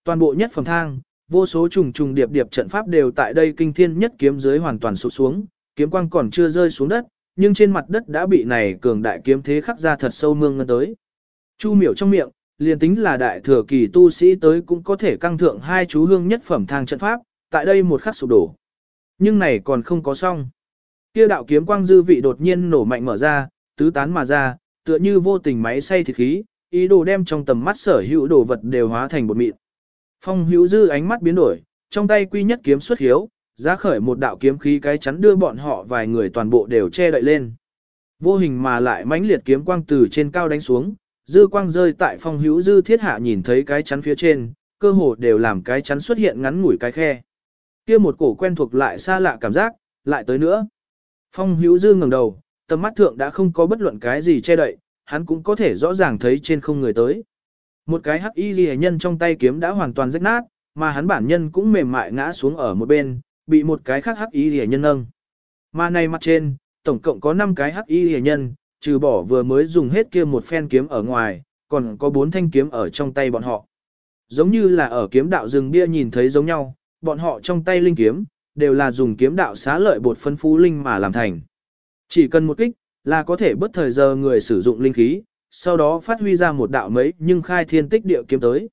Toàn bộ nhất phẩm thang, vô số trùng trùng điệp điệp trận pháp đều tại đây kinh thiên nhất kiếm dưới hoàn toàn sụp xuống, kiếm quang còn chưa rơi xuống đất, nhưng trên mặt đất đã bị này cường đại kiếm thế khắc ra thật sâu mương ngân tới. Chu miểu trong miệng, liền tính là đại thừa kỳ tu sĩ tới cũng có thể căng thượng hai chú hương nhất phẩm thang trận pháp, tại đây một khắc sụp đổ. Nhưng này còn không có xong. Kia đạo kiếm quang dư vị đột nhiên nổ mạnh mở ra, tứ tán mà ra, tựa như vô tình máy xay thịt khí, ý đồ đem trong tầm mắt sở hữu đồ vật đều hóa thành bột mịn. Phong hữu dư ánh mắt biến đổi, trong tay quy nhất kiếm xuất hiếu, ra khởi một đạo kiếm khí cái chắn đưa bọn họ vài người toàn bộ đều che đậy lên. Vô hình mà lại mãnh liệt kiếm quang từ trên cao đánh xuống, dư quang rơi tại phong hữu dư thiết hạ nhìn thấy cái chắn phía trên, cơ hồ đều làm cái chắn xuất hiện ngắn ngủi cái khe. kia một cổ quen thuộc lại xa lạ cảm giác, lại tới nữa. Phong hữu dư ngẩng đầu, tầm mắt thượng đã không có bất luận cái gì che đậy, hắn cũng có thể rõ ràng thấy trên không người tới. Một cái hắc y ghi nhân trong tay kiếm đã hoàn toàn rách nát, mà hắn bản nhân cũng mềm mại ngã xuống ở một bên, bị một cái khác hắc y ghi nhân nâng. Mà này mặt trên, tổng cộng có 5 cái hắc y ghi nhân, trừ bỏ vừa mới dùng hết kia một phen kiếm ở ngoài, còn có 4 thanh kiếm ở trong tay bọn họ. Giống như là ở kiếm đạo rừng bia nhìn thấy giống nhau, bọn họ trong tay linh kiếm, đều là dùng kiếm đạo xá lợi bột phân phú linh mà làm thành. Chỉ cần một kích, là có thể bất thời giờ người sử dụng linh khí, sau đó phát huy ra một đạo mấy nhưng khai thiên tích địa kiếm tới.